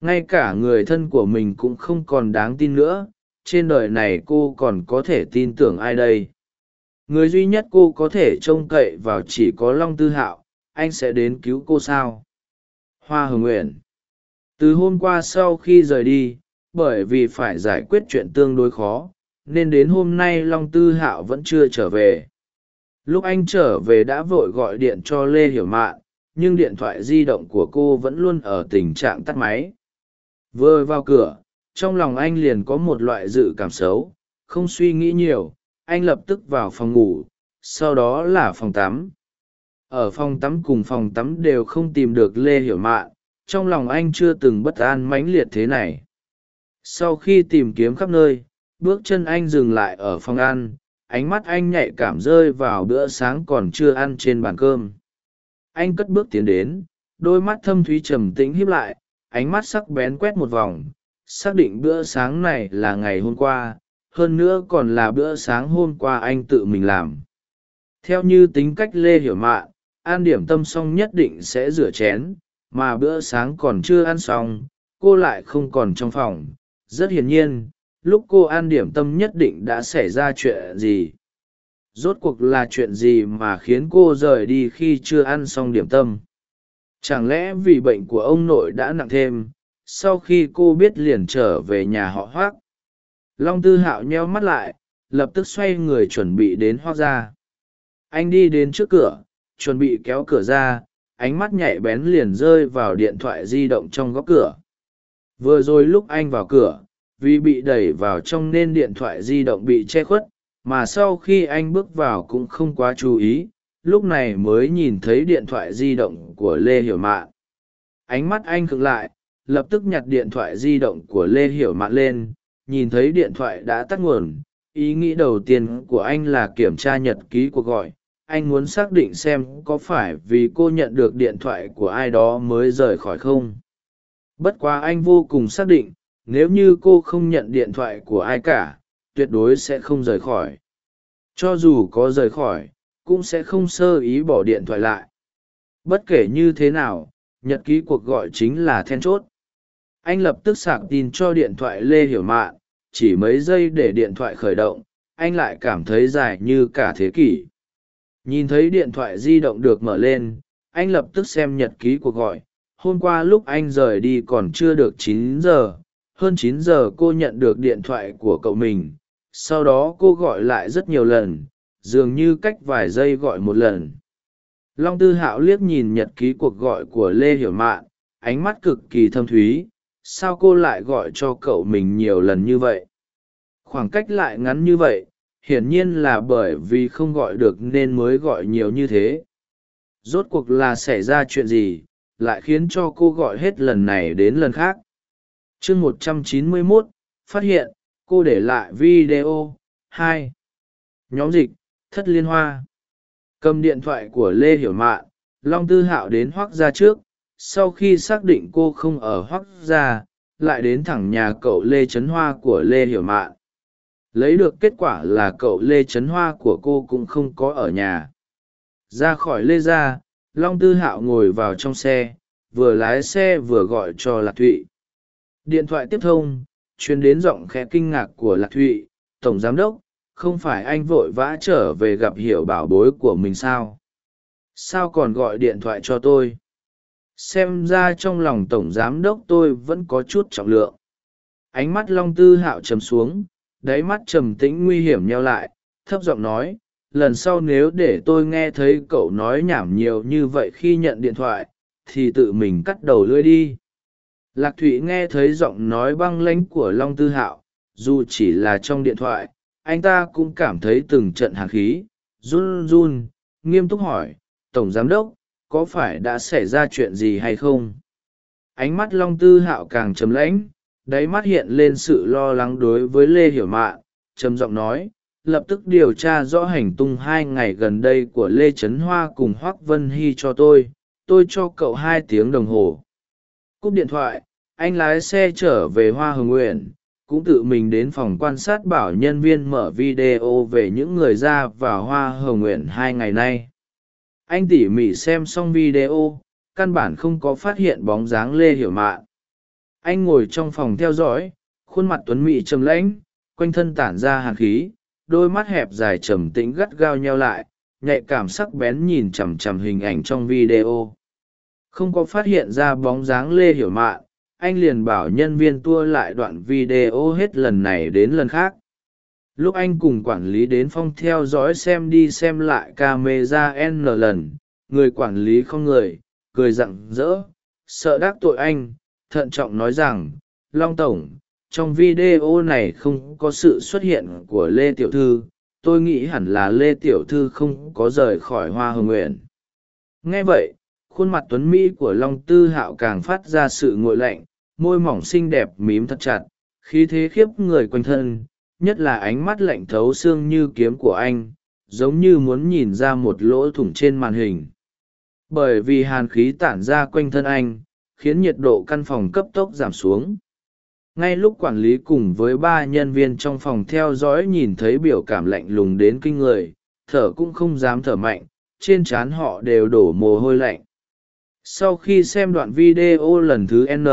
Ngay cả người thân của mình cũng không còn đáng tin nữa trên đời này cô còn có thể tin tưởng ai đây? Người duy nhất cô có thể trông cậy vào chỉ có long tư hạo, anh sẽ đến cứu cô sao? Hoa hồng nguyện từ hôm qua sau khi rời đi, bởi vì phải giải quyết chuyện tương đối khó, nên đến hôm nay long tư hạo vẫn chưa trở về. Lúc anh trở về đã vội gọi điện cho lê hiểu mạn, nhưng điện thoại di động của cô vẫn luôn ở tình trạng tắt máy. Vừa vào cửa trong lòng anh liền có một loại dự cảm xấu, không suy nghĩ nhiều, anh lập tức vào phòng ngủ, sau đó là phòng tắm. Ở phòng tắm cùng phòng tắm đều không tìm được lê hiểu mạn, trong lòng anh chưa từng bất an mãnh liệt thế này. Sau khi tìm kiếm khắp nơi, bước chân anh dừng lại ở phòng ăn, ánh mắt anh nhạy cảm rơi vào bữa sáng còn chưa ăn trên bàn cơm. Anh cất bước tiến đến, đôi mắt thâm thúy trầm tĩnh hiếp lại, ánh mắt sắc bén quét một vòng xác định bữa sáng này là ngày hôm qua hơn nữa còn là bữa sáng hôm qua anh tự mình làm. Theo như tính cách lê hiểu mạ, an điểm tâm xong nhất định sẽ rửa chén mà bữa sáng còn chưa ăn xong cô lại không còn trong phòng. Rất hiển nhiên lúc cô ăn điểm tâm nhất định đã xảy ra chuyện gì. Rốt cuộc là chuyện gì mà khiến cô rời đi khi chưa ăn xong điểm tâm? Chẳng lẽ vì bệnh của ông nội đã nặng thêm sau khi cô biết liền trở về nhà họ hoác. Long tư hạo nheo mắt lại, lập tức xoay người chuẩn bị đến hoác ra anh đi đến trước cửa, chuẩn bị kéo cửa ra, ánh mắt nhạy bén liền rơi vào điện thoại di động trong góc cửa. Vừa rồi lúc anh vào cửa, vì bị đẩy vào trong nên điện thoại di động bị che khuất, mà sau khi anh bước vào cũng không quá chú ý, lúc này mới nhìn thấy điện thoại di động của lê hiểu mạn. Ánh mắt anh khựng lại lập tức nhặt điện thoại di động của lê hiểu mạn lên, nhìn thấy điện thoại đã tắt nguồn, ý nghĩ đầu tiên của anh là kiểm tra nhật ký cuộc gọi, anh muốn xác định xem có phải vì cô nhận được điện thoại của ai đó mới rời khỏi không. Bất quá anh vô cùng xác định, nếu như cô không nhận điện thoại của ai cả, tuyệt đối sẽ không rời khỏi. Cho dù có rời khỏi, cũng sẽ không sơ ý bỏ điện thoại lại. Bất kể như thế nào, nhật ký cuộc gọi chính là then chốt anh lập tức sạc tin cho điện thoại lê hiểu mạn, chỉ mấy giây để điện thoại khởi động, anh lại cảm thấy dài như cả thế kỷ. Nhìn thấy điện thoại di động được mở lên, anh lập tức xem nhật ký cuộc gọi. Hôm qua lúc anh rời đi còn chưa được chín giờ, hơn chín giờ cô nhận được điện thoại của cậu mình. Sau đó cô gọi lại rất nhiều lần, dường như cách vài giây gọi một lần. Long tư hạo liếc nhìn nhật ký cuộc gọi của lê hiểu mạn, ánh mắt cực kỳ thâm thúy sao cô lại gọi cho cậu mình nhiều lần như vậy? Khoảng cách lại ngắn như vậy, hiển nhiên là bởi vì không gọi được nên mới gọi nhiều như thế. Rốt cuộc là xảy ra chuyện gì, lại khiến cho cô gọi hết lần này đến lần khác? Chương một trăm chín mươi mốt, phát hiện, cô để lại video, hai. Nhóm dịch, thất liên hoa. Cầm điện thoại của lê hiểu mạn, long tư hạo đến hoác ra trước sau khi xác định cô không ở Hoắc gia, lại đến thẳng nhà cậu lê trấn hoa của lê hiểu mạn. Lấy được kết quả là cậu lê trấn hoa của cô cũng không có ở nhà. Ra khỏi lê gia, long tư hạo ngồi vào trong xe vừa lái xe vừa gọi cho lạc thụy. Điện thoại tiếp thông chuyến đến giọng khẽ kinh ngạc của lạc thụy tổng giám đốc không phải anh vội vã trở về gặp hiểu bảo bối của mình sao? Sao còn gọi điện thoại cho tôi? Xem ra trong lòng tổng giám đốc tôi vẫn có chút trọng lượng. Ánh mắt long tư hạo trầm xuống, đáy mắt trầm tĩnh nguy hiểm nheo lại, thấp giọng nói, lần sau nếu để tôi nghe thấy cậu nói nhảm nhiều như vậy khi nhận điện thoại, thì tự mình cắt đầu lưỡi đi. Lạc thụy nghe thấy giọng nói băng lãnh của long tư hạo, dù chỉ là trong điện thoại, anh ta cũng cảm thấy từng trận hàn khí, run run, nghiêm túc hỏi, tổng giám đốc có phải đã xảy ra chuyện gì hay không? Ánh mắt long tư hạo càng chấm lãnh, đáy mắt hiện lên sự lo lắng đối với lê hiểu mạn, trầm giọng nói, lập tức điều tra rõ hành tung hai ngày gần đây của lê trấn hoa cùng hoác vân hy cho tôi tôi cho cậu hai tiếng đồng hồ. Cúp điện thoại, anh lái xe trở về hoa hồng nguyện cũng tự mình đến phòng quan sát bảo nhân viên mở video về những người ra vào hoa hồng nguyện hai ngày nay anh tỉ mỉ xem xong video, căn bản không có phát hiện bóng dáng lê hiểu mạn anh ngồi trong phòng theo dõi, khuôn mặt tuấn mị trầm lãnh, quanh thân tản ra hàn khí, đôi mắt hẹp dài trầm tĩnh gắt gao nheo lại, nhạy cảm sắc bén nhìn chằm chằm hình ảnh trong video. Không có phát hiện ra bóng dáng lê hiểu mạn anh liền bảo nhân viên tua lại đoạn video hết lần này đến lần khác lúc anh cùng quản lý đến phong theo dõi xem đi xem lại ca mê ra n lần, người quản lý không người, cười rặng rỡ, sợ đắc tội anh, thận trọng nói rằng, long tổng, trong video này không có sự xuất hiện của lê tiểu thư, tôi nghĩ hẳn là lê tiểu thư không có rời khỏi hoa hồng nguyện. Nghe vậy, khuôn mặt tuấn mỹ của long tư hạo càng phát ra sự nguội lạnh, môi mỏng xinh đẹp mím thật chặt, khí thế khiếp người quanh thân nhất là ánh mắt lạnh thấu xương như kiếm của anh, giống như muốn nhìn ra một lỗ thủng trên màn hình. Bởi vì hàn khí tản ra quanh thân anh, khiến nhiệt độ căn phòng cấp tốc giảm xuống. Ngay lúc quản lý cùng với ba nhân viên trong phòng theo dõi nhìn thấy biểu cảm lạnh lùng đến kinh người, thở cũng không dám thở mạnh, trên trán họ đều đổ mồ hôi lạnh. Sau khi xem đoạn video lần thứ n,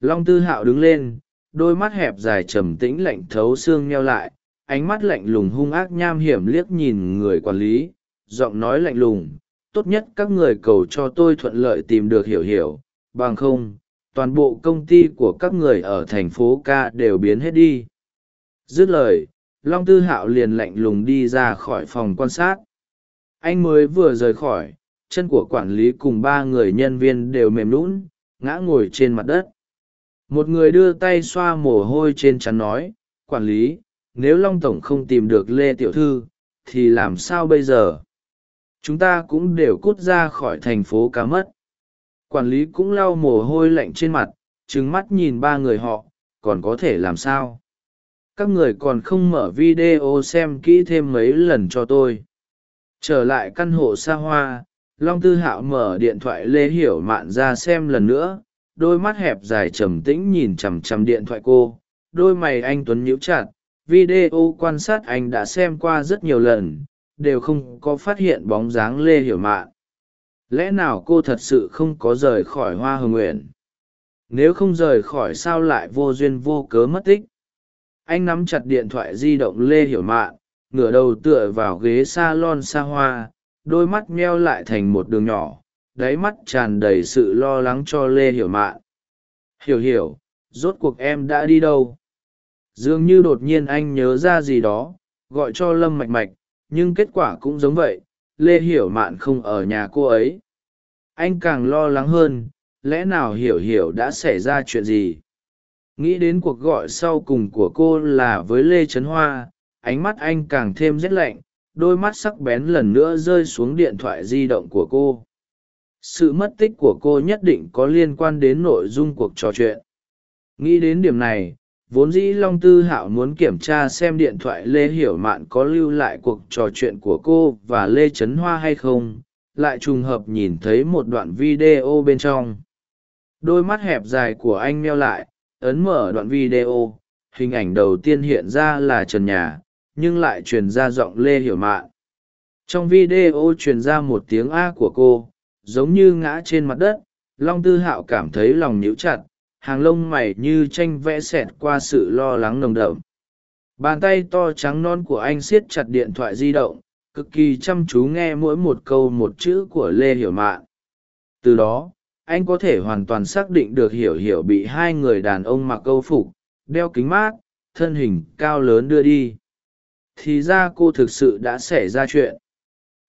long tư hạo đứng lên đôi mắt hẹp dài trầm tĩnh lạnh thấu xương nheo lại, ánh mắt lạnh lùng hung ác nham hiểm liếc nhìn người quản lý, giọng nói lạnh lùng, tốt nhất các người cầu cho tôi thuận lợi tìm được hiểu hiểu, bằng không, toàn bộ công ty của các người ở thành phố ca đều biến hết đi. Dứt lời, long tư hạo liền lạnh lùng đi ra khỏi phòng quan sát. Anh mới vừa rời khỏi, chân của quản lý cùng ba người nhân viên đều mềm lún ngã ngồi trên mặt đất một người đưa tay xoa mồ hôi trên chắn nói, quản lý, nếu long tổng không tìm được lê tiểu thư, thì làm sao bây giờ? Chúng ta cũng đều cút ra khỏi thành phố cá mất. Quản lý cũng lau mồ hôi lạnh trên mặt trứng mắt nhìn ba người họ, còn có thể làm sao? Các người còn không mở video xem kỹ thêm mấy lần cho tôi. Trở lại căn hộ xa hoa, long tư hạo mở điện thoại lê hiểu mạn ra xem lần nữa đôi mắt hẹp dài trầm tĩnh nhìn chằm chằm điện thoại cô, đôi mày anh tuấn nhíu chặt, video quan sát anh đã xem qua rất nhiều lần, đều không có phát hiện bóng dáng lê hiểu mạn. Lẽ nào cô thật sự không có rời khỏi hoa hồng nguyện nếu không rời khỏi sao lại vô duyên vô cớ mất tích? Anh nắm chặt điện thoại di động lê hiểu mạn, ngửa đầu tựa vào ghế s a lon xa hoa, đôi mắt meo lại thành một đường nhỏ đáy mắt tràn đầy sự lo lắng cho lê hiểu mạn. Hiểu hiểu, rốt cuộc em đã đi đâu? Dường như đột nhiên anh nhớ ra gì đó, gọi cho lâm mạch mạch, nhưng kết quả cũng giống vậy, lê hiểu mạn không ở nhà cô ấy. Anh càng lo lắng hơn, lẽ nào hiểu hiểu đã xảy ra chuyện gì? Nghĩ đến cuộc gọi sau cùng của cô là với lê trấn hoa, ánh mắt anh càng thêm rét lạnh, đôi mắt sắc bén lần nữa rơi xuống điện thoại di động của cô sự mất tích của cô nhất định có liên quan đến nội dung cuộc trò chuyện. Nghĩ đến điểm này, vốn dĩ long tư hạo muốn kiểm tra xem điện thoại lê hiểu mạn có lưu lại cuộc trò chuyện của cô và lê trấn hoa hay không, lại trùng hợp nhìn thấy một đoạn video bên trong. Đôi mắt hẹp dài của anh meo lại, ấn mở đoạn video, hình ảnh đầu tiên hiện ra là trần nhà, nhưng lại truyền ra giọng lê hiểu mạn. Trong video truyền ra một tiếng a của cô giống như ngã trên mặt đất, long tư hạo cảm thấy lòng nhíu chặt, hàng lông mày như tranh vẽ xẹt qua sự lo lắng nồng đậm. Bàn tay to trắng non của anh siết chặt điện thoại di động, cực kỳ chăm chú nghe mỗi một câu một chữ của lê hiểu mạn. Từ đó, anh có thể hoàn toàn xác định được hiểu hiểu bị hai người đàn ông mặc câu phục, đeo kính mát, thân hình cao lớn đưa đi. Thì ra cô thực sự đã xảy ra chuyện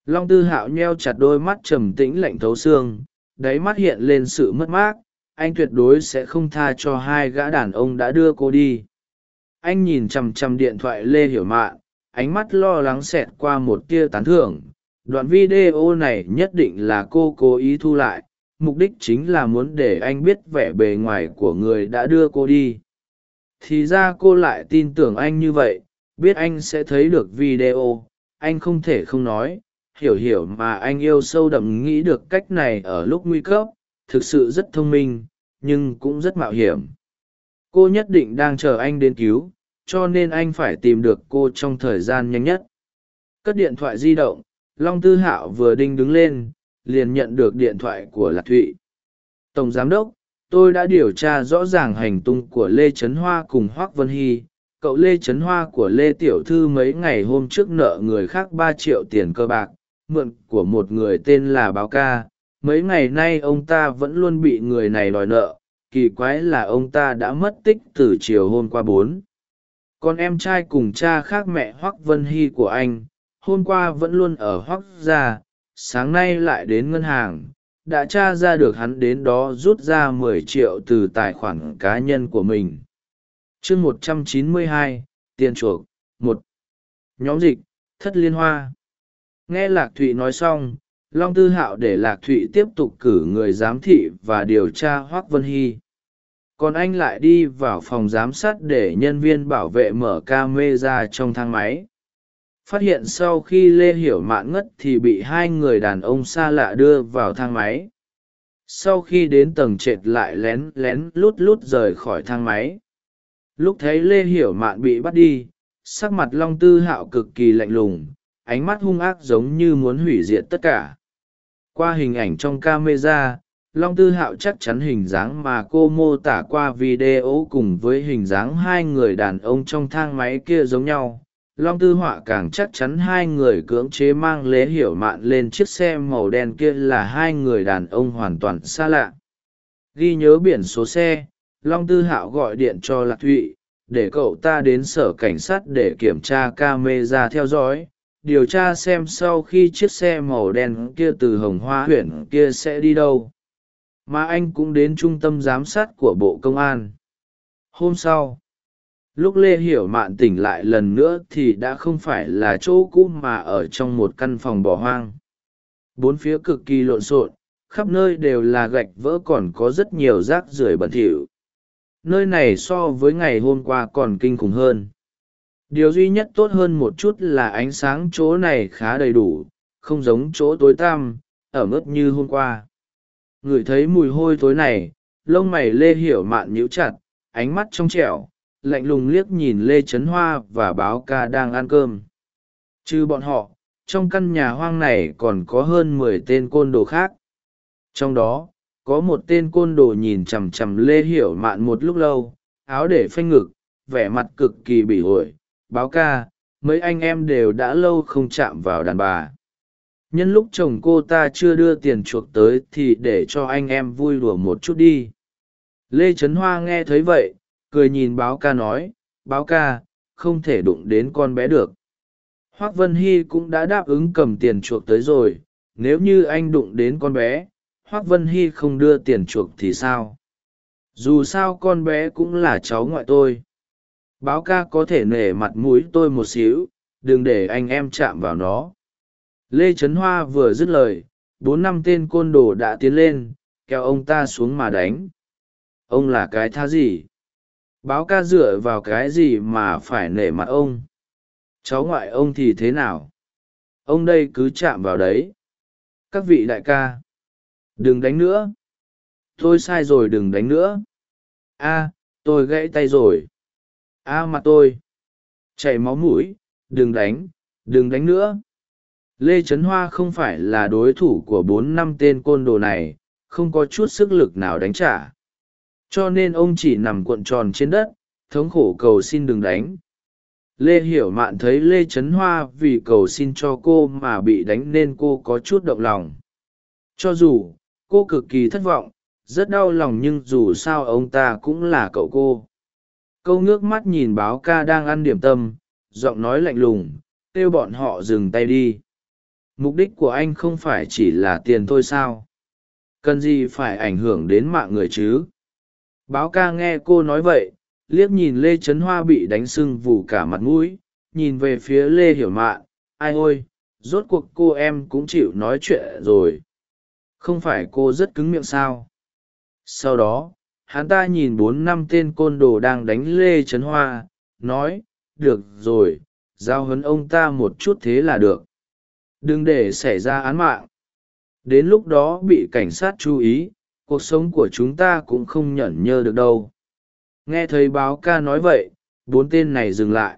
long tư hạo nheo chặt đôi mắt trầm tĩnh lạnh thấu xương, đáy mắt hiện lên sự mất mát, anh tuyệt đối sẽ không tha cho hai gã đàn ông đã đưa cô đi. Anh nhìn chằm chằm điện thoại lê hiểu mạn, ánh mắt lo lắng xẹt qua một tia tán thưởng. Đoạn video này nhất định là cô cố ý thu lại, mục đích chính là muốn để anh biết vẻ bề ngoài của người đã đưa cô đi. Thì ra cô lại tin tưởng anh như vậy, biết anh sẽ thấy được video, anh không thể không nói hiểu hiểu mà anh yêu sâu đậm nghĩ được cách này ở lúc nguy cấp, thực sự rất thông minh, nhưng cũng rất mạo hiểm. Cô nhất định đang chờ anh đến cứu, cho nên anh phải tìm được cô trong thời gian nhanh nhất. Cất điện thoại di động, long tư hạo vừa đinh đứng lên, liền nhận được điện thoại của lạc thụy. Tổng giám đốc, tôi đã điều tra rõ ràng hành tung của lê trấn hoa cùng hoác vân hy. Cậu lê trấn hoa của lê tiểu thư mấy ngày hôm trước nợ người khác ba triệu tiền cơ bạc mượn của một người tên là báo ca. Mấy ngày nay ông ta vẫn luôn bị người này đòi nợ. Kỳ quái là ông ta đã mất tích từ chiều hôm qua bốn. Con em trai cùng cha khác mẹ hoắc vân hy của anh, hôm qua vẫn luôn ở hoắc gia, sáng nay lại đến ngân hàng. Đã t r a ra được hắn đến đó rút ra mười triệu từ tài khoản cá nhân của mình. Chương một trăm chín mươi hai, tiền chuộc, một. Nhóm dịch, thất liên hoa nghe lạc thụy nói xong, long tư hạo để lạc thụy tiếp tục cử người giám thị và điều tra hoác vân hy. Còn anh lại đi vào phòng giám sát để nhân viên bảo vệ mở ca mê ra trong thang máy. Phát hiện sau khi lê hiểu mạn ngất thì bị hai người đàn ông xa lạ đưa vào thang máy. Sau khi đến tầng trệt lại lén lén lút lút rời khỏi thang máy. Lúc thấy lê hiểu mạn bị bắt đi, sắc mặt long tư hạo cực kỳ lạnh lùng ánh mắt hung ác giống như muốn hủy diệt tất cả. Qua hình ảnh trong camera, long tư hạo chắc chắn hình dáng mà cô mô tả qua video cùng với hình dáng hai người đàn ông trong thang máy kia giống nhau. Long tư họa càng chắc chắn hai người cưỡng chế mang lễ hiểu mạn lên chiếc xe màu đen kia là hai người đàn ông hoàn toàn xa lạ. Ghi nhớ biển số xe, long tư hạo gọi điện cho lạc thụy, để cậu ta đến sở cảnh sát để kiểm tra ca mê ra theo dõi điều tra xem sau khi chiếc xe màu đen kia từ hồng hoa huyện kia sẽ đi đâu. Mà anh cũng đến trung tâm giám sát của bộ công an. Hôm sau, lúc lê hiểu mạn tỉnh lại lần nữa thì đã không phải là chỗ cũ mà ở trong một căn phòng bỏ hoang. Bốn phía cực kỳ lộn xộn, khắp nơi đều là gạch vỡ còn có rất nhiều rác rưởi bẩn thỉu. Nơi này so với ngày hôm qua còn kinh khủng hơn điều duy nhất tốt hơn một chút là ánh sáng chỗ này khá đầy đủ, không giống chỗ tối tăm, ở mức như hôm qua. Ngửi thấy mùi hôi tối này, lông mày lê hiểu mạn nhíu chặt, ánh mắt trong trẻo, lạnh lùng liếc nhìn lê trấn hoa và báo ca đang ăn cơm. Trừ bọn họ, trong căn nhà hoang này còn có hơn mười tên côn đồ khác. Trong đó, có một tên côn đồ nhìn chằm chằm lê hiểu mạn một lúc lâu, áo để phanh ngực, vẻ mặt cực kỳ bỉ ổi báo ca, mấy anh em đều đã lâu không chạm vào đàn bà. Nhân lúc chồng cô ta chưa đưa tiền chuộc tới thì để cho anh em vui đùa một chút đi. Lê trấn hoa nghe thấy vậy, cười nhìn báo ca nói, báo ca, không thể đụng đến con bé được. Hoác vân hy cũng đã đáp ứng cầm tiền chuộc tới rồi, nếu như anh đụng đến con bé, hoác vân hy không đưa tiền chuộc thì sao? Dù sao con bé cũng là cháu ngoại tôi báo ca có thể nể mặt mũi tôi một xíu, đừng để anh em chạm vào nó. Lê trấn hoa vừa dứt lời, bốn năm tên côn đồ đã tiến lên, kéo ông ta xuống mà đánh. Ông là cái tha gì? Báo ca dựa vào cái gì mà phải nể mặt ông? Cháu ngoại ông thì thế nào? Ông đây cứ chạm vào đấy. Các vị đại ca, đừng đánh nữa. Tôi sai rồi đừng đánh nữa. A, tôi gãy tay rồi a mặt tôi. Chảy máu mũi, đừng đánh đừng đánh nữa. Lê trấn hoa không phải là đối thủ của bốn năm tên côn đồ này, không có chút sức lực nào đánh trả. Cho nên ông chỉ nằm cuộn tròn trên đất, thống khổ cầu xin đừng đánh. Lê hiểu mạn thấy lê trấn hoa vì cầu xin cho cô mà bị đánh nên cô có chút động lòng. Cho dù, cô cực kỳ thất vọng, rất đau lòng nhưng dù sao ông ta cũng là cậu cô câu ngước mắt nhìn báo ca đang ăn điểm tâm, giọng nói lạnh lùng, kêu bọn họ dừng tay đi. Mục đích của anh không phải chỉ là tiền thôi sao? Cần gì phải ảnh hưởng đến mạng người chứ? Báo ca nghe cô nói vậy, liếc nhìn lê trấn hoa bị đánh sưng vù cả mặt mũi, nhìn về phía lê hiểu mạn, ai ôi, rốt cuộc cô em cũng chịu nói chuyện rồi. Không phải cô rất cứng miệng sao? Sau đó hắn ta nhìn bốn năm tên côn đồ đang đánh lê trấn hoa, nói, được rồi, giao hấn ông ta một chút thế là được. Đừng để xảy ra án mạng. Đến lúc đó bị cảnh sát chú ý, cuộc sống của chúng ta cũng không nhẫn nhơ được đâu. Nghe thấy báo ca nói vậy, bốn tên này dừng lại.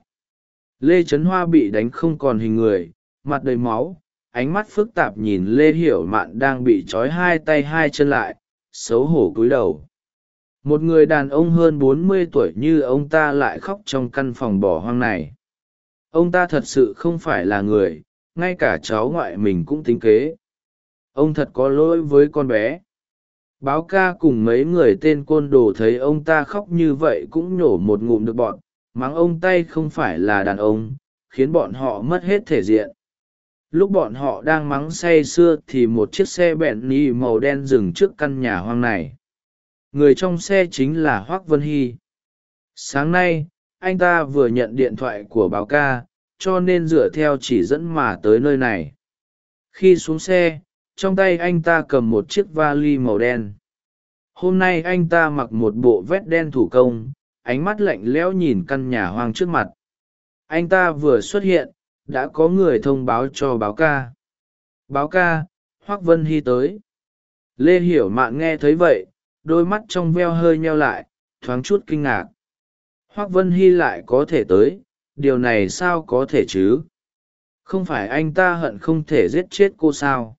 Lê trấn hoa bị đánh không còn hình người, mặt đầy máu, ánh mắt phức tạp nhìn lê hiểu mạn đang bị trói hai tay hai chân lại, xấu hổ cúi đầu một người đàn ông hơn bốn mươi tuổi như ông ta lại khóc trong căn phòng bỏ hoang này. Ông ta thật sự không phải là người, ngay cả cháu ngoại mình cũng tính kế. Ông thật có lỗi với con bé. Báo ca cùng mấy người tên côn đồ thấy ông ta khóc như vậy cũng nhổ một ngụm được bọn, mắng ông tay không phải là đàn ông, khiến bọn họ mất hết thể diện. Lúc bọn họ đang mắng say sưa thì một chiếc xe bẹn ni màu đen dừng trước căn nhà hoang này người trong xe chính là hoác vân hy. Sáng nay, anh ta vừa nhận điện thoại của báo ca, cho nên dựa theo chỉ dẫn mà tới nơi này. Khi xuống xe, trong tay anh ta cầm một chiếc vali màu đen. Hôm nay anh ta mặc một bộ vét đen thủ công, ánh mắt lạnh lẽo nhìn căn nhà hoang trước mặt. Anh ta vừa xuất hiện, đã có người thông báo cho báo ca. Báo ca, hoác vân hy tới. Lê hiểu mạn nghe thấy vậy đôi mắt trong veo hơi nheo lại, thoáng chút kinh ngạc. Hoác vân hy lại có thể tới, điều này sao có thể chứ? Không phải anh ta hận không thể giết chết cô sao?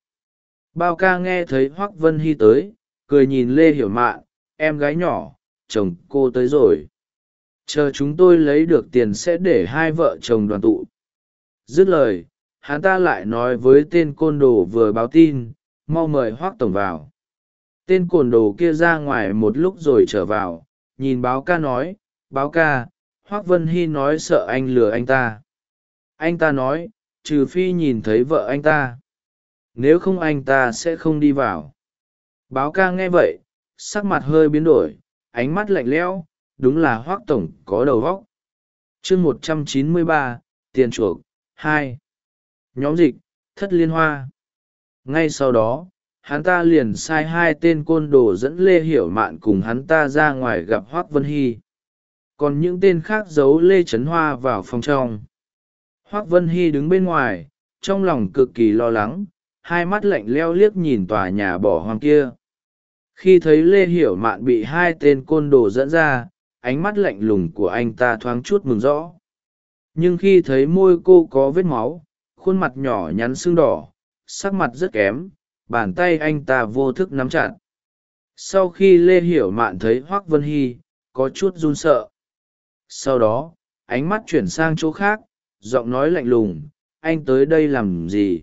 Bao ca nghe thấy hoác vân hy tới, cười nhìn lê hiểu mạn, em gái nhỏ, chồng cô tới rồi. Chờ chúng tôi lấy được tiền sẽ để hai vợ chồng đoàn tụ. Dứt lời, hắn ta lại nói với tên côn đồ vừa báo tin, mau mời hoác tổng vào tên cồn đồ kia ra ngoài một lúc rồi trở vào, nhìn báo ca nói, báo ca, hoác vân hy nói sợ anh lừa anh ta. Anh ta nói, trừ phi nhìn thấy vợ anh ta, nếu không anh ta sẽ không đi vào. Báo ca nghe vậy, sắc mặt hơi biến đổi, ánh mắt lạnh lẽo, đúng là hoác tổng có đầu vóc chương một trăm chín mươi ba, tiền chuộc, hai. Nhóm dịch, thất liên hoa. Ngay sau đó hắn ta liền sai hai tên côn đồ dẫn lê hiểu mạn cùng hắn ta ra ngoài gặp hoác vân hy. Còn những tên khác giấu lê trấn hoa vào phòng trong. Hoác vân hy đứng bên ngoài, trong lòng cực kỳ lo lắng, hai mắt lạnh leo liếc nhìn tòa nhà bỏ hoang kia. Khi thấy lê hiểu mạn bị hai tên côn đồ dẫn ra, ánh mắt lạnh lùng của anh ta thoáng chút mừng rõ. Nhưng khi thấy môi cô có vết máu, khuôn mặt nhỏ nhắn sưng đỏ, sắc mặt rất kém bàn tay anh ta vô thức nắm chặt. Sau khi lê hiểu mạn thấy hoác vân hy, có chút run sợ. Sau đó, ánh mắt chuyển sang chỗ khác, giọng nói lạnh lùng, anh tới đây làm gì?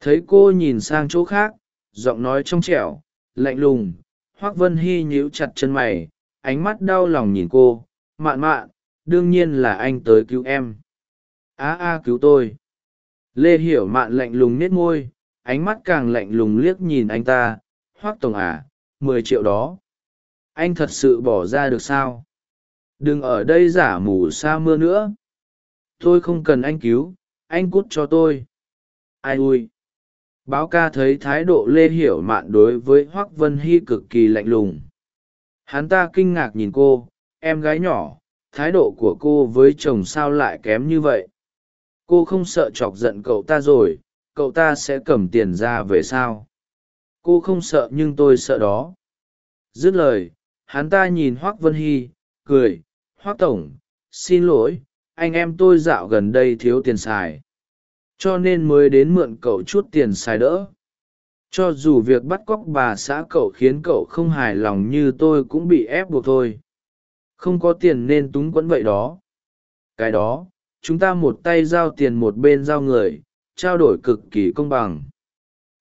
Thấy cô nhìn sang chỗ khác, giọng nói trong trẻo, lạnh lùng, hoác vân hy nhíu chặt chân mày, ánh mắt đau lòng nhìn cô, mạn mạn, đương nhiên là anh tới cứu em. A a, cứu tôi. Lê hiểu mạn lạnh lùng nết ngôi ánh mắt càng lạnh lùng liếc nhìn anh ta hoác tổng à mười triệu đó, anh thật sự bỏ ra được sao? Đừng ở đây giả mù sa mưa nữa. Tôi không cần anh cứu, anh cút cho tôi. Ai ui. Báo ca thấy thái độ lê hiểu mạn đối với hoác vân hy cực kỳ lạnh lùng. Hắn ta kinh ngạc nhìn cô, em gái nhỏ, thái độ của cô với chồng sao lại kém như vậy? Cô không sợ chọc giận cậu ta rồi cậu ta sẽ cầm tiền ra về sao? Cô không sợ nhưng tôi sợ đó. Dứt lời, hắn ta nhìn hoác vân hy, cười, hoác tổng, xin lỗi, anh em tôi dạo gần đây thiếu tiền xài. Cho nên mới đến mượn cậu chút tiền xài đỡ. Cho dù việc bắt cóc bà xã cậu khiến cậu không hài lòng như tôi cũng bị ép buộc thôi. Không có tiền nên túng quẫn vậy đó. Cái đó, chúng ta một tay giao tiền một bên giao người trao đổi cực kỳ công bằng.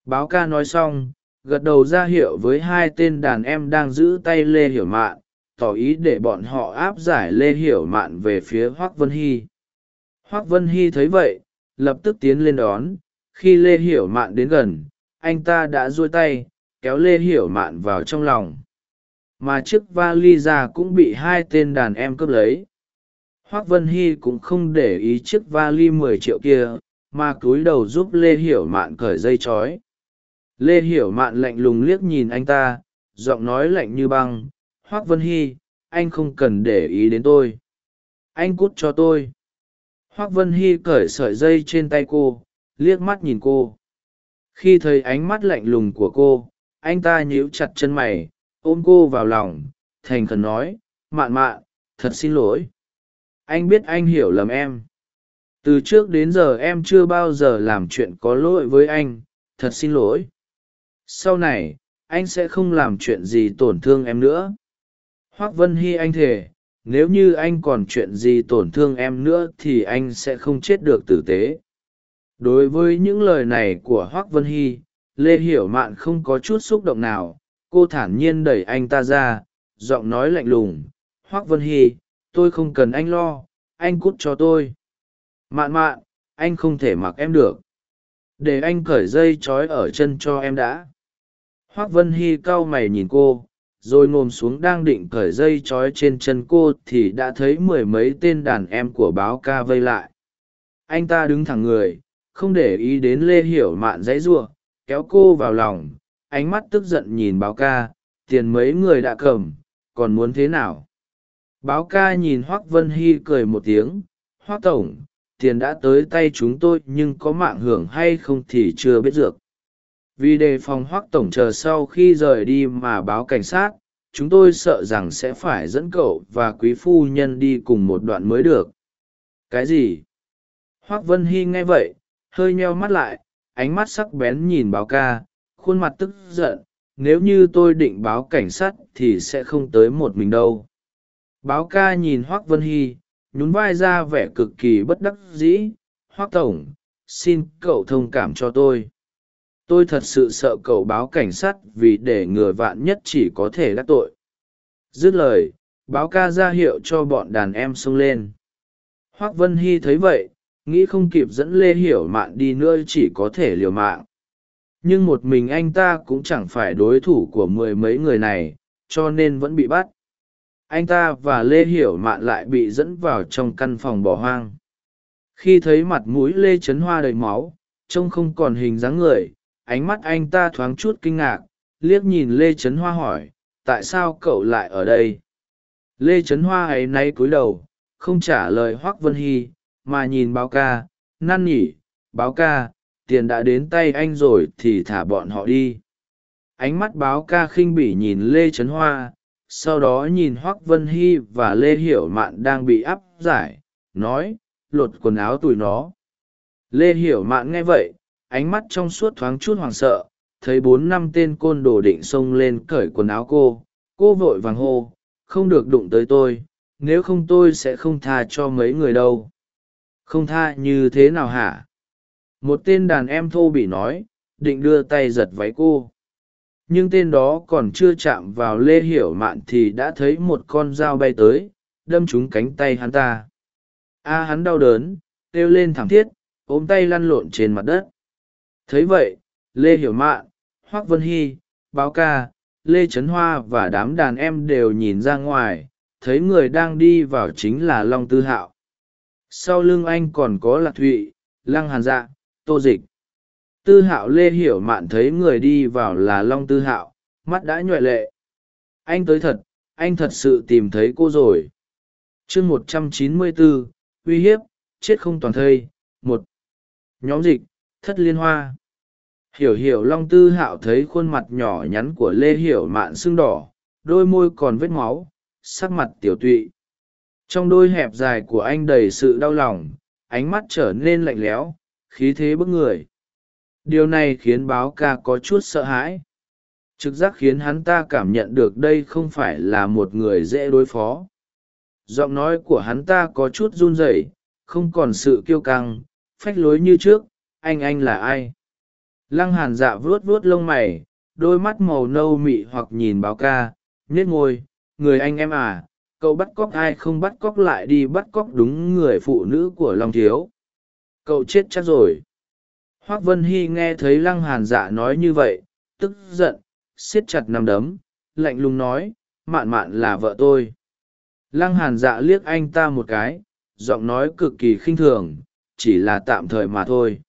Báo ca nói xong, gật đầu ra hiệu với hai tên đàn em đang giữ tay lê hiểu mạn, tỏ ý để bọn họ áp giải lê hiểu mạn về phía hoác vân hy. Hoác vân hy thấy vậy, lập tức tiến lên đón. Khi lê hiểu mạn đến gần, anh ta đã duỗi tay, kéo lê hiểu mạn vào trong lòng. Mà chiếc vali ra cũng bị hai tên đàn em cướp lấy. Hoác vân hy cũng không để ý chiếc vali mười triệu kia mà cúi đầu giúp lê hiểu mạn cởi dây chói. Lê hiểu mạn lạnh lùng liếc nhìn anh ta, giọng nói lạnh như băng, hoác vân hy, anh không cần để ý đến tôi. Anh cút cho tôi. Hoác vân hy cởi sợi dây trên tay cô, liếc mắt nhìn cô. Khi thấy ánh mắt lạnh lùng của cô, anh ta nhíu chặt chân mày, ôm cô vào lòng, thành khẩn nói, mạn mạn, thật xin lỗi. Anh biết anh hiểu lầm em từ trước đến giờ em chưa bao giờ làm chuyện có lỗi với anh, thật xin lỗi. Sau này, anh sẽ không làm chuyện gì tổn thương em nữa. Hoác vân hy anh thề, nếu như anh còn chuyện gì tổn thương em nữa thì anh sẽ không chết được tử tế. Đối với những lời này của hoác vân hy, lê hiểu mạn không có chút xúc động nào. Cô thản nhiên đẩy anh ta ra, giọng nói lạnh lùng. Hoác vân hy, tôi không cần anh lo, anh cút cho tôi mạn mạn, anh không thể mặc em được. Để anh cởi dây trói ở chân cho em đã. Hoác vân hy cau mày nhìn cô, rồi ngồm xuống đang định cởi dây trói trên chân cô thì đã thấy mười mấy tên đàn em của báo ca vây lại. Anh ta đứng thẳng người, không để ý đến lê hiểu mạn dãy giụa, kéo cô vào lòng, ánh mắt tức giận nhìn báo ca, tiền mấy người đã cầm, còn muốn thế nào? Báo ca nhìn hoác vân hy cười một tiếng, hoác tổng tiền đã tới tay chúng tôi nhưng có mạng hưởng hay không thì chưa biết dược. Vì đề phòng hoác tổng chờ sau khi rời đi mà báo cảnh sát, chúng tôi sợ rằng sẽ phải dẫn cậu và quý phu nhân đi cùng một đoạn mới được. Cái gì? Hoác vân hy nghe vậy, hơi nheo mắt lại, ánh mắt sắc bén nhìn báo ca, khuôn mặt tức giận, nếu như tôi định báo cảnh sát thì sẽ không tới một mình đâu. Báo ca nhìn hoác vân hy nhún vai ra vẻ cực kỳ bất đắc dĩ hoác tổng, xin cậu thông cảm cho tôi. Tôi thật sự sợ cậu báo cảnh sát vì để ngừa vạn nhất chỉ có thể đắc tội. Dứt lời, báo ca ra hiệu cho bọn đàn em xông lên. Hoác vân hy thấy vậy, nghĩ không kịp dẫn lê hiểu mạn đi nữa chỉ có thể liều mạng. Nhưng một mình anh ta cũng chẳng phải đối thủ của mười mấy người này, cho nên vẫn bị bắt anh ta và lê hiểu mạn lại bị dẫn vào trong căn phòng bỏ hoang. Khi thấy mặt mũi lê trấn hoa đầy máu, trông không còn hình dáng người, ánh mắt anh ta thoáng chút kinh ngạc, liếc nhìn lê trấn hoa hỏi, tại sao cậu lại ở đây? Lê trấn hoa ấy nay cúi đầu, không trả lời hoác vân hy, mà nhìn báo ca, năn nỉ, báo ca, tiền đã đến tay anh rồi thì thả bọn họ đi. Ánh mắt báo ca khinh bỉ nhìn lê trấn hoa sau đó nhìn hoác vân hy và lê hiểu mạn đang bị áp giải, nói, lột quần áo tụi nó. Lê hiểu mạn nghe vậy, ánh mắt trong suốt thoáng chút hoảng sợ, thấy bốn năm tên côn đồ định xông lên cởi quần áo cô cô vội vàng hô, không được đụng tới tôi, nếu không tôi sẽ không tha cho mấy người đâu. Không tha như thế nào hả? Một tên đàn em thô bị nói, định đưa tay giật váy cô nhưng tên đó còn chưa chạm vào lê hiểu mạn thì đã thấy một con dao bay tới, đâm trúng cánh tay hắn ta. A à, hắn đau đớn, kêu lên thảm thiết, ôm tay lăn lộn trên mặt đất. Thấy vậy, lê hiểu mạn, hoác vân hy, báo ca, lê trấn hoa và đám đàn em đều nhìn ra ngoài, thấy người đang đi vào chính là long tư hạo. Sau lưng anh còn có lạc thụy, lăng hàn dạ tô dịch tư hạo lê hiểu mạn thấy người đi vào là long tư hạo, mắt đã nhuệ lệ. Anh tới thật, anh thật sự tìm thấy cô rồi. Chương một trăm chín mươi bốn uy hiếp, chết không toàn thây, một. Nhóm dịch, thất liên hoa. Hiểu hiểu long tư hạo thấy khuôn mặt nhỏ nhắn của lê hiểu mạn sưng đỏ, đôi môi còn vết máu, sắc mặt tiểu tụy. Trong đôi hẹp dài của anh đầy sự đau lòng, ánh mắt trở nên lạnh lẽo, khí thế bức người điều này khiến báo ca có chút sợ hãi. Trực giác khiến hắn ta cảm nhận được đây không phải là một người dễ đối phó. Giọng nói của hắn ta có chút run rẩy, không còn sự kiêu căng, phách lối như trước, anh anh là ai? Lăng hàn dạ vuốt vuốt lông mày, đôi mắt màu nâu mị hoặc nhìn báo ca nhét ngôi người anh em à cậu bắt cóc ai không bắt cóc lại đi bắt cóc đúng người phụ nữ của long thiếu. Cậu chết chắc rồi hoác vân hy nghe thấy lăng hàn dạ nói như vậy, tức giận, siết chặt nằm đấm, lạnh lùng nói, mạn mạn là vợ tôi. Lăng hàn dạ liếc anh ta một cái, giọng nói cực kỳ khinh thường, chỉ là tạm thời mà thôi.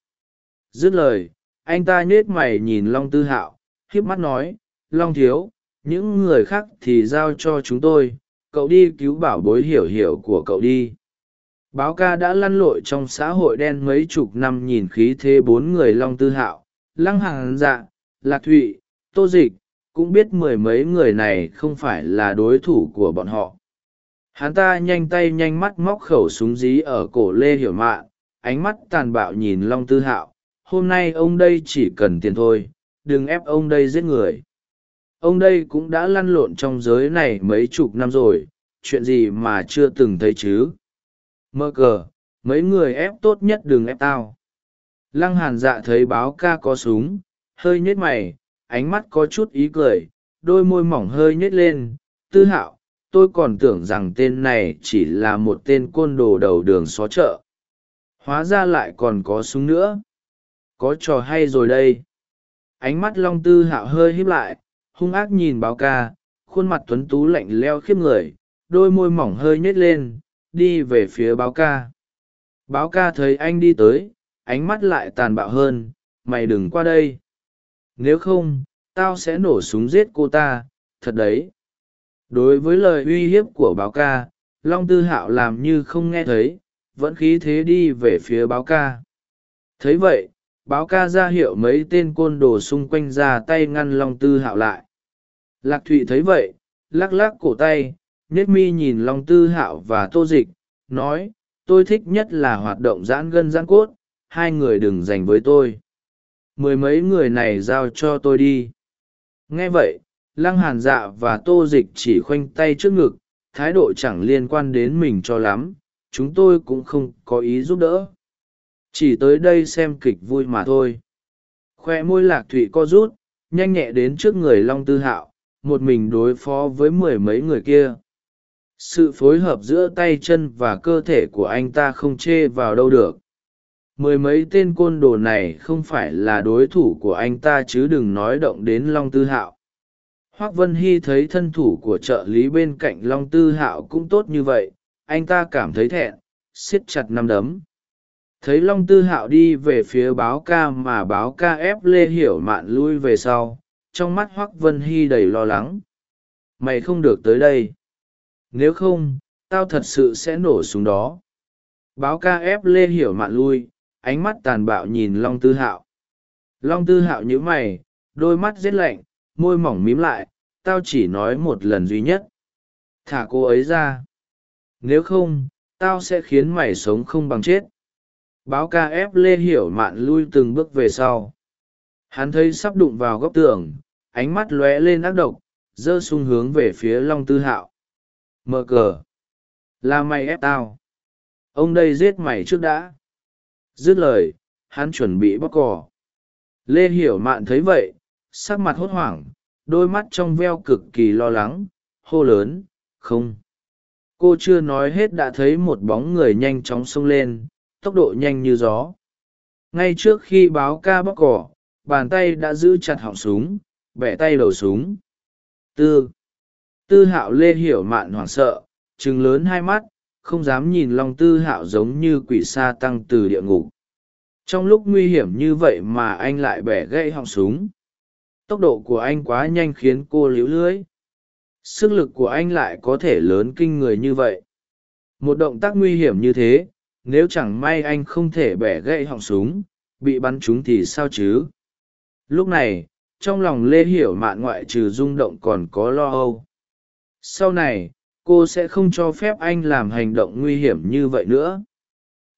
Dứt lời, anh ta nhết mày nhìn long tư hạo khiếp mắt nói, long thiếu, những người khác thì giao cho chúng tôi, cậu đi cứu bảo bối hiểu hiểu của cậu đi báo ca đã lăn lội trong xã hội đen mấy chục năm nhìn khí thế bốn người long tư hạo, lăng hàng dạ lạc thụy, tô dịch, cũng biết mười mấy người này không phải là đối thủ của bọn họ. Hắn ta nhanh tay nhanh mắt móc khẩu súng dí ở cổ lê hiểu mạn ánh mắt tàn bạo nhìn long tư hạo. Hôm nay ông đây chỉ cần tiền thôi, đừng ép ông đây giết người. Ông đây cũng đã lăn lộn trong giới này mấy chục năm rồi, chuyện gì mà chưa từng thấy chứ? Mơ cờ, mấy người ép tốt nhất đừng ép tao. Lăng hàn dạ thấy báo ca có súng, hơi nhếch mày, ánh mắt có chút ý cười, đôi môi mỏng hơi nhếch lên. Tư hạo, tôi còn tưởng rằng tên này chỉ là một tên côn đồ đầu đường xó chợ. Hóa ra lại còn có súng nữa. Có trò hay rồi đây? Ánh mắt long tư hạo hơi híp lại, hung ác nhìn báo ca, khuôn mặt tuấn tú lạnh leo khiếp người, đôi môi mỏng hơi nhếch lên đi về phía báo ca. Báo ca thấy anh đi tới, ánh mắt lại tàn bạo hơn, mày đừng qua đây. Nếu không, tao sẽ nổ súng giết cô ta, thật đấy. Đối với lời uy hiếp của báo ca, long tư hạo làm như không nghe thấy, vẫn khí thế đi về phía báo ca. Thấy vậy, báo ca ra hiệu mấy tên côn đồ xung quanh ra tay ngăn long tư hạo lại. Lạc thụy thấy vậy, lắc lắc cổ tay nết mi nhìn long tư hạo và tô dịch, nói, tôi thích nhất là hoạt động giãn gân giãn cốt, hai người đừng dành với tôi. Mười mấy người này giao cho tôi đi. Nghe vậy, lăng hàn dạ và tô dịch chỉ khoanh tay trước ngực, thái độ chẳng liên quan đến mình cho lắm, chúng tôi cũng không có ý giúp đỡ. Chỉ tới đây xem kịch vui mà thôi. Khoe môi lạc thụy co rút, nhanh nhẹ đến trước người long tư hạo, một mình đối phó với mười mấy người kia sự phối hợp giữa tay chân và cơ thể của anh ta không chê vào đâu được. Mười mấy tên côn đồ này không phải là đối thủ của anh ta chứ đừng nói động đến long tư hạo. Hoác vân hy thấy thân thủ của trợ lý bên cạnh long tư hạo cũng tốt như vậy, anh ta cảm thấy thẹn, siết chặt nắm đấm. Thấy long tư hạo đi về phía báo ca mà báo ca ép lê hiểu mạn lui về sau, trong mắt hoác vân hy đầy lo lắng. Mày không được tới đây nếu không, tao thật sự sẽ nổ súng đó. Báo ca ép lê hiểu mạn lui, ánh mắt tàn bạo nhìn long tư hạo. Long tư hạo nhíu mày, đôi mắt rét lạnh, môi mỏng mím lại, tao chỉ nói một lần duy nhất. Thả cô ấy ra. Nếu không, tao sẽ khiến mày sống không bằng chết. Báo ca ép lê hiểu mạn lui từng bước về sau. Hắn thấy sắp đụng vào góc tường, ánh mắt lóe lên ác độc, giơ sung hướng về phía long tư hạo mờ cờ. Là mày ép tao. Ông đây giết mày trước đã. Dứt lời, hắn chuẩn bị bóc cỏ. Lê hiểu mạn thấy vậy, sắc mặt hốt hoảng, đôi mắt trong veo cực kỳ lo lắng, hô lớn, không. Cô chưa nói hết đã thấy một bóng người nhanh chóng xông lên, tốc độ nhanh như gió. Ngay trước khi báo ca bóc cỏ, bàn tay đã giữ chặt họng súng, bẻ tay đầu súng. Tư tư hạo lê hiểu mạn hoảng sợ chừng lớn hai mắt, không dám nhìn long tư hạo giống như quỷ sa tăng từ địa ngục. Trong lúc nguy hiểm như vậy mà anh lại bẻ gãy họng súng. Tốc độ của anh quá nhanh khiến cô líu lưới. Sức lực của anh lại có thể lớn kinh người như vậy. Một động tác nguy hiểm như thế, nếu chẳng may anh không thể bẻ gãy họng súng, bị bắn trúng thì sao chứ? Lúc này, trong lòng lê hiểu mạn ngoại trừ rung động còn có lo âu sau này, cô sẽ không cho phép anh làm hành động nguy hiểm như vậy nữa.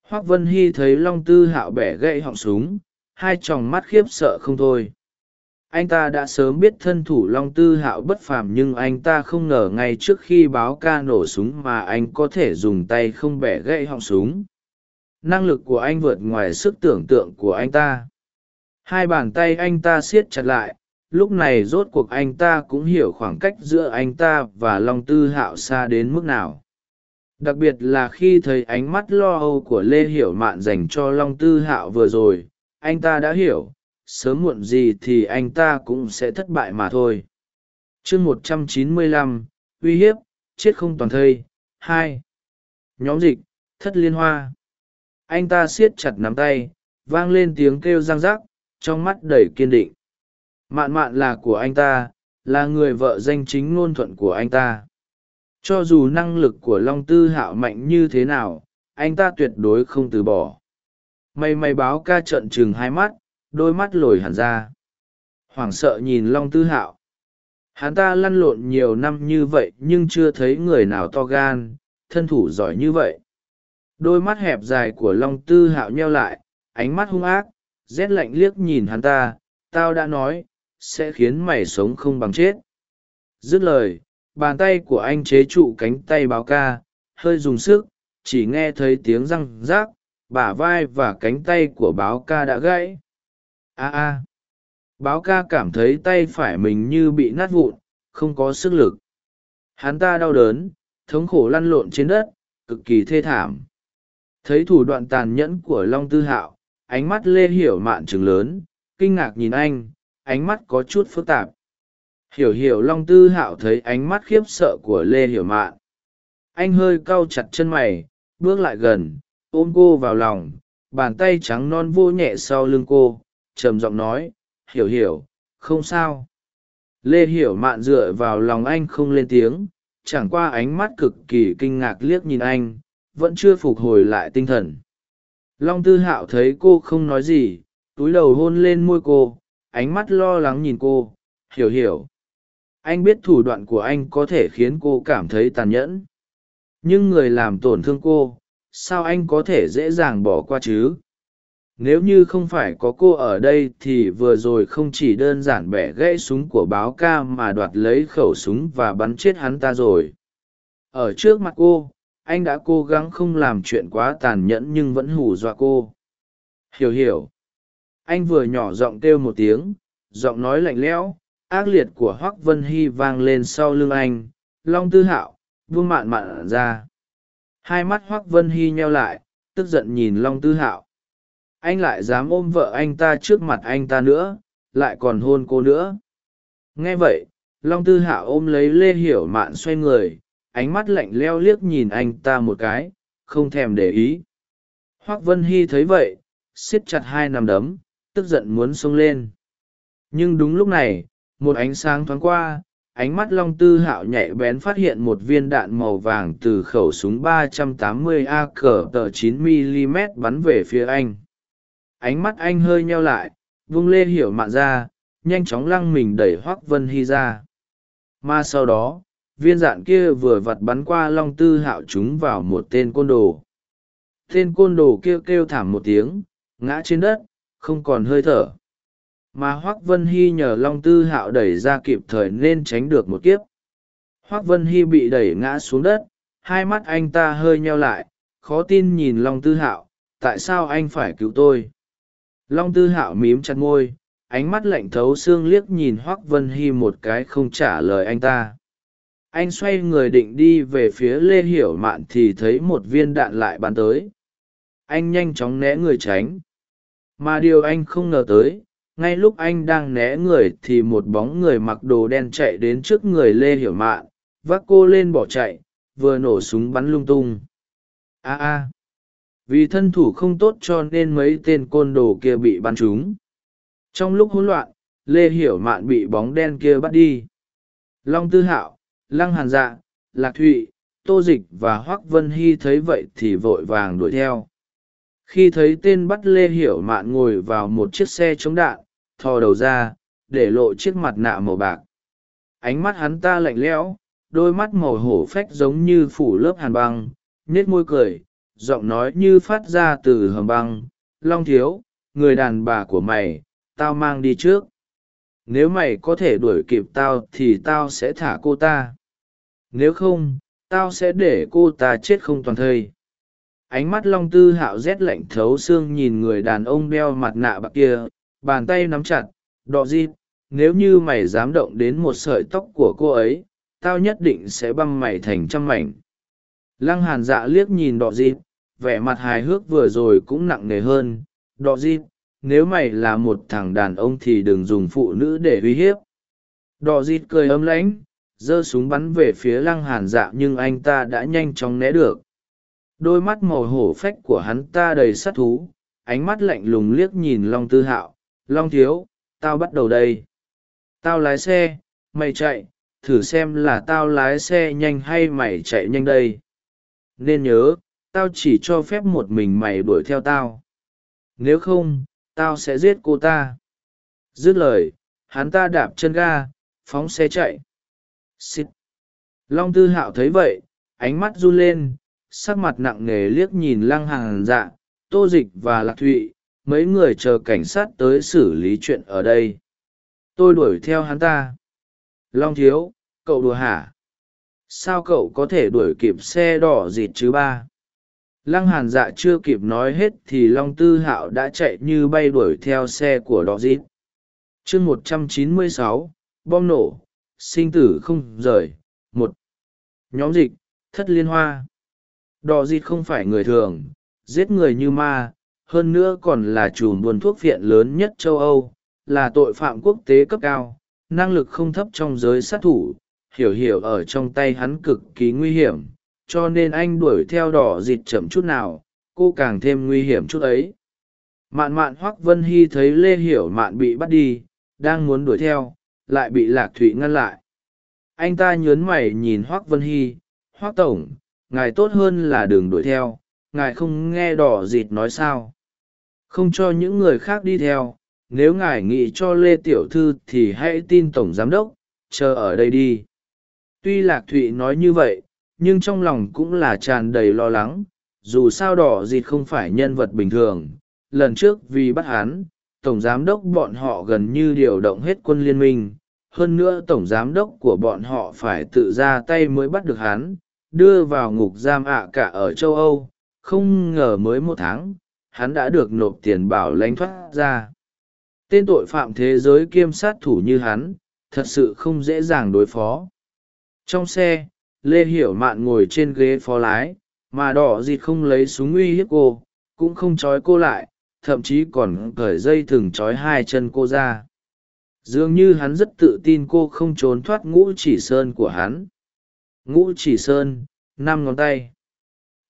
Hoác vân hy thấy long tư hạo bẻ gãy họng súng, hai t r ò n g mắt khiếp sợ không thôi. Anh ta đã sớm biết thân thủ long tư hạo bất phàm nhưng anh ta không ngờ ngay trước khi báo ca nổ súng mà anh có thể dùng tay không bẻ gãy họng súng. Năng lực của anh vượt ngoài sức tưởng tượng của anh ta. Hai bàn tay anh ta siết chặt lại lúc này rốt cuộc anh ta cũng hiểu khoảng cách giữa anh ta và long tư hạo xa đến mức nào. Đặc biệt là khi thấy ánh mắt lo âu của lê hiểu mạn dành cho long tư hạo vừa rồi, anh ta đã hiểu, sớm muộn gì thì anh ta cũng sẽ thất bại mà thôi. Chương một trăm chín mươi lăm, uy hiếp, chết không toàn thây, hai. Nhóm dịch, thất liên hoa. Anh ta siết chặt nắm tay, vang lên tiếng kêu răng rắc, trong mắt đầy kiên định mạn mạn là của anh ta, là người vợ danh chính ngôn thuận của anh ta. Cho dù năng lực của long tư hạo mạnh như thế nào, anh ta tuyệt đối không từ bỏ. May may báo ca trợn chừng hai mắt, đôi mắt lồi hẳn ra. Hoảng sợ nhìn long tư hạo. Hắn ta lăn lộn nhiều năm như vậy nhưng chưa thấy người nào to gan, thân thủ giỏi như vậy. Đôi mắt hẹp dài của long tư hạo nheo lại, ánh mắt hung ác, rét lạnh liếc nhìn hắn ta. Tao đã nói sẽ khiến mày sống không bằng chết. Dứt lời, bàn tay của anh chế trụ cánh tay báo ca, hơi dùng sức, chỉ nghe thấy tiếng răng rác, bả vai và cánh tay của báo ca đã gãy. A a. Báo ca cảm thấy tay phải mình như bị nát vụn, không có sức lực. Hắn ta đau đớn, thống khổ lăn lộn trên đất, cực kỳ thê thảm. Thấy thủ đoạn tàn nhẫn của long tư hạo, ánh mắt lê hiểu mạn trừng lớn, kinh ngạc nhìn anh ánh mắt có chút phức tạp. Hiểu hiểu long tư hạo thấy ánh mắt khiếp sợ của lê hiểu mạn. Anh hơi cau chặt chân mày, bước lại gần, ôm cô vào lòng, bàn tay trắng non vô nhẹ sau lưng cô, trầm giọng nói, hiểu hiểu, không sao. Lê hiểu mạn dựa vào lòng anh không lên tiếng, chẳng qua ánh mắt cực kỳ kinh ngạc liếc nhìn anh, vẫn chưa phục hồi lại tinh thần. Long tư hạo thấy cô không nói gì, túi đầu hôn lên môi cô ánh mắt lo lắng nhìn cô. Hiểu hiểu. Anh biết thủ đoạn của anh có thể khiến cô cảm thấy tàn nhẫn. Nhưng người làm tổn thương cô, sao anh có thể dễ dàng bỏ qua chứ? Nếu như không phải có cô ở đây thì vừa rồi không chỉ đơn giản bẻ gãy súng của báo ca mà đoạt lấy khẩu súng và bắn chết hắn ta rồi. Ở trước mặt cô, anh đã cố gắng không làm chuyện quá tàn nhẫn nhưng vẫn hù dọa cô. Hiểu hiểu anh vừa nhỏ giọng kêu một tiếng, giọng nói lạnh lẽo, ác liệt của hoác vân hy vang lên sau lưng anh. Long tư hạo, vương mạn mạn ra. Hai mắt hoác vân hy nheo lại, tức giận nhìn long tư hạo. Anh lại dám ôm vợ anh ta trước mặt anh ta nữa, lại còn hôn cô nữa. Nghe vậy, long tư Hạo ôm lấy lê hiểu mạn xoay người, ánh mắt lạnh leo liếc nhìn anh ta một cái, không thèm để ý. Hoác vân hy thấy vậy, siết chặt hai nằm đấm tức giận muốn xông lên. Nhưng đúng lúc này một ánh sáng thoáng qua ánh mắt long tư hạo nhạy bén phát hiện một viên đạn màu vàng từ khẩu súng 380 a cờ tờ 9 mm bắn về phía anh. Ánh mắt anh hơi nheo lại vung lê hiểu mạn ra nhanh chóng lăng mình đẩy hoác vân hy ra. Mà sau đó viên đạn kia vừa vặt bắn qua long tư hạo chúng vào một tên côn đồ. Tên côn đồ kia kêu, kêu thảm một tiếng ngã trên đất không còn hơi thở. Mà hoác vân hy nhờ long tư hạo đẩy ra kịp thời nên tránh được một kiếp. Hoác vân hy bị đẩy ngã xuống đất, hai mắt anh ta hơi nheo lại, khó tin nhìn long tư hạo, tại sao anh phải cứu tôi? Long tư hạo mím chặt môi, ánh mắt lạnh thấu xương liếc nhìn hoác vân hy một cái không trả lời anh ta. Anh xoay người định đi về phía lê hiểu mạn thì thấy một viên đạn lại bắn tới. Anh nhanh chóng né người tránh mà điều anh không ngờ tới, ngay lúc anh đang né người thì một bóng người mặc đồ đen chạy đến trước người lê hiểu mạn, vác cô lên bỏ chạy, vừa nổ súng bắn lung tung. A a. Vì thân thủ không tốt cho nên mấy tên côn đồ kia bị bắn trúng. Trong lúc hỗn loạn, lê hiểu mạn bị bóng đen kia bắt đi. Long tư hạo, lăng hàn dạ lạc thụy, tô dịch và hoác vân hy thấy vậy thì vội vàng đuổi theo khi thấy tên bắt lê hiểu mạn ngồi vào một chiếc xe chống đạn, thò đầu ra, để lộ chiếc mặt nạ màu bạc. Ánh mắt hắn ta lạnh lẽo, đôi mắt màu hổ phách giống như phủ lớp hàn băng nết môi cười, giọng nói như phát ra từ hầm băng. Long thiếu, người đàn bà của mày, tao mang đi trước. Nếu mày có thể đuổi kịp tao thì tao sẽ thả cô ta. Nếu không, tao sẽ để cô ta chết không toàn thây ánh mắt long tư hạo rét lạnh thấu xương nhìn người đàn ông đeo mặt nạ bạc kia, bàn tay nắm chặt, đọ dịp nếu như mày dám động đến một sợi tóc của cô ấy, tao nhất định sẽ băm mày thành trăm mảnh. Lăng hàn dạ liếc nhìn đọ dịp vẻ mặt hài hước vừa rồi cũng nặng nề hơn, đọ dịp nếu mày là một thằng đàn ông thì đừng dùng phụ nữ để uy hiếp. Đọ dịp cười ấm lãnh, giơ súng bắn về phía lăng hàn dạ nhưng anh ta đã nhanh chóng né được đôi mắt màu hổ phách của hắn ta đầy sát thú, ánh mắt lạnh lùng liếc nhìn long tư hạo. Long thiếu, tao bắt đầu đây. Tao lái xe, mày chạy, thử xem là tao lái xe nhanh hay mày chạy nhanh đây. Nên nhớ, tao chỉ cho phép một mình mày đuổi theo tao. Nếu không, tao sẽ giết cô ta. Dứt lời, hắn ta đạp chân ga, phóng xe chạy. Xít long tư hạo thấy vậy, ánh mắt run lên sắc mặt nặng nề liếc nhìn lăng hàng dạ tô dịch và lạc thụy, mấy người chờ cảnh sát tới xử lý chuyện ở đây. Tôi đuổi theo hắn ta. Long thiếu, cậu đùa hả? Sao cậu có thể đuổi kịp xe đỏ dịt chứ ba? Lăng hàn dạ chưa kịp nói hết thì long tư hạo đã chạy như bay đuổi theo xe của đỏ dịt. Chương một trăm chín mươi sáu, bom nổ, sinh tử không rời, một. Nhóm dịch, thất liên hoa đỏ dịt không phải người thường, giết người như ma, hơn nữa còn là chùm buôn thuốc viện lớn nhất châu âu, là tội phạm quốc tế cấp cao, năng lực không thấp trong giới sát thủ, hiểu hiểu ở trong tay hắn cực kỳ nguy hiểm, cho nên anh đuổi theo đỏ dịt chậm chút nào, cô càng thêm nguy hiểm chút ấy. Mạn mạn hoắc vân hy thấy lê hiểu mạn bị bắt đi, đang muốn đuổi theo, lại bị lạc thụy ngăn lại. Anh ta nhớn mày nhìn hoắc vân hy, hoắc tổng ngài tốt hơn là đường đuổi theo, ngài không nghe đỏ dịt nói sao. Không cho những người khác đi theo, nếu ngài nghĩ cho lê tiểu thư thì hãy tin tổng giám đốc, chờ ở đây đi. Tuy lạc thụy nói như vậy, nhưng trong lòng cũng là tràn đầy lo lắng, dù sao đỏ dịt không phải nhân vật bình thường. Lần trước vì bắt hắn, tổng giám đốc bọn họ gần như điều động hết quân liên minh. Hơn nữa tổng giám đốc của bọn họ phải tự ra tay mới bắt được hắn đưa vào ngục giam ạ cả ở châu âu. Không ngờ mới một tháng, hắn đã được nộp tiền bảo lãnh thoát ra. Tên tội phạm thế giới kiêm sát thủ như hắn, thật sự không dễ dàng đối phó. Trong xe, lê hiểu mạn ngồi trên ghế phó lái, mà đỏ dịt không lấy súng uy hiếp cô, cũng không trói cô lại, thậm chí còn cởi dây thừng trói hai chân cô ra. Dường như hắn rất tự tin cô không trốn thoát ngũ chỉ sơn của hắn ngũ chỉ sơn, năm ngón tay.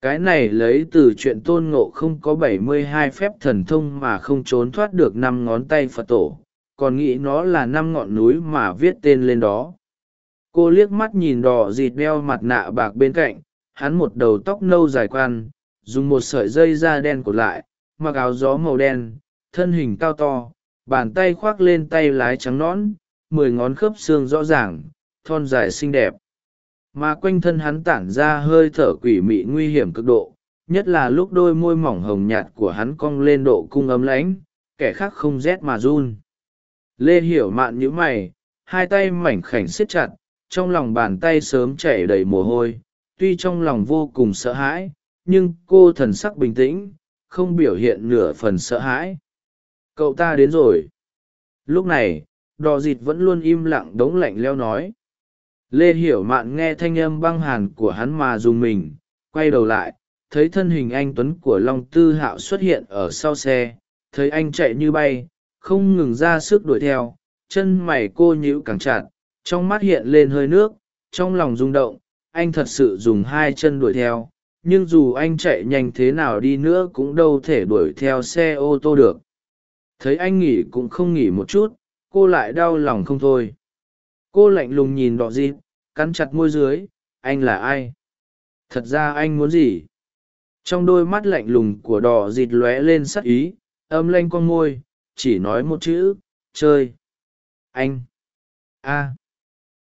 Cái này lấy từ chuyện tôn ngộ không có bảy mươi hai phép thần thông mà không trốn thoát được năm ngón tay phật tổ, còn nghĩ nó là năm ngọn núi mà viết tên lên đó. Cô liếc mắt nhìn đỏ dịt đeo mặt nạ bạc bên cạnh, hắn một đầu tóc nâu dài quan dùng một sợi dây da đen cột lại, mặc áo gió màu đen, thân hình cao to, bàn tay khoác lên tay lái trắng nõn, mười ngón khớp xương rõ ràng, thon dài xinh đẹp mà quanh thân hắn tản ra hơi thở quỷ mị nguy hiểm cực độ, nhất là lúc đôi môi mỏng hồng nhạt của hắn cong lên độ cung ấm lãnh, kẻ khác không rét mà run. Lê hiểu mạn nhữ mày, hai tay mảnh khảnh siết chặt, trong lòng bàn tay sớm chảy đầy mồ hôi, tuy trong lòng vô cùng sợ hãi, nhưng cô thần sắc bình tĩnh, không biểu hiện nửa phần sợ hãi. Cậu ta đến rồi. Lúc này, đò dịt vẫn luôn im lặng đống lạnh leo nói lê hiểu mạn nghe thanh âm băng hàn của hắn mà dùng mình, quay đầu lại, thấy thân hình anh tuấn của long tư hạo xuất hiện ở sau xe, thấy anh chạy như bay, không ngừng ra sức đuổi theo, chân mày cô nhíu càng chặt, trong mắt hiện lên hơi nước, trong lòng rung động, anh thật sự dùng hai chân đuổi theo, nhưng dù anh chạy nhanh thế nào đi nữa cũng đâu thể đuổi theo xe ô tô được. Thấy anh nghỉ cũng không nghỉ một chút, cô lại đau lòng không thôi cô lạnh lùng nhìn đọ dịt, cắn chặt môi dưới, anh là ai? Thật ra anh muốn gì? Trong đôi mắt lạnh lùng của đỏ dịt lóe lên sắc ý, âm lanh con môi, chỉ nói một chữ, chơi. Anh. A.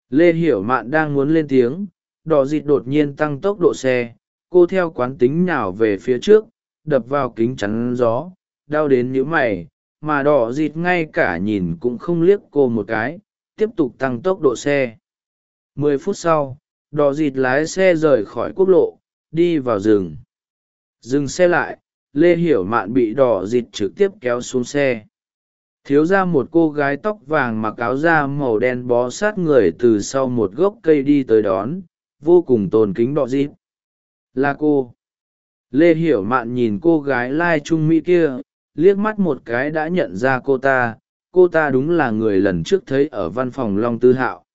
Lê hiểu mạn đang muốn lên tiếng, đỏ dịt đột nhiên tăng tốc độ xe, cô theo quán tính nào về phía trước, đập vào kính chắn gió, đau đến nhíu mày, mà đỏ dịt ngay cả nhìn cũng không liếc cô một cái tiếp tục tăng tốc độ xe. Mười phút sau đỏ dịt lái xe rời khỏi quốc lộ, đi vào rừng. Dừng xe lại, lê hiểu mạn bị đỏ dịt trực tiếp kéo xuống xe. Thiếu ra một cô gái tóc vàng mặc áo da màu đen bó sát người từ sau một gốc cây đi tới đón, vô cùng tồn kính đỏ dịt. Là cô. Lê hiểu mạn nhìn cô gái lai trung mỹ kia, liếc mắt một cái đã nhận ra cô ta cô ta đúng là người lần trước thấy ở văn phòng long tư hạo.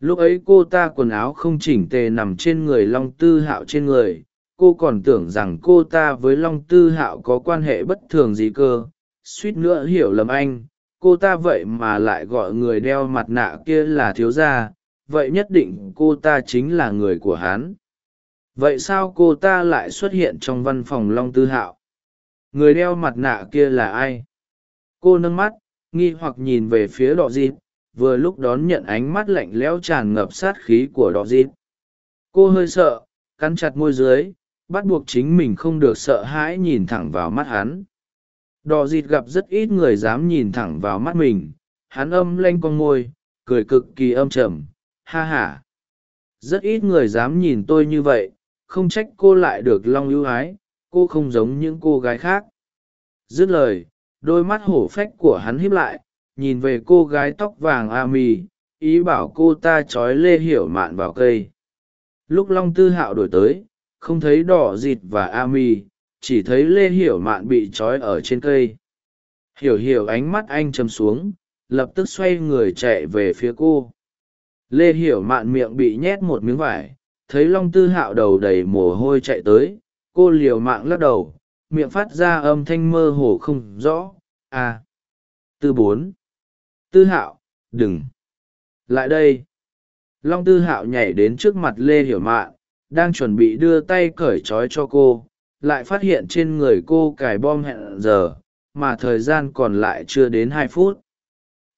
Lúc ấy cô ta quần áo không chỉnh tề nằm trên người long tư hạo trên người. Cô còn tưởng rằng cô ta với long tư hạo có quan hệ bất thường gì cơ. Suýt nữa hiểu lầm anh, cô ta vậy mà lại gọi người đeo mặt nạ kia là thiếu gia. Vậy nhất định cô ta chính là người của hắn. Vậy sao cô ta lại xuất hiện trong văn phòng long tư hạo? Người đeo mặt nạ kia là ai? Cô nâng mắt nghi hoặc nhìn về phía đỏ dịp vừa lúc đón nhận ánh mắt lạnh lẽo tràn ngập sát khí của đỏ dịp cô hơi sợ, cắn chặt môi dưới, bắt buộc chính mình không được sợ hãi nhìn thẳng vào mắt hắn. Đỏ dịt gặp rất ít người dám nhìn thẳng vào mắt mình, hắn âm lanh con môi, cười cực kỳ âm trầm, ha h a rất ít người dám nhìn tôi như vậy, không trách cô lại được long ưu ái, cô không giống những cô gái khác. Dứt lời đôi mắt hổ phách của hắn híp lại, nhìn về cô gái tóc vàng a mì ý bảo cô ta trói lê hiểu mạn vào cây. Lúc long tư hạo đổi tới, không thấy đỏ dịt và a mì chỉ thấy lê hiểu mạn bị trói ở trên cây. Hiểu hiểu ánh mắt anh châm xuống, lập tức xoay người chạy về phía cô. Lê hiểu mạn miệng bị nhét một miếng vải, thấy long tư hạo đầu đầy mồ hôi chạy tới, cô liều mạng lắc đầu miệng phát ra âm thanh mơ hồ không rõ. À tư bốn. Tư hạo, đừng. Lại đây. Long tư hạo nhảy đến trước mặt lê hiểu mạn, đang chuẩn bị đưa tay cởi trói cho cô, lại phát hiện trên người cô cài bom hẹn giờ, mà thời gian còn lại chưa đến hai phút.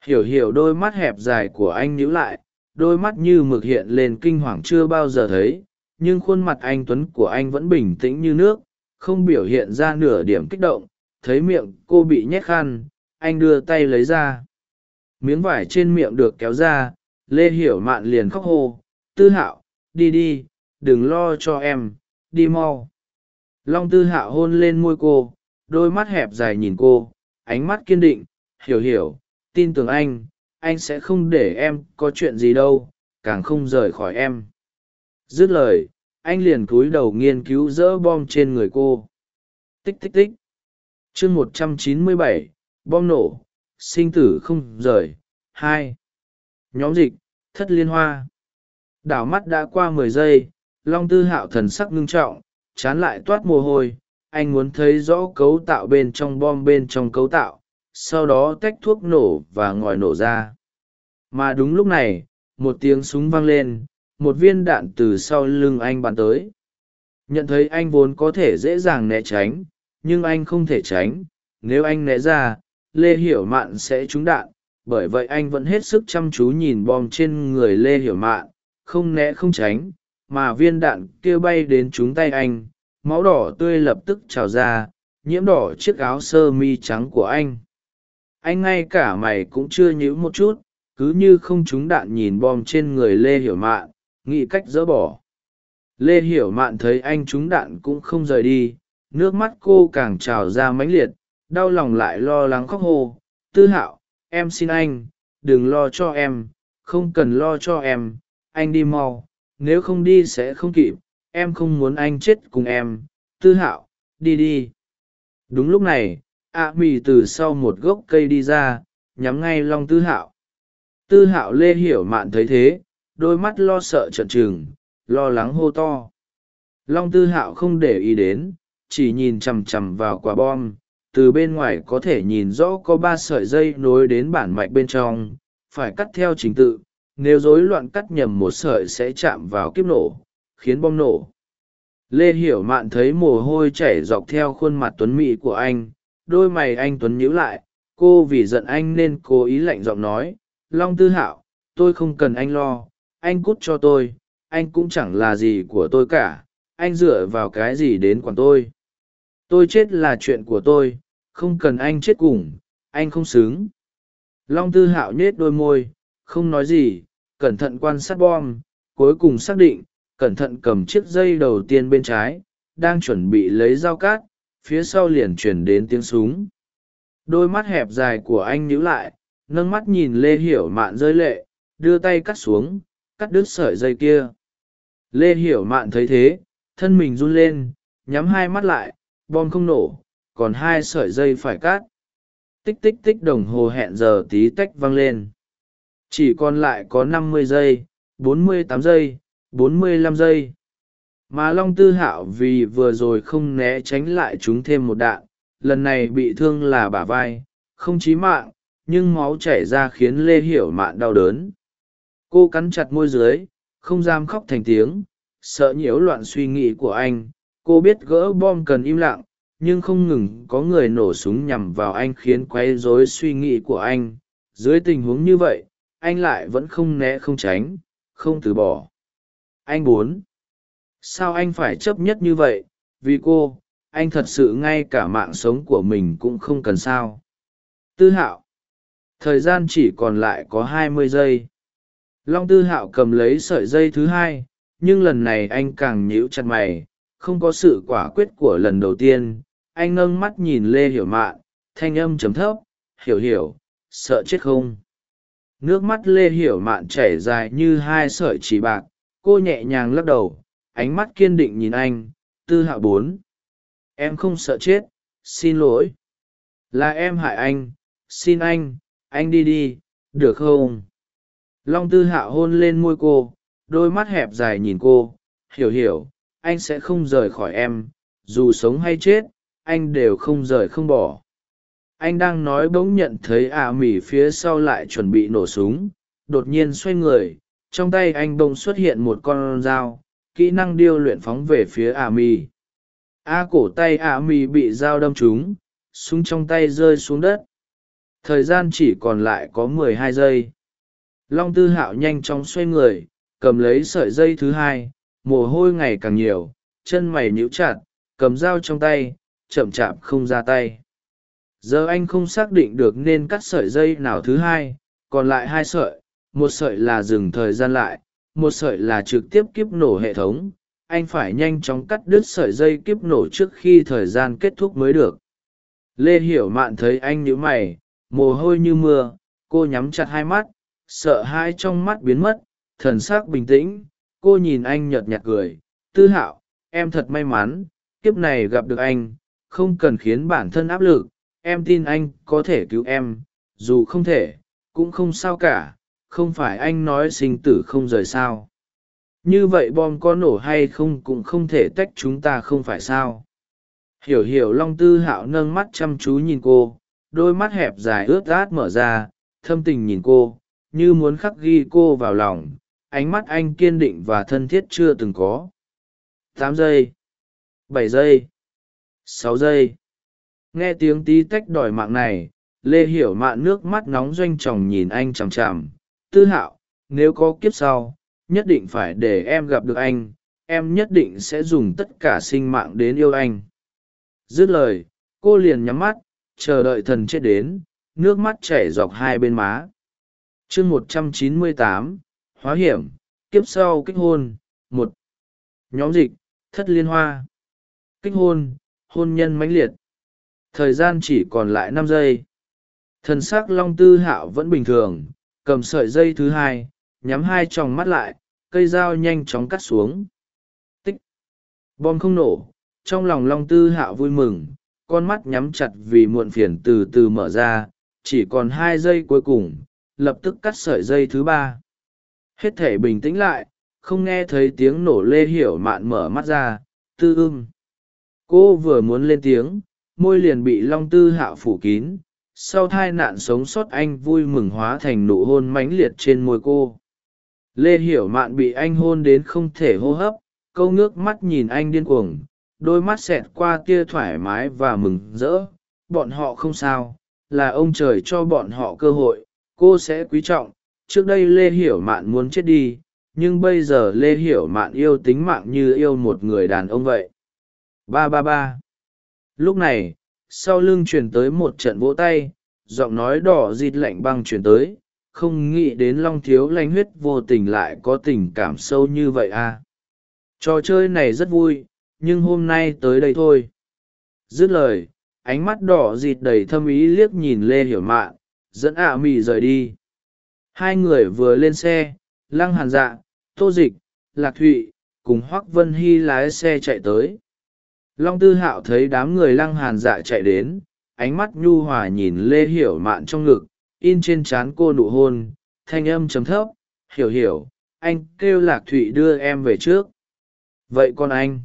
Hiểu hiểu đôi mắt hẹp dài của anh nhíu lại, đôi mắt như mực hiện lên kinh hoàng chưa bao giờ thấy, nhưng khuôn mặt anh tuấn của anh vẫn bình tĩnh như nước không biểu hiện ra nửa điểm kích động, thấy miệng cô bị nhét khăn, anh đưa tay lấy ra. Miếng vải trên miệng được kéo ra, lê hiểu mạn liền khóc hô, tư hạo, đi đi, đừng lo cho em, đi mau. Long tư hạo hôn lên môi cô, đôi mắt hẹp dài nhìn cô, ánh mắt kiên định, hiểu hiểu, tin tưởng anh anh sẽ không để em có chuyện gì đâu, càng không rời khỏi em. Dứt lời anh liền cúi đầu nghiên cứu dỡ bom trên người cô. Tích tích tích. Chương một trăm chín mươi bảy, bom nổ. Sinh tử không rời. Hai. Nhóm dịch, thất liên hoa. Đảo mắt đã qua mười giây, long tư hạo thần sắc ngưng trọng, chán lại toát mồ hôi. Anh muốn thấy rõ cấu tạo bên trong bom bên trong cấu tạo, sau đó tách thuốc nổ và ngòi nổ ra. Mà đúng lúc này, một tiếng súng vang lên một viên đạn từ sau lưng anh bắn tới. Nhận thấy anh vốn có thể dễ dàng né tránh, nhưng anh không thể tránh. Nếu anh né ra, lê hiểu mạn sẽ trúng đạn. Bởi vậy anh vẫn hết sức chăm chú nhìn bom trên người lê hiểu mạn. Không né không tránh, mà viên đạn kia bay đến trúng tay anh. Máu đỏ tươi lập tức trào ra, nhiễm đỏ chiếc áo sơ mi trắng của anh. Anh ngay cả mày cũng chưa nhíu một chút, cứ như không trúng đạn nhìn bom trên người lê hiểu mạn nghĩ cách dỡ bỏ. Lê hiểu mạn thấy anh trúng đạn cũng không rời đi, nước mắt cô càng trào ra mãnh liệt, đau lòng lại lo lắng khóc hô, tư hạo, em xin anh, đừng lo cho em, không cần lo cho em, anh đi mau, nếu không đi sẽ không kịp, em không muốn anh chết cùng em, tư hạo, đi đi. Đúng lúc này ạ mì từ sau một gốc cây đi ra, nhắm ngay long tư hạo. Tư hạo lê hiểu mạn thấy thế đôi mắt lo sợ trợn trừng, lo lắng hô to. Long tư hạo không để ý đến, chỉ nhìn chằm chằm vào quả bom, từ bên ngoài có thể nhìn rõ có ba sợi dây nối đến bản mạch bên trong, phải cắt theo trình tự, nếu rối loạn cắt nhầm một sợi sẽ chạm vào kiếp nổ, khiến bom nổ. Lê hiểu mạn thấy mồ hôi chảy dọc theo khuôn mặt tuấn mỹ của anh, đôi mày anh tuấn nhíu lại, cô vì giận anh nên cố ý lạnh giọng nói, long tư hạo, tôi không cần anh lo anh cút cho tôi, anh cũng chẳng là gì của tôi cả, anh dựa vào cái gì đến quản tôi? Tôi chết là chuyện của tôi, không cần anh chết cùng, anh không xứng. Long tư hạo nhết đôi môi, không nói gì, cẩn thận quan sát bom, cuối cùng xác định, cẩn thận cầm chiếc dây đầu tiên bên trái, đang chuẩn bị lấy dao cát, phía sau liền chuyển đến tiếng súng. Đôi mắt hẹp dài của anh nhíu lại, nâng mắt nhìn lê hiểu mạn rơi lệ, đưa tay cắt xuống cắt đứt sợi dây kia. Lê hiểu mạn thấy thế, thân mình run lên, nhắm hai mắt lại, bom không nổ, còn hai sợi dây phải cắt. Tích tích tích đồng hồ hẹn giờ tí tách vang lên. Chỉ còn lại có năm mươi giây, bốn mươi tám giây, bốn mươi lăm giây. Mà long tư hạo vì vừa rồi không né tránh lại chúng thêm một đạn, lần này bị thương là bả vai, không chí mạng, nhưng máu chảy ra khiến lê hiểu mạn đau đớn cô cắn chặt môi dưới, không dám khóc thành tiếng, sợ nhiễu loạn suy nghĩ của anh. Cô biết gỡ bom cần im lặng, nhưng không ngừng có người nổ súng nhằm vào anh khiến quay rối suy nghĩ của anh. Dưới tình huống như vậy, anh lại vẫn không né không tránh, không từ bỏ. Anh bốn. Sao anh phải chấp nhất như vậy? Vì cô, anh thật sự ngay cả mạng sống của mình cũng không cần sao. Tư hạo. Thời gian chỉ còn lại có hai mươi giây long tư hạo cầm lấy sợi dây thứ hai, nhưng lần này anh càng nhíu chặt mày, không có sự quả quyết của lần đầu tiên. Anh nâng mắt nhìn lê hiểu mạn, thanh âm chấm thấp, hiểu hiểu, sợ chết không? Nước mắt lê hiểu mạn chảy dài như hai sợi chỉ bạc, cô nhẹ nhàng lắc đầu, ánh mắt kiên định nhìn anh, tư Hạo bốn, em không sợ chết, xin lỗi. Là em hại anh, xin anh anh đi đi, được không? Long tư hạ hôn lên môi cô, đôi mắt hẹp dài nhìn cô, hiểu hiểu, anh sẽ không rời khỏi em, dù sống hay chết, anh đều không rời không bỏ. Anh đang nói bỗng nhận thấy ả mỉ phía sau lại chuẩn bị nổ súng, đột nhiên xoay người, trong tay anh bỗng xuất hiện một con dao, kỹ năng điêu luyện phóng về phía ả mỉ. A cổ tay ả mỉ bị dao đâm trúng, súng trong tay rơi xuống đất. Thời gian chỉ còn lại có mười hai giây long tư hạo nhanh chóng xoay người, cầm lấy sợi dây thứ hai, mồ hôi ngày càng nhiều, chân mày nhíu chặt, cầm dao trong tay, chậm chạp không ra tay. Giờ anh không xác định được nên cắt sợi dây nào thứ hai, còn lại hai sợi, một sợi là dừng thời gian lại, một sợi là trực tiếp kiếp nổ hệ thống. Anh phải nhanh chóng cắt đứt sợi dây kiếp nổ trước khi thời gian kết thúc mới được. Lê hiểu mạn thấy anh nhíu mày, mồ hôi như mưa, cô nhắm chặt hai mắt sợ hãi trong mắt biến mất, thần s ắ c bình tĩnh, cô nhìn anh nhợt nhạt cười, tư hạo, em thật may mắn, kiếp này gặp được anh, không cần khiến bản thân áp lực, em tin anh có thể cứu em, dù không thể, cũng không sao cả, không phải anh nói sinh tử không rời sao. Như vậy bom có nổ hay không cũng không thể tách chúng ta không phải sao. Hiểu hiểu long tư hạo nâng mắt chăm chú nhìn cô, đôi mắt hẹp dài ướt át mở ra, thâm tình nhìn cô như muốn khắc ghi cô vào lòng, ánh mắt anh kiên định và thân thiết chưa từng có. Tám giây. Bảy giây. Sáu giây. Nghe tiếng tí tách đòi mạng này, lê hiểu mạn nước mắt nóng doanh chồng nhìn anh chằm chằm. Tư hạo, nếu có kiếp sau, nhất định phải để em gặp được anh, em nhất định sẽ dùng tất cả sinh mạng đến yêu anh. Dứt lời, cô liền nhắm mắt, chờ đợi thần chết đến, nước mắt chảy dọc hai bên má chương một trăm chín mươi tám, hóa hiểm, kiếp sau kích hôn, một. Nhóm dịch, thất liên hoa. Kích hôn hôn nhân mãnh liệt. Thời gian chỉ còn lại năm giây. Thần s ắ c long tư hạo vẫn bình thường, cầm sợi dây thứ hai, nhắm hai tròng mắt lại, cây dao nhanh chóng cắt xuống. Tích. Bom không nổ, trong lòng long tư hạo vui mừng, con mắt nhắm chặt vì muộn phiền từ từ mở ra, chỉ còn hai giây cuối cùng lập tức cắt sợi dây thứ ba. Hết thể bình tĩnh lại, không nghe thấy tiếng nổ lê hiểu mạn mở mắt ra, tư ưng. Cô vừa muốn lên tiếng, môi liền bị long tư hạo phủ kín, sau tai nạn sống sót anh vui mừng hóa thành nụ hôn mãnh liệt trên môi cô. Lê hiểu mạn bị anh hôn đến không thể hô hấp, câu ngước mắt nhìn anh điên cuồng, đôi mắt xẹt qua tia thoải mái và mừng rỡ. Bọn họ không sao, là ông trời cho bọn họ cơ hội cô sẽ quý trọng. Trước đây lê hiểu mạn muốn chết đi, nhưng bây giờ lê hiểu mạn yêu tính mạng như yêu một người đàn ông vậy. Ba ba ba. Lúc này, sau lưng truyền tới một trận vỗ tay, giọng nói đỏ dịt lạnh băng truyền tới. Không nghĩ đến long thiếu lanh huyết vô tình lại có tình cảm sâu như vậy à? Trò chơi này rất vui, nhưng hôm nay tới đây thôi. Dứt lời, ánh mắt đỏ dịt đầy thâm ý liếc nhìn lê hiểu mạn dẫn ạ à mị rời đi. Hai người vừa lên xe, lăng hàn dạ tô dịch, lạc thụy cùng hoác vân hy lái xe chạy tới. Long tư hạo thấy đám người lăng hàn dạ chạy đến, ánh mắt nhu hòa nhìn lê hiểu mạn trong ngực, in trên trán cô nụ hôn, thanh âm chấm thấp, hiểu hiểu, anh kêu lạc thụy đưa em về trước. Vậy con anh?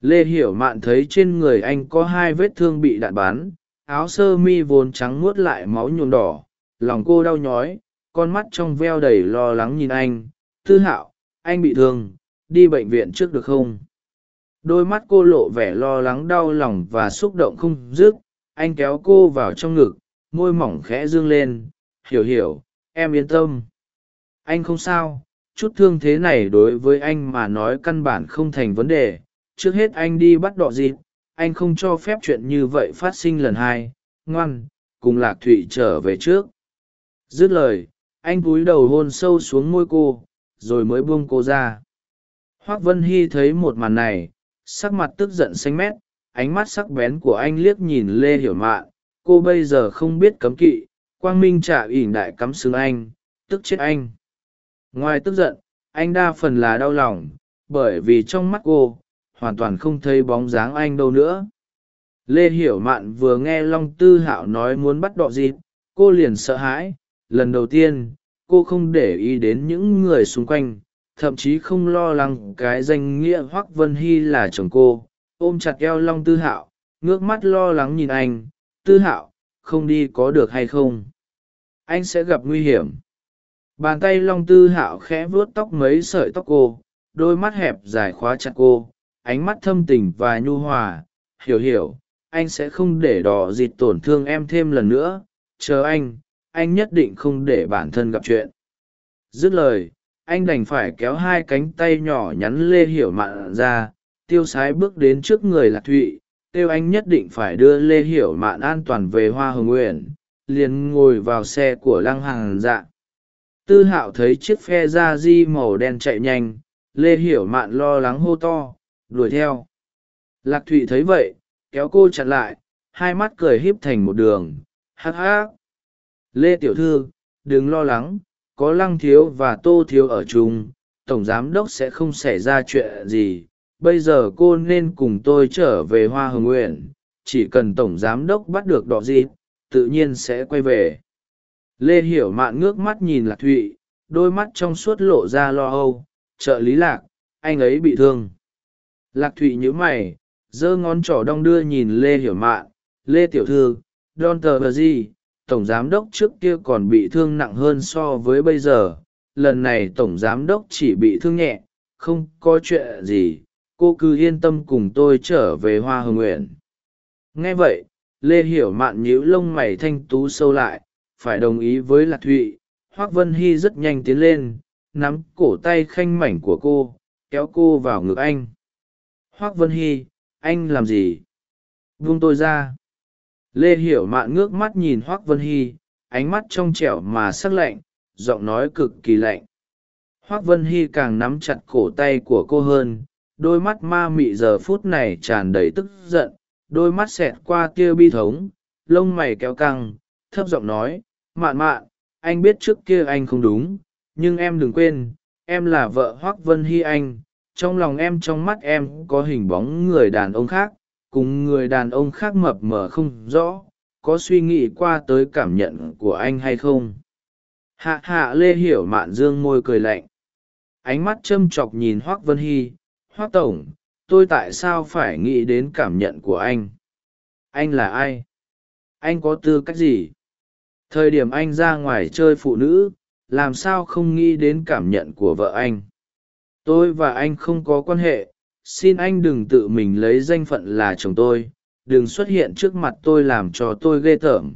Lê hiểu mạn thấy trên người anh có hai vết thương bị đạn bắn áo sơ mi vốn trắng nuốt lại máu nhuộm đỏ, lòng cô đau nhói, con mắt trong veo đầy lo lắng nhìn anh. Tư hạo, anh bị thương, đi bệnh viện trước được không? Đôi mắt cô lộ vẻ lo lắng, đau lòng và xúc động không dứt. Anh kéo cô vào trong ngực, môi mỏng khẽ dương lên. Hiểu hiểu, em yên tâm. Anh không sao, chút thương thế này đối với anh mà nói căn bản không thành vấn đề. Trước hết anh đi bắt đọ dịt anh không cho phép chuyện như vậy phát sinh lần hai, ngoan, cùng lạc thụy trở về trước. Dứt lời, anh cúi đầu hôn sâu xuống môi cô, rồi mới buông cô ra. Hoác vân hy thấy một màn này, sắc mặt tức giận xanh mét, ánh mắt sắc bén của anh liếc nhìn lê hiểu mạn. Cô bây giờ không biết cấm kỵ, quang minh trả ỉn đại cắm xứng anh, tức chết anh. Ngoài tức giận, anh đa phần là đau lòng, bởi vì trong mắt cô hoàn toàn không thấy bóng dáng anh đâu nữa. Lê hiểu mạn vừa nghe long tư hạo nói muốn bắt đọ dịp, cô liền sợ hãi. Lần đầu tiên, cô không để ý đến những người xung quanh, thậm chí không lo lắng cái danh nghĩa hoác vân hy là chồng cô. Ôm chặt eo long tư hạo, ngước mắt lo lắng nhìn anh. Tư hạo, không đi có được hay không? Anh sẽ gặp nguy hiểm. Bàn tay long tư hạo khẽ vuốt tóc mấy sợi tóc cô, đôi mắt hẹp dài khóa chặt cô ánh mắt thâm tình và nhu hòa. Hiểu hiểu, anh sẽ không để đỏ dịt tổn thương em thêm lần nữa. Chờ anh anh nhất định không để bản thân gặp chuyện. Dứt lời, anh đành phải kéo hai cánh tay nhỏ nhắn lê hiểu mạn ra, tiêu sái bước đến trước người lạc thụy, kêu anh nhất định phải đưa lê hiểu mạn an toàn về hoa hồng nguyện liền ngồi vào xe của lăng hàng dạ. Tư hạo thấy chiếc phe da di màu đen chạy nhanh, lê hiểu mạn lo lắng hô to đuổi theo. Lạc thụy thấy vậy, kéo cô chặt lại, hai mắt cười híp thành một đường. Hắc hắc. Lê tiểu thư, đừng lo lắng, có lăng thiếu và tô thiếu ở chung, tổng giám đốc sẽ không xảy ra chuyện gì. Bây giờ cô nên cùng tôi trở về hoa hồng nguyện chỉ cần tổng giám đốc bắt được đỏ dịp, tự nhiên sẽ quay về. Lê hiểu mạn ngước mắt nhìn lạc thụy, đôi mắt trong suốt lộ ra lo âu. Trợ lý lạc, anh ấy bị thương lạc thụy nhíu mày, giơ ngón trỏ đong đưa nhìn lê hiểu mạn. Lê tiểu thư, don tờ bờ di, tổng giám đốc trước kia còn bị thương nặng hơn so với bây giờ. Lần này tổng giám đốc chỉ bị thương nhẹ, không có chuyện gì. Cô cứ yên tâm cùng tôi trở về hoa hồng nguyện. Nghe vậy, lê hiểu mạn nhíu lông mày thanh tú sâu lại. Phải đồng ý với lạc thụy, hoác vân hy rất nhanh tiến lên, nắm cổ tay khanh mảnh của cô, kéo cô vào ngực anh hoác vân hy, anh làm gì? Vung tôi ra. Lê hiểu mạn ngước mắt nhìn hoác vân hy, ánh mắt trong trẻo mà sắc lạnh, giọng nói cực kỳ lạnh. Hoác vân hy càng nắm chặt cổ tay của cô hơn, đôi mắt ma mị giờ phút này tràn đầy tức giận, đôi mắt xẹt qua tia bi thống, lông mày kéo căng, thấp giọng nói, mạn mạn, anh biết trước kia anh không đúng, nhưng em đừng quên, em là vợ hoác vân hy anh trong lòng em trong mắt em có hình bóng người đàn ông khác, cùng người đàn ông khác mập mờ không rõ, có suy nghĩ qua tới cảm nhận của anh hay không? Hạ hạ lê hiểu mạn dương môi cười lạnh. Ánh mắt châm chọc nhìn hoác vân hy, hoác tổng, tôi tại sao phải nghĩ đến cảm nhận của anh? Anh là ai? Anh có tư cách gì? Thời điểm anh ra ngoài chơi phụ nữ, làm sao không nghĩ đến cảm nhận của vợ anh? Tôi và anh không có quan hệ, xin anh đừng tự mình lấy danh phận là chồng tôi, đừng xuất hiện trước mặt tôi làm cho tôi ghê tởm.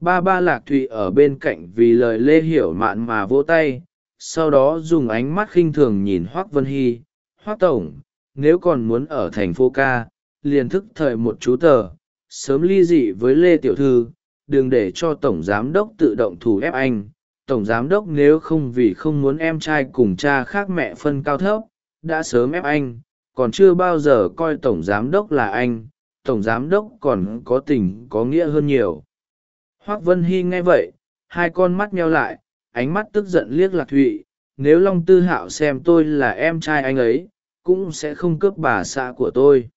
Ba ba lạc thụy ở bên cạnh vì lời lê hiểu mạn mà vỗ tay, sau đó dùng ánh mắt khinh thường nhìn hoác vân hy. Hoác tổng, nếu còn muốn ở thành phố ca, liền thức thời một chú tờ, sớm ly dị với lê tiểu thư, đừng để cho tổng giám đốc tự động thủ ép anh tổng giám đốc nếu không vì không muốn em trai cùng cha khác mẹ phân cao thấp, đã sớm ép anh, còn chưa bao giờ coi tổng giám đốc là anh, tổng giám đốc còn có tình có nghĩa hơn nhiều. Hoác vân hy nghe vậy, hai con mắt meo lại, ánh mắt tức giận liếc lạc thụy, nếu long tư hạo xem tôi là em trai anh ấy, cũng sẽ không cướp bà xã của tôi.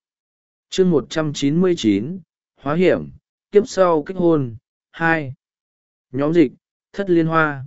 Chương một trăm chín mươi chín, hóa hiểm, kiếp sau kết hôn, hai. Nhóm dịch thất liên hoa.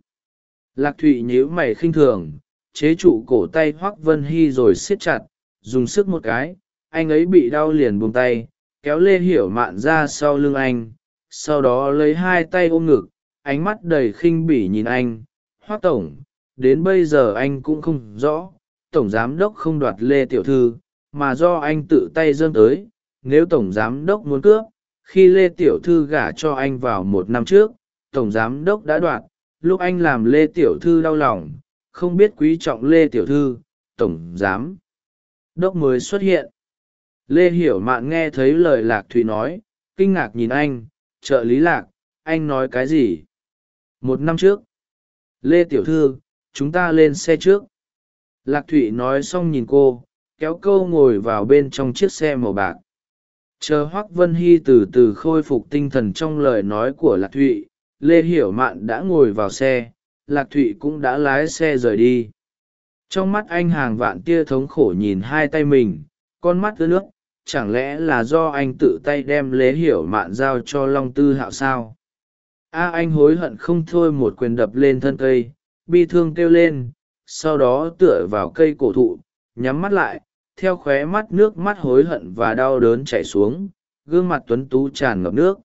Lạc thụy nhíu mày khinh thường, chế trụ cổ tay hoác vân hy rồi siết chặt, dùng sức một cái, anh ấy bị đau liền buông tay, kéo lê hiểu mạn ra sau lưng anh, sau đó lấy hai tay ôm ngực, ánh mắt đầy khinh bỉ nhìn anh hoác tổng, đến bây giờ anh cũng không rõ, tổng giám đốc không đoạt lê tiểu thư, mà do anh tự tay dâng tới, nếu tổng giám đốc muốn cướp, khi lê tiểu thư gả cho anh vào một năm trước tổng giám đốc đã đoạt, lúc anh làm lê tiểu thư đau lòng, không biết quý trọng lê tiểu thư, tổng giám đốc mới xuất hiện. Lê hiểu mạn nghe thấy lời lạc thùy nói, kinh ngạc nhìn anh, trợ lý lạc, anh nói cái gì? Một năm trước. Lê tiểu thư, chúng ta lên xe trước. Lạc thụy nói xong nhìn cô, kéo câu ngồi vào bên trong chiếc xe màu bạc. Chờ hoác vân hy từ từ khôi phục tinh thần trong lời nói của lạc thụy lê hiểu mạn đã ngồi vào xe, lạc thụy cũng đã lái xe rời đi. Trong mắt anh hàng vạn tia thống khổ nhìn hai tay mình, con mắt ướt nước, chẳng lẽ là do anh tự tay đem lê hiểu mạn giao cho long tư hạo sao? A, anh hối hận không thôi một quyền đập lên thân cây, bi thương kêu lên, sau đó tựa vào cây cổ thụ, nhắm mắt lại, theo khóe mắt nước mắt hối hận và đau đớn chảy xuống, gương mặt tuấn tú tràn ngập nước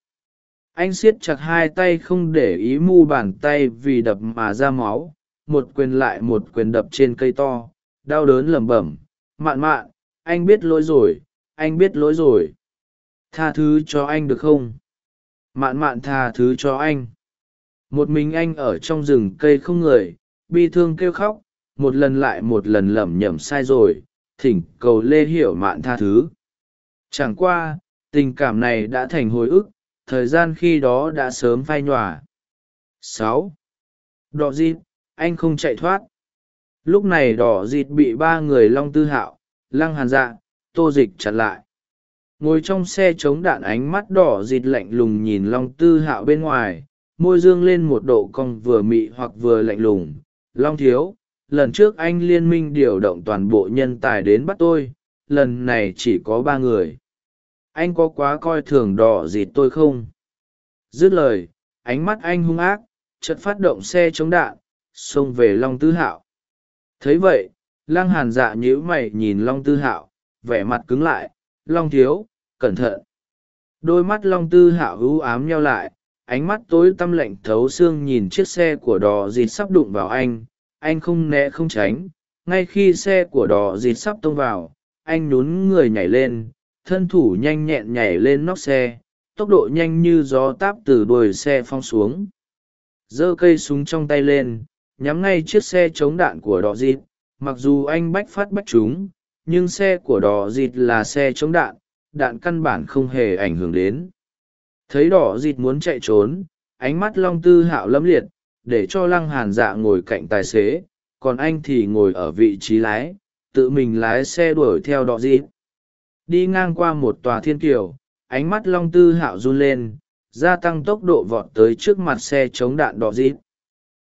anh siết chặt hai tay không để ý mu bàn tay vì đập mà ra máu, một quyền lại một quyền đập trên cây to, đau đớn lẩm bẩm, mạn mạn, anh biết lỗi rồi, anh biết lỗi rồi. Tha thứ cho anh được không? Mạn mạn tha thứ cho anh. Một mình anh ở trong rừng cây không người, bi thương kêu khóc, một lần lại một lần lẩm nhẩm sai rồi, thỉnh cầu lê hiểu mạn tha thứ. Chẳng qua, tình cảm này đã thành hồi ức thời gian khi đó đã sớm phai nhòa. Sáu. Đỏ dịt, anh không chạy thoát. Lúc này đỏ dịt bị ba người long tư hạo, lăng hàn dạ tô dịch chặn lại. Ngồi trong xe chống đạn ánh mắt đỏ dịt lạnh lùng nhìn long tư hạo bên ngoài, môi dương lên một độ cong vừa mị hoặc vừa lạnh lùng. Long thiếu, lần trước anh liên minh điều động toàn bộ nhân tài đến bắt tôi, lần này chỉ có ba người anh có quá coi thường đỏ dịt tôi không? Dứt lời, ánh mắt anh hung ác, chợt phát động xe chống đạn, xông về long tư hạo. Thấy vậy, lăng hàn dạ nhíu mày nhìn long tư hạo, vẻ mặt cứng lại, long thiếu, cẩn thận. Đôi mắt long tư hạo hữu ám nhau lại, ánh mắt tối tăm lạnh thấu xương nhìn chiếc xe của đò dịt sắp đụng vào anh anh không né không tránh. Ngay khi xe của đò dịt sắp tông vào, anh nhún người nhảy lên thân thủ nhanh nhẹn nhảy lên nóc xe, tốc độ nhanh như gió táp từ đuôi xe phong xuống. Giơ cây súng trong tay lên, nhắm ngay chiếc xe chống đạn của đỏ dịt, mặc dù anh bách phát bách chúng nhưng xe của đỏ dịt là xe chống đạn đạn căn bản không hề ảnh hưởng đến. Thấy đỏ dịt muốn chạy trốn, ánh mắt long tư hạo lâm liệt, để cho lăng hàn dạ ngồi cạnh tài xế, còn anh thì ngồi ở vị trí lái, tự mình lái xe đuổi theo đỏ dịt đi ngang qua một tòa thiên kiều, ánh mắt long tư hạo run lên, gia tăng tốc độ vọt tới trước mặt xe chống đạn đỏ dịt.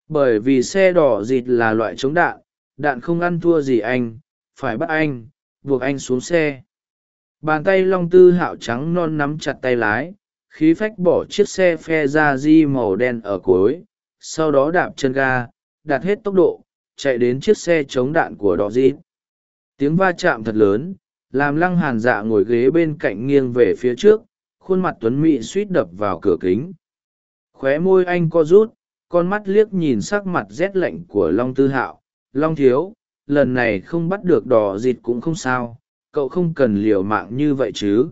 Bởi vì xe đỏ dịt là loại chống đạn đạn không ăn thua gì anh, phải bắt anh, buộc anh xuống xe. Bàn tay long tư hạo trắng non nắm chặt tay lái, khí phách bỏ chiếc xe phe ra di màu đen ở cối sau đó đạp chân ga đạt hết tốc độ, chạy đến chiếc xe chống đạn của đỏ dịt. Tiếng va chạm thật lớn làm lăng hàn dạ ngồi ghế bên cạnh nghiêng về phía trước, khuôn mặt tuấn mị suýt đập vào cửa kính. Khóe môi anh co rút, con mắt liếc nhìn sắc mặt rét lạnh của long tư hạo. Long thiếu, lần này không bắt được đỏ dịt cũng không sao, cậu không cần liều mạng như vậy chứ.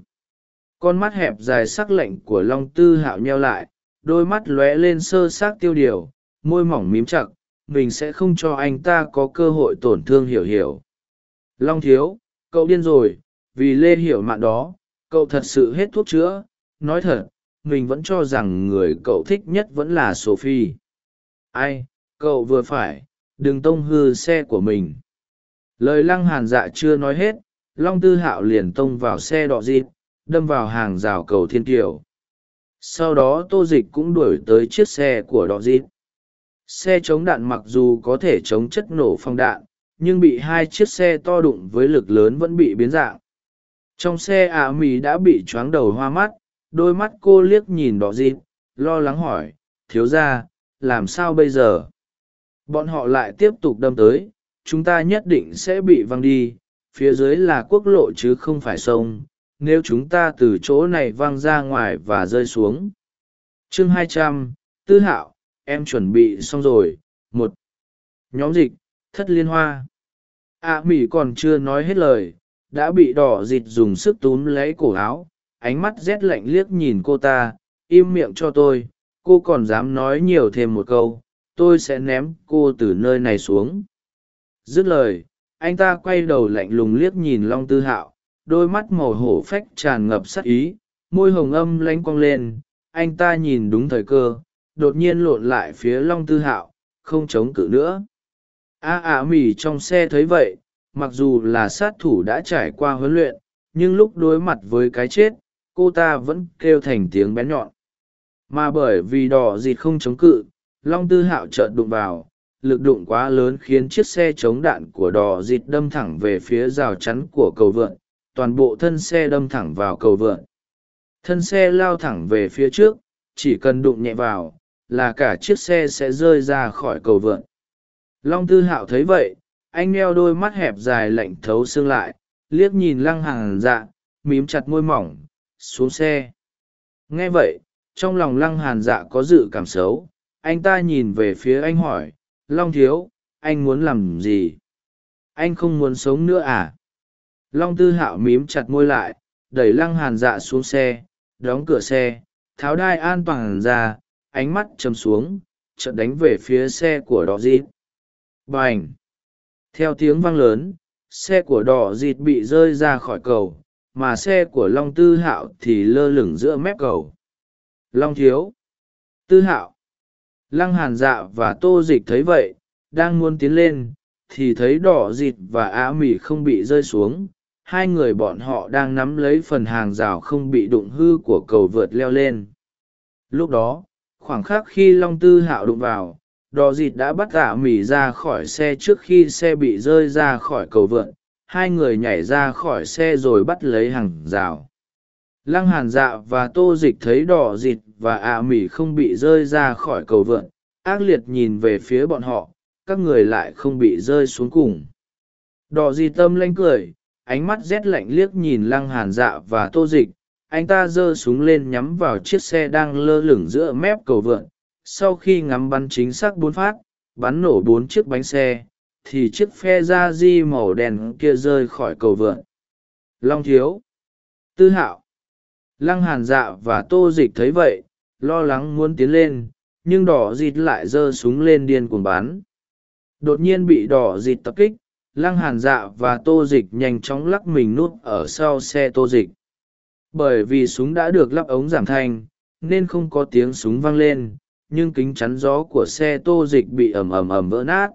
Con mắt hẹp dài sắc lạnh của long tư hạo nheo lại, đôi mắt lóe lên sơ xác tiêu điều, môi mỏng mím chặt, mình sẽ không cho anh ta có cơ hội tổn thương hiểu hiểu. Long thiếu cậu điên rồi, vì lê hiểu mạn đó, cậu thật sự hết thuốc chữa. Nói thật, mình vẫn cho rằng người cậu thích nhất vẫn là sophie. Ai, cậu vừa phải, đừng tông hư xe của mình. Lời lăng hàn dạ chưa nói hết, long tư hạo liền tông vào xe đọ dịp, đâm vào hàng rào cầu thiên kiều. Sau đó tô dịch cũng đuổi tới chiếc xe của đọ dịp. Xe chống đạn mặc dù có thể chống chất nổ phong đạn nhưng bị hai chiếc xe to đụng với lực lớn vẫn bị biến dạng. Trong xe ả à mì đã bị choáng đầu hoa mắt, đôi mắt cô liếc nhìn đỏ dịp, lo lắng hỏi, thiếu ra làm sao bây giờ? Bọn họ lại tiếp tục đâm tới, chúng ta nhất định sẽ bị văng đi, phía dưới là quốc lộ chứ không phải sông, nếu chúng ta từ chỗ này văng ra ngoài và rơi xuống. Chương hai trăm, tư hạo, em chuẩn bị xong rồi, một. Nhóm dịch, thất liên hoa a à, còn chưa nói hết lời đã bị đỏ dịt dùng sức túm lấy cổ áo ánh mắt rét lạnh liếc nhìn cô ta im miệng cho tôi cô còn dám nói nhiều thêm một câu tôi sẽ ném cô từ nơi này xuống. Dứt lời anh ta quay đầu lạnh lùng liếc nhìn long tư hạo đôi mắt màu hổ phách tràn ngập sắc ý môi hồng âm lanh quăng lên anh ta nhìn đúng thời cơ đột nhiên lộn lại phía long tư hạo không chống cự nữa a ả mỉ trong xe thấy vậy, mặc dù là sát thủ đã trải qua huấn luyện, nhưng lúc đối mặt với cái chết, cô ta vẫn kêu thành tiếng bén nhọn. Mà bởi vì đỏ dịt không chống cự, long tư hạo chợt đụng vào, lực đụng quá lớn khiến chiếc xe chống đạn của đỏ dịt đâm thẳng về phía rào chắn của cầu vượn, toàn bộ thân xe đâm thẳng vào cầu vượn. Thân xe lao thẳng về phía trước, chỉ cần đụng nhẹ vào, là cả chiếc xe sẽ rơi ra khỏi cầu vượn long tư hạo thấy vậy, anh meo đôi mắt hẹp dài lạnh thấu xương lại, liếc nhìn lăng Hàn dạ mím chặt môi mỏng, xuống xe. Nghe vậy, trong lòng lăng hàn dạ có dự cảm xấu, anh ta nhìn về phía anh hỏi, long thiếu, anh muốn làm gì? Anh không muốn sống nữa à? Long tư hạo mím chặt môi lại, đẩy lăng hàn dạ xuống xe, đóng cửa xe, tháo đai an toàn ra, ánh mắt chầm xuống, chợt đánh về phía xe của đỏ dịt b à n h theo tiếng vang lớn, xe của đỏ dịt bị rơi ra khỏi cầu, mà xe của long tư hạo thì lơ lửng giữa mép cầu. Long thiếu! Tư hạo! Lăng hàn dạ và tô dịch thấy vậy, đang muốn tiến lên, thì thấy đỏ dịt và á mỉ không bị rơi xuống. Hai người bọn họ đang nắm lấy phần hàng rào không bị đụng hư của cầu vượt leo lên. Lúc đó, khoảng khắc khi long tư hạo đụng vào đò dịt đã bắt tạ mỉ ra khỏi xe trước khi xe bị rơi ra khỏi cầu vượn, hai người nhảy ra khỏi xe rồi bắt lấy hàng rào. Lăng hàn dạ và tô dịch thấy đỏ dịt và ả mỉ không bị rơi ra khỏi cầu vượn, ác liệt nhìn về phía bọn họ, các người lại không bị rơi xuống cùng. Đỏ Dịt tâm lanh cười, ánh mắt rét lạnh liếc nhìn lăng hàn dạ và tô dịch, anh ta giơ súng lên nhắm vào chiếc xe đang lơ lửng giữa mép cầu vượn sau khi ngắm bắn chính xác bốn phát, bắn nổ bốn chiếc bánh xe, thì chiếc phe da di màu đen kia rơi khỏi cầu vượn. Long thiếu, tư hạo, lăng hàn dạ và tô dịch thấy vậy, lo lắng muốn tiến lên, nhưng đỏ dịt lại giơ súng lên điên cuồng bắn. Đột nhiên bị đỏ dịt tập kích, lăng hàn dạ và tô dịch nhanh chóng lắc mình nút ở sau xe tô dịch. Bởi vì súng đã được lắp ống giảm thanh, nên không có tiếng súng vang lên nhưng kính chắn gió của xe tô dịch bị ầm ầm ầm vỡ nát.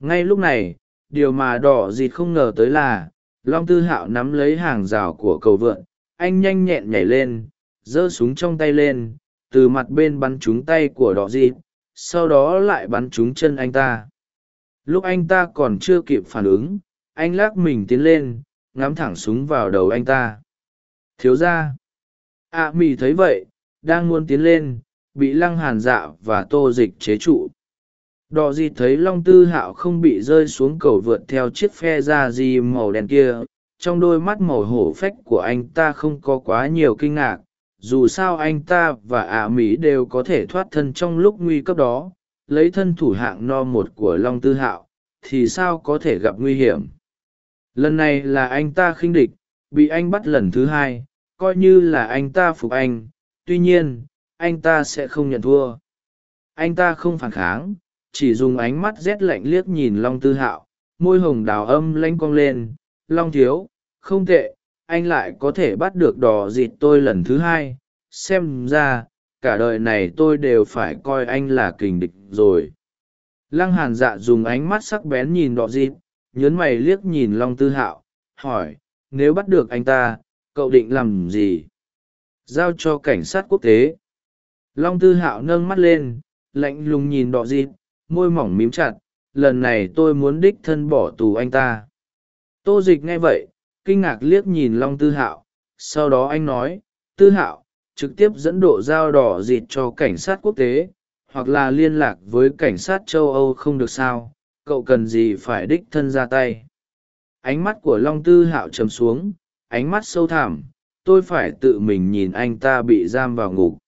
Ngay lúc này, điều mà đỏ dịt không ngờ tới là, long tư hạo nắm lấy hàng rào của cầu vượn, anh nhanh nhẹn nhảy lên, giơ súng trong tay lên, từ mặt bên bắn trúng tay của đỏ dịt, sau đó lại bắn trúng chân anh ta. Lúc anh ta còn chưa kịp phản ứng, anh lắc mình tiến lên, ngắm thẳng súng vào đầu anh ta. Thiếu ra a mì thấy vậy, đang muốn tiến lên bị lăng hàn dạ và tô dịch chế trụ. Đò gì thấy long tư hạo không bị rơi xuống cầu vượt theo chiếc phe da di màu đen kia, trong đôi mắt màu hổ phách của anh ta không có quá nhiều kinh ngạc. Dù sao anh ta và ả mỹ đều có thể thoát thân trong lúc nguy cấp đó, lấy thân thủ hạng no một của long tư hạo, thì sao có thể gặp nguy hiểm? Lần này là anh ta khinh địch, bị anh bắt lần thứ hai, coi như là anh ta phục anh. Tuy nhiên anh ta sẽ không nhận thua. Anh ta không phản kháng, chỉ dùng ánh mắt rét lạnh liếc nhìn long tư hạo, môi hồng đào âm lanh cong lên. Long thiếu, không tệ, anh lại có thể bắt được Đò dịt tôi lần thứ hai. Xem ra, cả đời này tôi đều phải coi anh là kình địch rồi. Lăng hàn dạ dùng ánh mắt sắc bén nhìn đọ dịt, nhớn mày liếc nhìn long tư hạo, hỏi, nếu bắt được anh ta, cậu định làm gì? Giao cho cảnh sát quốc tế long tư hạo nâng mắt lên lạnh lùng nhìn đỏ dịp, môi mỏng mím chặt lần này tôi muốn đích thân bỏ tù anh ta. Tô dịch nghe vậy kinh ngạc liếc nhìn long tư hạo sau đó anh nói tư hạo trực tiếp dẫn độ dao đỏ dịt cho cảnh sát quốc tế hoặc là liên lạc với cảnh sát châu âu không được sao cậu cần gì phải đích thân ra tay? Ánh mắt của long tư hạo trầm xuống ánh mắt sâu thẳm tôi phải tự mình nhìn anh ta bị giam vào ngục.